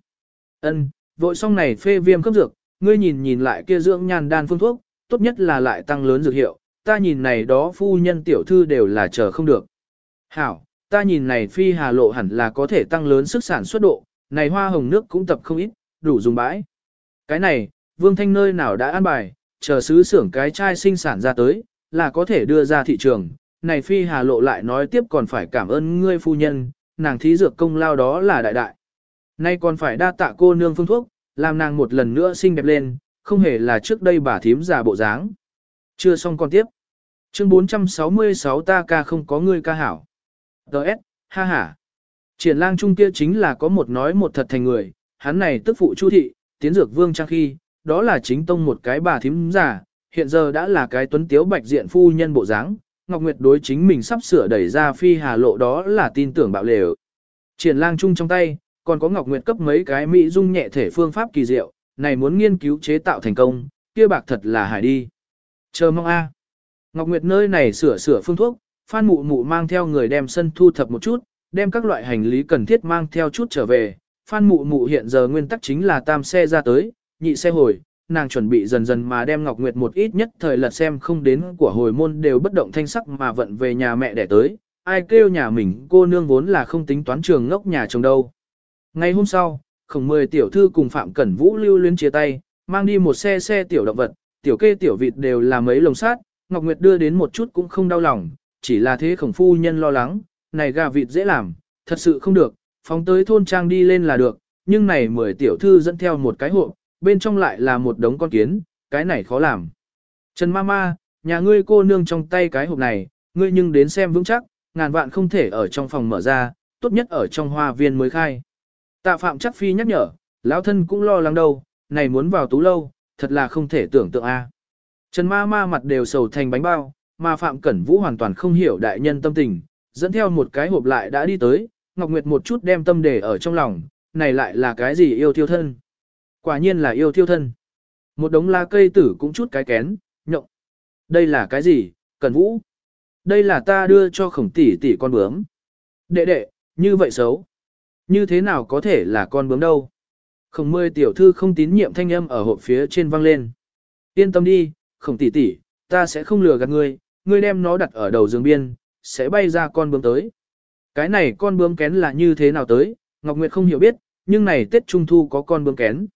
Ân, vội xong này phê viêm khớp dược, ngươi nhìn nhìn lại kia dưỡng nhan đan phương thuốc, tốt nhất là lại tăng lớn dược hiệu, ta nhìn này đó phu nhân tiểu thư đều là chờ không được. Hảo, ta nhìn này phi hà lộ hẳn là có thể tăng lớn sức sản xuất độ, này hoa hồng nước cũng tập không ít, đủ dùng bãi. Cái này, vương thanh nơi nào đã an bài, chờ sứ xưởng cái chai sinh sản ra tới, là có thể đưa ra thị trường. Này phi hà lộ lại nói tiếp còn phải cảm ơn ngươi phu nhân, nàng thí dược công lao đó là đại đại. Nay còn phải đa tạ cô nương phương thuốc, làm nàng một lần nữa xinh đẹp lên, không hề là trước đây bà thím già bộ dáng. Chưa xong con tiếp. Chương 466 ta ca không có ngươi ca hảo. Đợt, ha ha. Triển lang trung kia chính là có một nói một thật thành người, hắn này tức phụ chu thị, tiến dược vương trang khi, đó là chính tông một cái bà thím già, hiện giờ đã là cái tuấn tiếu bạch diện phu nhân bộ dáng. Ngọc Nguyệt đối chính mình sắp sửa đẩy ra phi hà lộ đó là tin tưởng bạo lều. Triển lang trung trong tay, còn có Ngọc Nguyệt cấp mấy cái mỹ dung nhẹ thể phương pháp kỳ diệu, này muốn nghiên cứu chế tạo thành công, kia bạc thật là hải đi. Chờ mong a. Ngọc Nguyệt nơi này sửa sửa phương thuốc, Phan Mụ Mụ mang theo người đem sân thu thập một chút, đem các loại hành lý cần thiết mang theo chút trở về. Phan Mụ Mụ hiện giờ nguyên tắc chính là tam xe ra tới, nhị xe hồi, nàng chuẩn bị dần dần mà đem Ngọc Nguyệt một ít nhất thời lật xem không đến của hồi môn đều bất động thanh sắc mà vận về nhà mẹ để tới. Ai kêu nhà mình cô nương vốn là không tính toán trường ngốc nhà chồng đâu. Ngày hôm sau, khổng mười tiểu thư cùng Phạm Cẩn Vũ lưu luyến chia tay, mang đi một xe xe tiểu động vật, tiểu kê tiểu vịt đều là mấy lồng sát, Ngọc Nguyệt đưa đến một chút cũng không đau lòng, chỉ là thế khổng phu nhân lo lắng, này gà vịt dễ làm, thật sự không được, phóng tới thôn trang đi lên là được, nhưng này mười tiểu thư dẫn theo một cái hộp, bên trong lại là một đống con kiến, cái này khó làm. Trần Mama, nhà ngươi cô nương trong tay cái hộp này, ngươi nhưng đến xem vững chắc, ngàn vạn không thể ở trong phòng mở ra, tốt nhất ở trong hoa viên mới khai. Tạ Phạm chắc phi nhắc nhở, lão thân cũng lo lắng đâu, này muốn vào tú lâu, thật là không thể tưởng tượng a. Trần ma ma mặt đều sầu thành bánh bao, mà Phạm Cẩn Vũ hoàn toàn không hiểu đại nhân tâm tình, dẫn theo một cái hộp lại đã đi tới, Ngọc Nguyệt một chút đem tâm để ở trong lòng, này lại là cái gì yêu thiêu thân. Quả nhiên là yêu thiêu thân. Một đống lá cây tử cũng chút cái kén, nhộng. Đây là cái gì, Cẩn Vũ? Đây là ta đưa cho khổng tỷ tỷ con bướm. Đệ đệ, như vậy xấu. Như thế nào có thể là con bướm đâu? Khổng mươi tiểu thư không tín nhiệm thanh âm ở hộp phía trên vang lên. Yên tâm đi, khổng tỷ tỷ, ta sẽ không lừa gạt ngươi, ngươi đem nó đặt ở đầu giường biên, sẽ bay ra con bướm tới. Cái này con bướm kén là như thế nào tới, Ngọc Nguyệt không hiểu biết, nhưng này Tết Trung Thu có con bướm kén.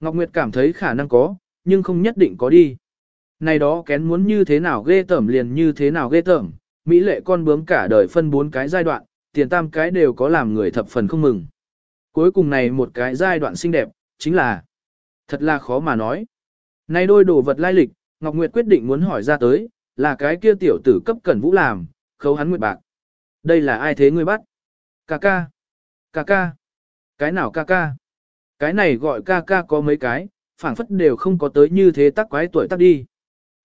Ngọc Nguyệt cảm thấy khả năng có, nhưng không nhất định có đi. Này đó kén muốn như thế nào ghê tởm liền như thế nào ghê tởm, Mỹ lệ con bướm cả đời phân bốn cái giai đoạn, tiền tam cái đều có làm người thập phần không mừng. Cuối cùng này một cái giai đoạn xinh đẹp, chính là, thật là khó mà nói. Này đôi đồ vật lai lịch, Ngọc Nguyệt quyết định muốn hỏi ra tới, là cái kia tiểu tử cấp cẩn vũ làm, khấu hắn nguyệt bạc. Đây là ai thế ngươi bắt? Ca ca. Ca ca. Cái nào ca ca? Cái này gọi ca ca có mấy cái, phảng phất đều không có tới như thế tắc quái tuổi tắc đi.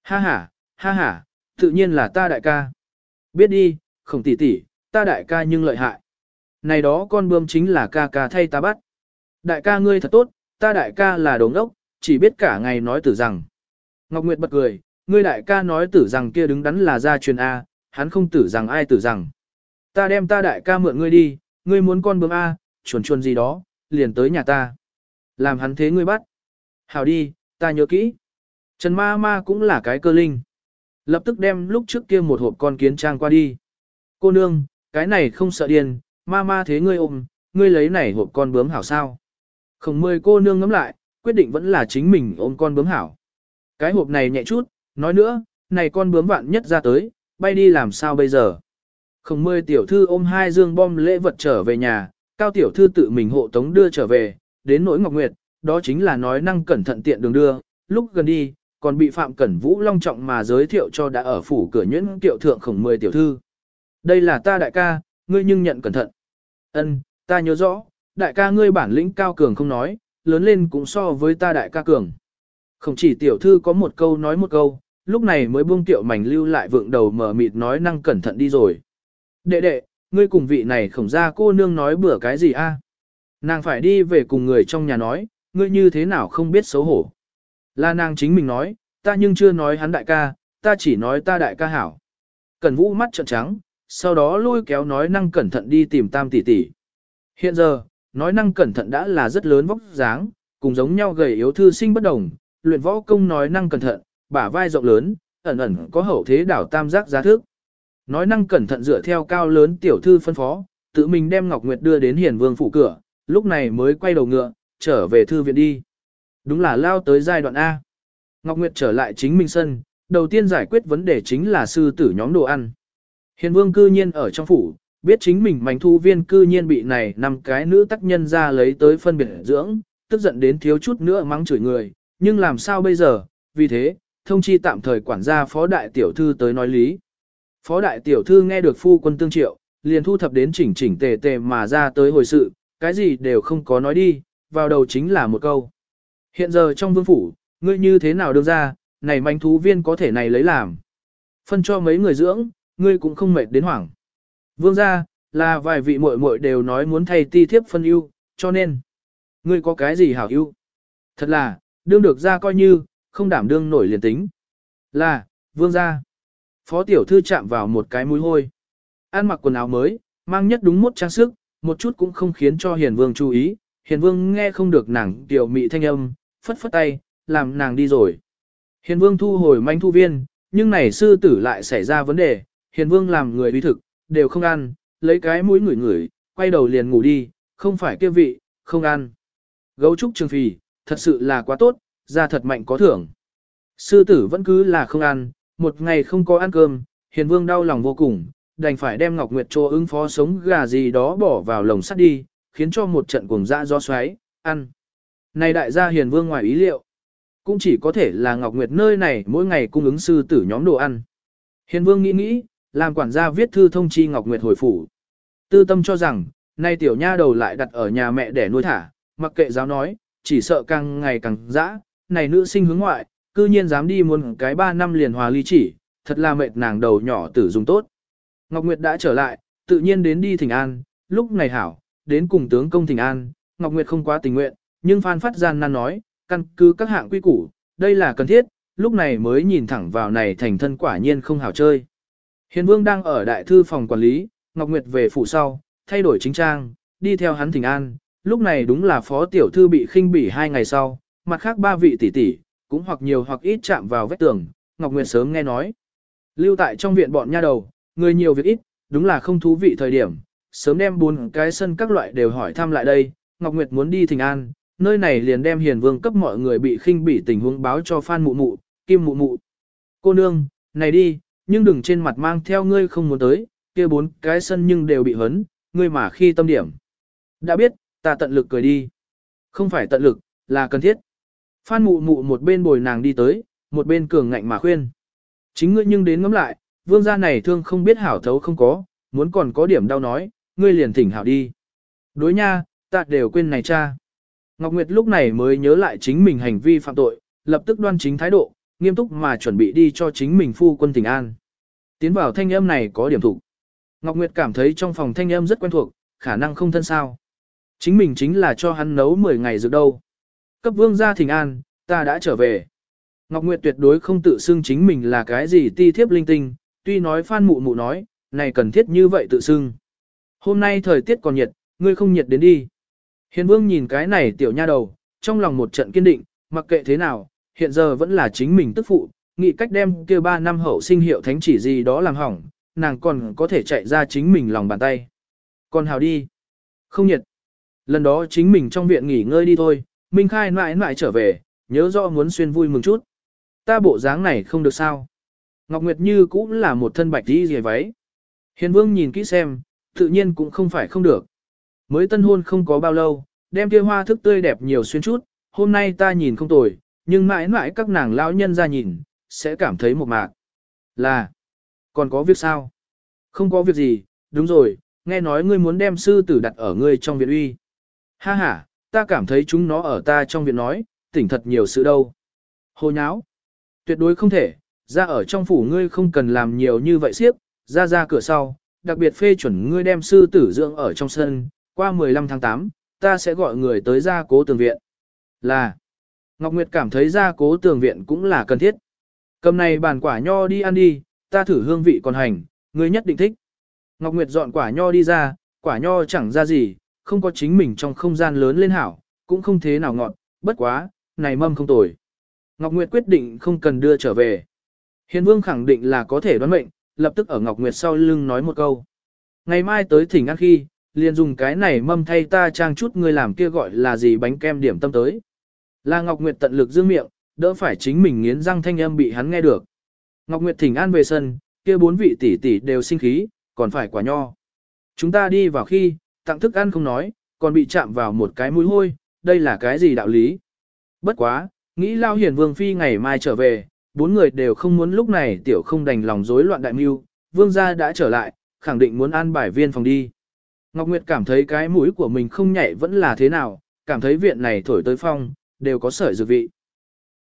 Ha ha, ha ha, tự nhiên là ta đại ca. Biết đi, không tỷ tỷ, ta đại ca nhưng lợi hại. Này đó con bươm chính là ca ca thay ta bắt. Đại ca ngươi thật tốt, ta đại ca là đồ ngốc, chỉ biết cả ngày nói tử rằng. Ngọc Nguyệt bật cười, ngươi đại ca nói tử rằng kia đứng đắn là gia truyền A, hắn không tử rằng ai tử rằng. Ta đem ta đại ca mượn ngươi đi, ngươi muốn con bướm A, chuồn chuồn gì đó, liền tới nhà ta. Làm hắn thế ngươi bắt. Hảo đi, ta nhớ kỹ. Trần ma ma cũng là cái cơ linh. Lập tức đem lúc trước kia một hộp con kiến trang qua đi. Cô nương, cái này không sợ điên, ma ma thế ngươi ôm, ngươi lấy này hộp con bướm hảo sao. Không mười cô nương ngắm lại, quyết định vẫn là chính mình ôm con bướm hảo. Cái hộp này nhẹ chút, nói nữa, này con bướm vạn nhất ra tới, bay đi làm sao bây giờ. Không mười tiểu thư ôm hai dương bom lễ vật trở về nhà, cao tiểu thư tự mình hộ tống đưa trở về, đến nỗi Ngọc Nguyệt, đó chính là nói năng cẩn thận tiện đường đưa, lúc gần đi, còn bị Phạm Cẩn Vũ long trọng mà giới thiệu cho đã ở phủ cửa nhuyễn tiểu thượng khổng mười tiểu thư. Đây là ta đại ca, ngươi nhưng nhận cẩn thận. Ân, ta nhớ rõ, đại ca ngươi bản lĩnh cao cường không nói, lớn lên cũng so với ta đại ca cường. Không chỉ tiểu thư có một câu nói một câu, lúc này mới buông tiểu mảnh lưu lại vượng đầu mở mịt nói năng cẩn thận đi rồi. Đệ đệ, ngươi cùng vị này khổng ra cô nương nói bữa cái gì a? À? Nàng phải đi về cùng người trong nhà nói, ngươi như thế nào không biết xấu hổ. Là nàng chính mình nói, ta nhưng chưa nói hắn đại ca, ta chỉ nói ta đại ca hảo. Cẩn vũ mắt trợn trắng, sau đó lôi kéo nói năng cẩn thận đi tìm tam tỷ tỷ. Hiện giờ, nói năng cẩn thận đã là rất lớn vóc dáng, cùng giống nhau gầy yếu thư sinh bất đồng, luyện võ công nói năng cẩn thận, bả vai rộng lớn, ẩn ẩn có hậu thế đảo tam giác giá thước. Nói năng cẩn thận dựa theo cao lớn tiểu thư phân phó, tự mình đem Ngọc Nguyệt đưa đến hiền vương phủ cửa, lúc này mới quay đầu ngựa, trở về thư viện đi. Đúng là lao tới giai đoạn A. Ngọc Nguyệt trở lại chính minh sân, đầu tiên giải quyết vấn đề chính là sư tử nhóm đồ ăn. Hiền vương cư nhiên ở trong phủ, biết chính mình mảnh thu viên cư nhiên bị này năm cái nữ tác nhân ra lấy tới phân biệt dưỡng, tức giận đến thiếu chút nữa mắng chửi người, nhưng làm sao bây giờ, vì thế, thông chi tạm thời quản gia phó đại tiểu thư tới nói lý. Phó đại tiểu thư nghe được phu quân tương triệu, liền thu thập đến chỉnh chỉnh tề tề mà ra tới hồi sự, cái gì đều không có nói đi, vào đầu chính là một câu. Hiện giờ trong vương phủ, ngươi như thế nào được ra, này manh thú viên có thể này lấy làm. Phân cho mấy người dưỡng, ngươi cũng không mệt đến hoảng. Vương gia, là vài vị muội muội đều nói muốn thay ti thiếp phân ưu, cho nên, ngươi có cái gì hảo ưu? Thật là, đương được ra coi như, không đảm đương nổi liền tính. Là, vương gia. Phó tiểu thư chạm vào một cái mũi hôi. Ăn mặc quần áo mới, mang nhất đúng mốt trang sức, một chút cũng không khiến cho hiền vương chú ý. Hiền vương nghe không được nàng tiểu mị thanh âm, phất phất tay, làm nàng đi rồi. Hiền vương thu hồi manh thu viên, nhưng này sư tử lại xảy ra vấn đề, hiền vương làm người uy thực, đều không ăn, lấy cái mũi ngửi ngửi, quay đầu liền ngủ đi, không phải kia vị, không ăn. Gấu trúc trường phì, thật sự là quá tốt, ra thật mạnh có thưởng. Sư tử vẫn cứ là không ăn, một ngày không có ăn cơm, hiền vương đau lòng vô cùng, đành phải đem Ngọc Nguyệt Trô ứng phó sống gà gì đó bỏ vào lồng sắt đi, khiến cho một trận cuồng dã do xoáy, ăn. Này đại gia hiền vương ngoài ý liệu, cũng chỉ có thể là Ngọc Nguyệt nơi này mỗi ngày cung ứng sư tử nhóm đồ ăn. Hiền vương nghĩ nghĩ, làm quản gia viết thư thông chi Ngọc Nguyệt hồi phủ. Tư tâm cho rằng, nay tiểu nha đầu lại đặt ở nhà mẹ để nuôi thả, mặc kệ giáo nói, chỉ sợ càng ngày càng dã, này nữ sinh hướng ngoại, cư nhiên dám đi muốn cái 3 năm liền hòa ly chỉ, thật là mệt nàng đầu nhỏ tử dùng tốt. Ngọc Nguyệt đã trở lại, tự nhiên đến đi thỉnh an, lúc này hảo, đến cùng tướng công thỉnh an, Ngọc Nguyệt không quá tình nguyện, nhưng Phan Phát Gian nan nói, căn cứ các hạng quy củ, đây là cần thiết, lúc này mới nhìn thẳng vào này thành thân quả nhiên không hảo chơi. Hiền Vương đang ở đại thư phòng quản lý, Ngọc Nguyệt về phủ sau, thay đổi chính trang, đi theo hắn thỉnh an, lúc này đúng là phó tiểu thư bị khinh bỉ hai ngày sau, mặt khác ba vị tỷ tỷ, cũng hoặc nhiều hoặc ít chạm vào vết tường, Ngọc Nguyệt sớm nghe nói. Lưu tại trong viện bọn nha đầu, người nhiều việc ít, đúng là không thú vị thời điểm, sớm đem bốn cái sân các loại đều hỏi thăm lại đây, Ngọc Nguyệt muốn đi thỉnh an, nơi này liền đem hiền vương cấp mọi người bị khinh bỉ tình huống báo cho Phan Mụ Mụ, Kim Mụ Mụ. Cô nương, này đi, nhưng đừng trên mặt mang theo ngươi không muốn tới, kia bốn cái sân nhưng đều bị hấn, ngươi mà khi tâm điểm. Đã biết, ta tận lực cười đi. Không phải tận lực, là cần thiết. Phan Mụ Mụ một bên bồi nàng đi tới, một bên cường ngạnh mà khuyên. Chính ngươi nhưng đến ngắm lại, vương gia này thương không biết hảo thấu không có, muốn còn có điểm đau nói, ngươi liền thỉnh hảo đi. Đối nha, ta đều quên này cha. Ngọc Nguyệt lúc này mới nhớ lại chính mình hành vi phạm tội, lập tức đoan chính thái độ, nghiêm túc mà chuẩn bị đi cho chính mình phu quân tình an. Tiến vào thanh âm này có điểm thủ. Ngọc Nguyệt cảm thấy trong phòng thanh âm rất quen thuộc, khả năng không thân sao. Chính mình chính là cho hắn nấu 10 ngày dược đâu. Cấp vương gia thỉnh an, ta đã trở về. Ngọc Nguyệt tuyệt đối không tự xưng chính mình là cái gì ti thiếp linh tinh, tuy nói phan mụ mụ nói, này cần thiết như vậy tự xưng. Hôm nay thời tiết còn nhiệt, ngươi không nhiệt đến đi. Hiền vương nhìn cái này tiểu nha đầu, trong lòng một trận kiên định, mặc kệ thế nào, hiện giờ vẫn là chính mình tức phụ, nghĩ cách đem kia ba năm hậu sinh hiệu thánh chỉ gì đó làm hỏng, nàng còn có thể chạy ra chính mình lòng bàn tay. Còn hào đi. Không nhiệt. Lần đó chính mình trong viện nghỉ ngơi đi thôi, Minh Khai mãi mãi trở về, nhớ rõ muốn xuyên vui mừng chút. Ta bộ dáng này không được sao. Ngọc Nguyệt Như cũng là một thân bạch đi dề váy. Hiền Vương nhìn kỹ xem, tự nhiên cũng không phải không được. Mới tân hôn không có bao lâu, đem kia hoa thức tươi đẹp nhiều xuyên chút, hôm nay ta nhìn không tồi, nhưng mãi mãi các nàng lão nhân ra nhìn, sẽ cảm thấy một mạc. Là, còn có việc sao? Không có việc gì, đúng rồi, nghe nói ngươi muốn đem sư tử đặt ở ngươi trong viện uy. Ha ha, ta cảm thấy chúng nó ở ta trong viện nói, tỉnh thật nhiều sự đâu. Hồ nháo, tuyệt đối không thể, ra ở trong phủ ngươi không cần làm nhiều như vậy siếp, ra ra cửa sau, đặc biệt phê chuẩn ngươi đem sư tử dưỡng ở trong sân, qua 15 tháng 8, ta sẽ gọi người tới gia cố tường viện. Là, Ngọc Nguyệt cảm thấy ra cố tường viện cũng là cần thiết. Cầm này bàn quả nho đi ăn đi, ta thử hương vị còn hành, ngươi nhất định thích. Ngọc Nguyệt dọn quả nho đi ra, quả nho chẳng ra gì, không có chính mình trong không gian lớn lên hảo, cũng không thế nào ngọt, bất quá, này mâm không tồi. Ngọc Nguyệt quyết định không cần đưa trở về. Hiền Vương khẳng định là có thể đoán mệnh, lập tức ở Ngọc Nguyệt sau lưng nói một câu. Ngày mai tới thỉnh ăn khi, liền dùng cái này mâm thay ta trang chút ngươi làm kia gọi là gì bánh kem điểm tâm tới. Là Ngọc Nguyệt tận lực giữ miệng, đỡ phải chính mình nghiến răng thanh âm bị hắn nghe được. Ngọc Nguyệt thỉnh an về sân, kia bốn vị tỷ tỷ đều sinh khí, còn phải quả nho. Chúng ta đi vào khi, tặng thức ăn không nói, còn bị chạm vào một cái mũi hôi, đây là cái gì đạo lý? Bất quá, nghĩ lao hiển vương phi ngày mai trở về, bốn người đều không muốn lúc này tiểu không đành lòng rối loạn đại mưu, vương gia đã trở lại, khẳng định muốn an bài viên phòng đi. Ngọc Nguyệt cảm thấy cái mũi của mình không nhạy vẫn là thế nào, cảm thấy viện này thổi tới phong, đều có sợi dược vị.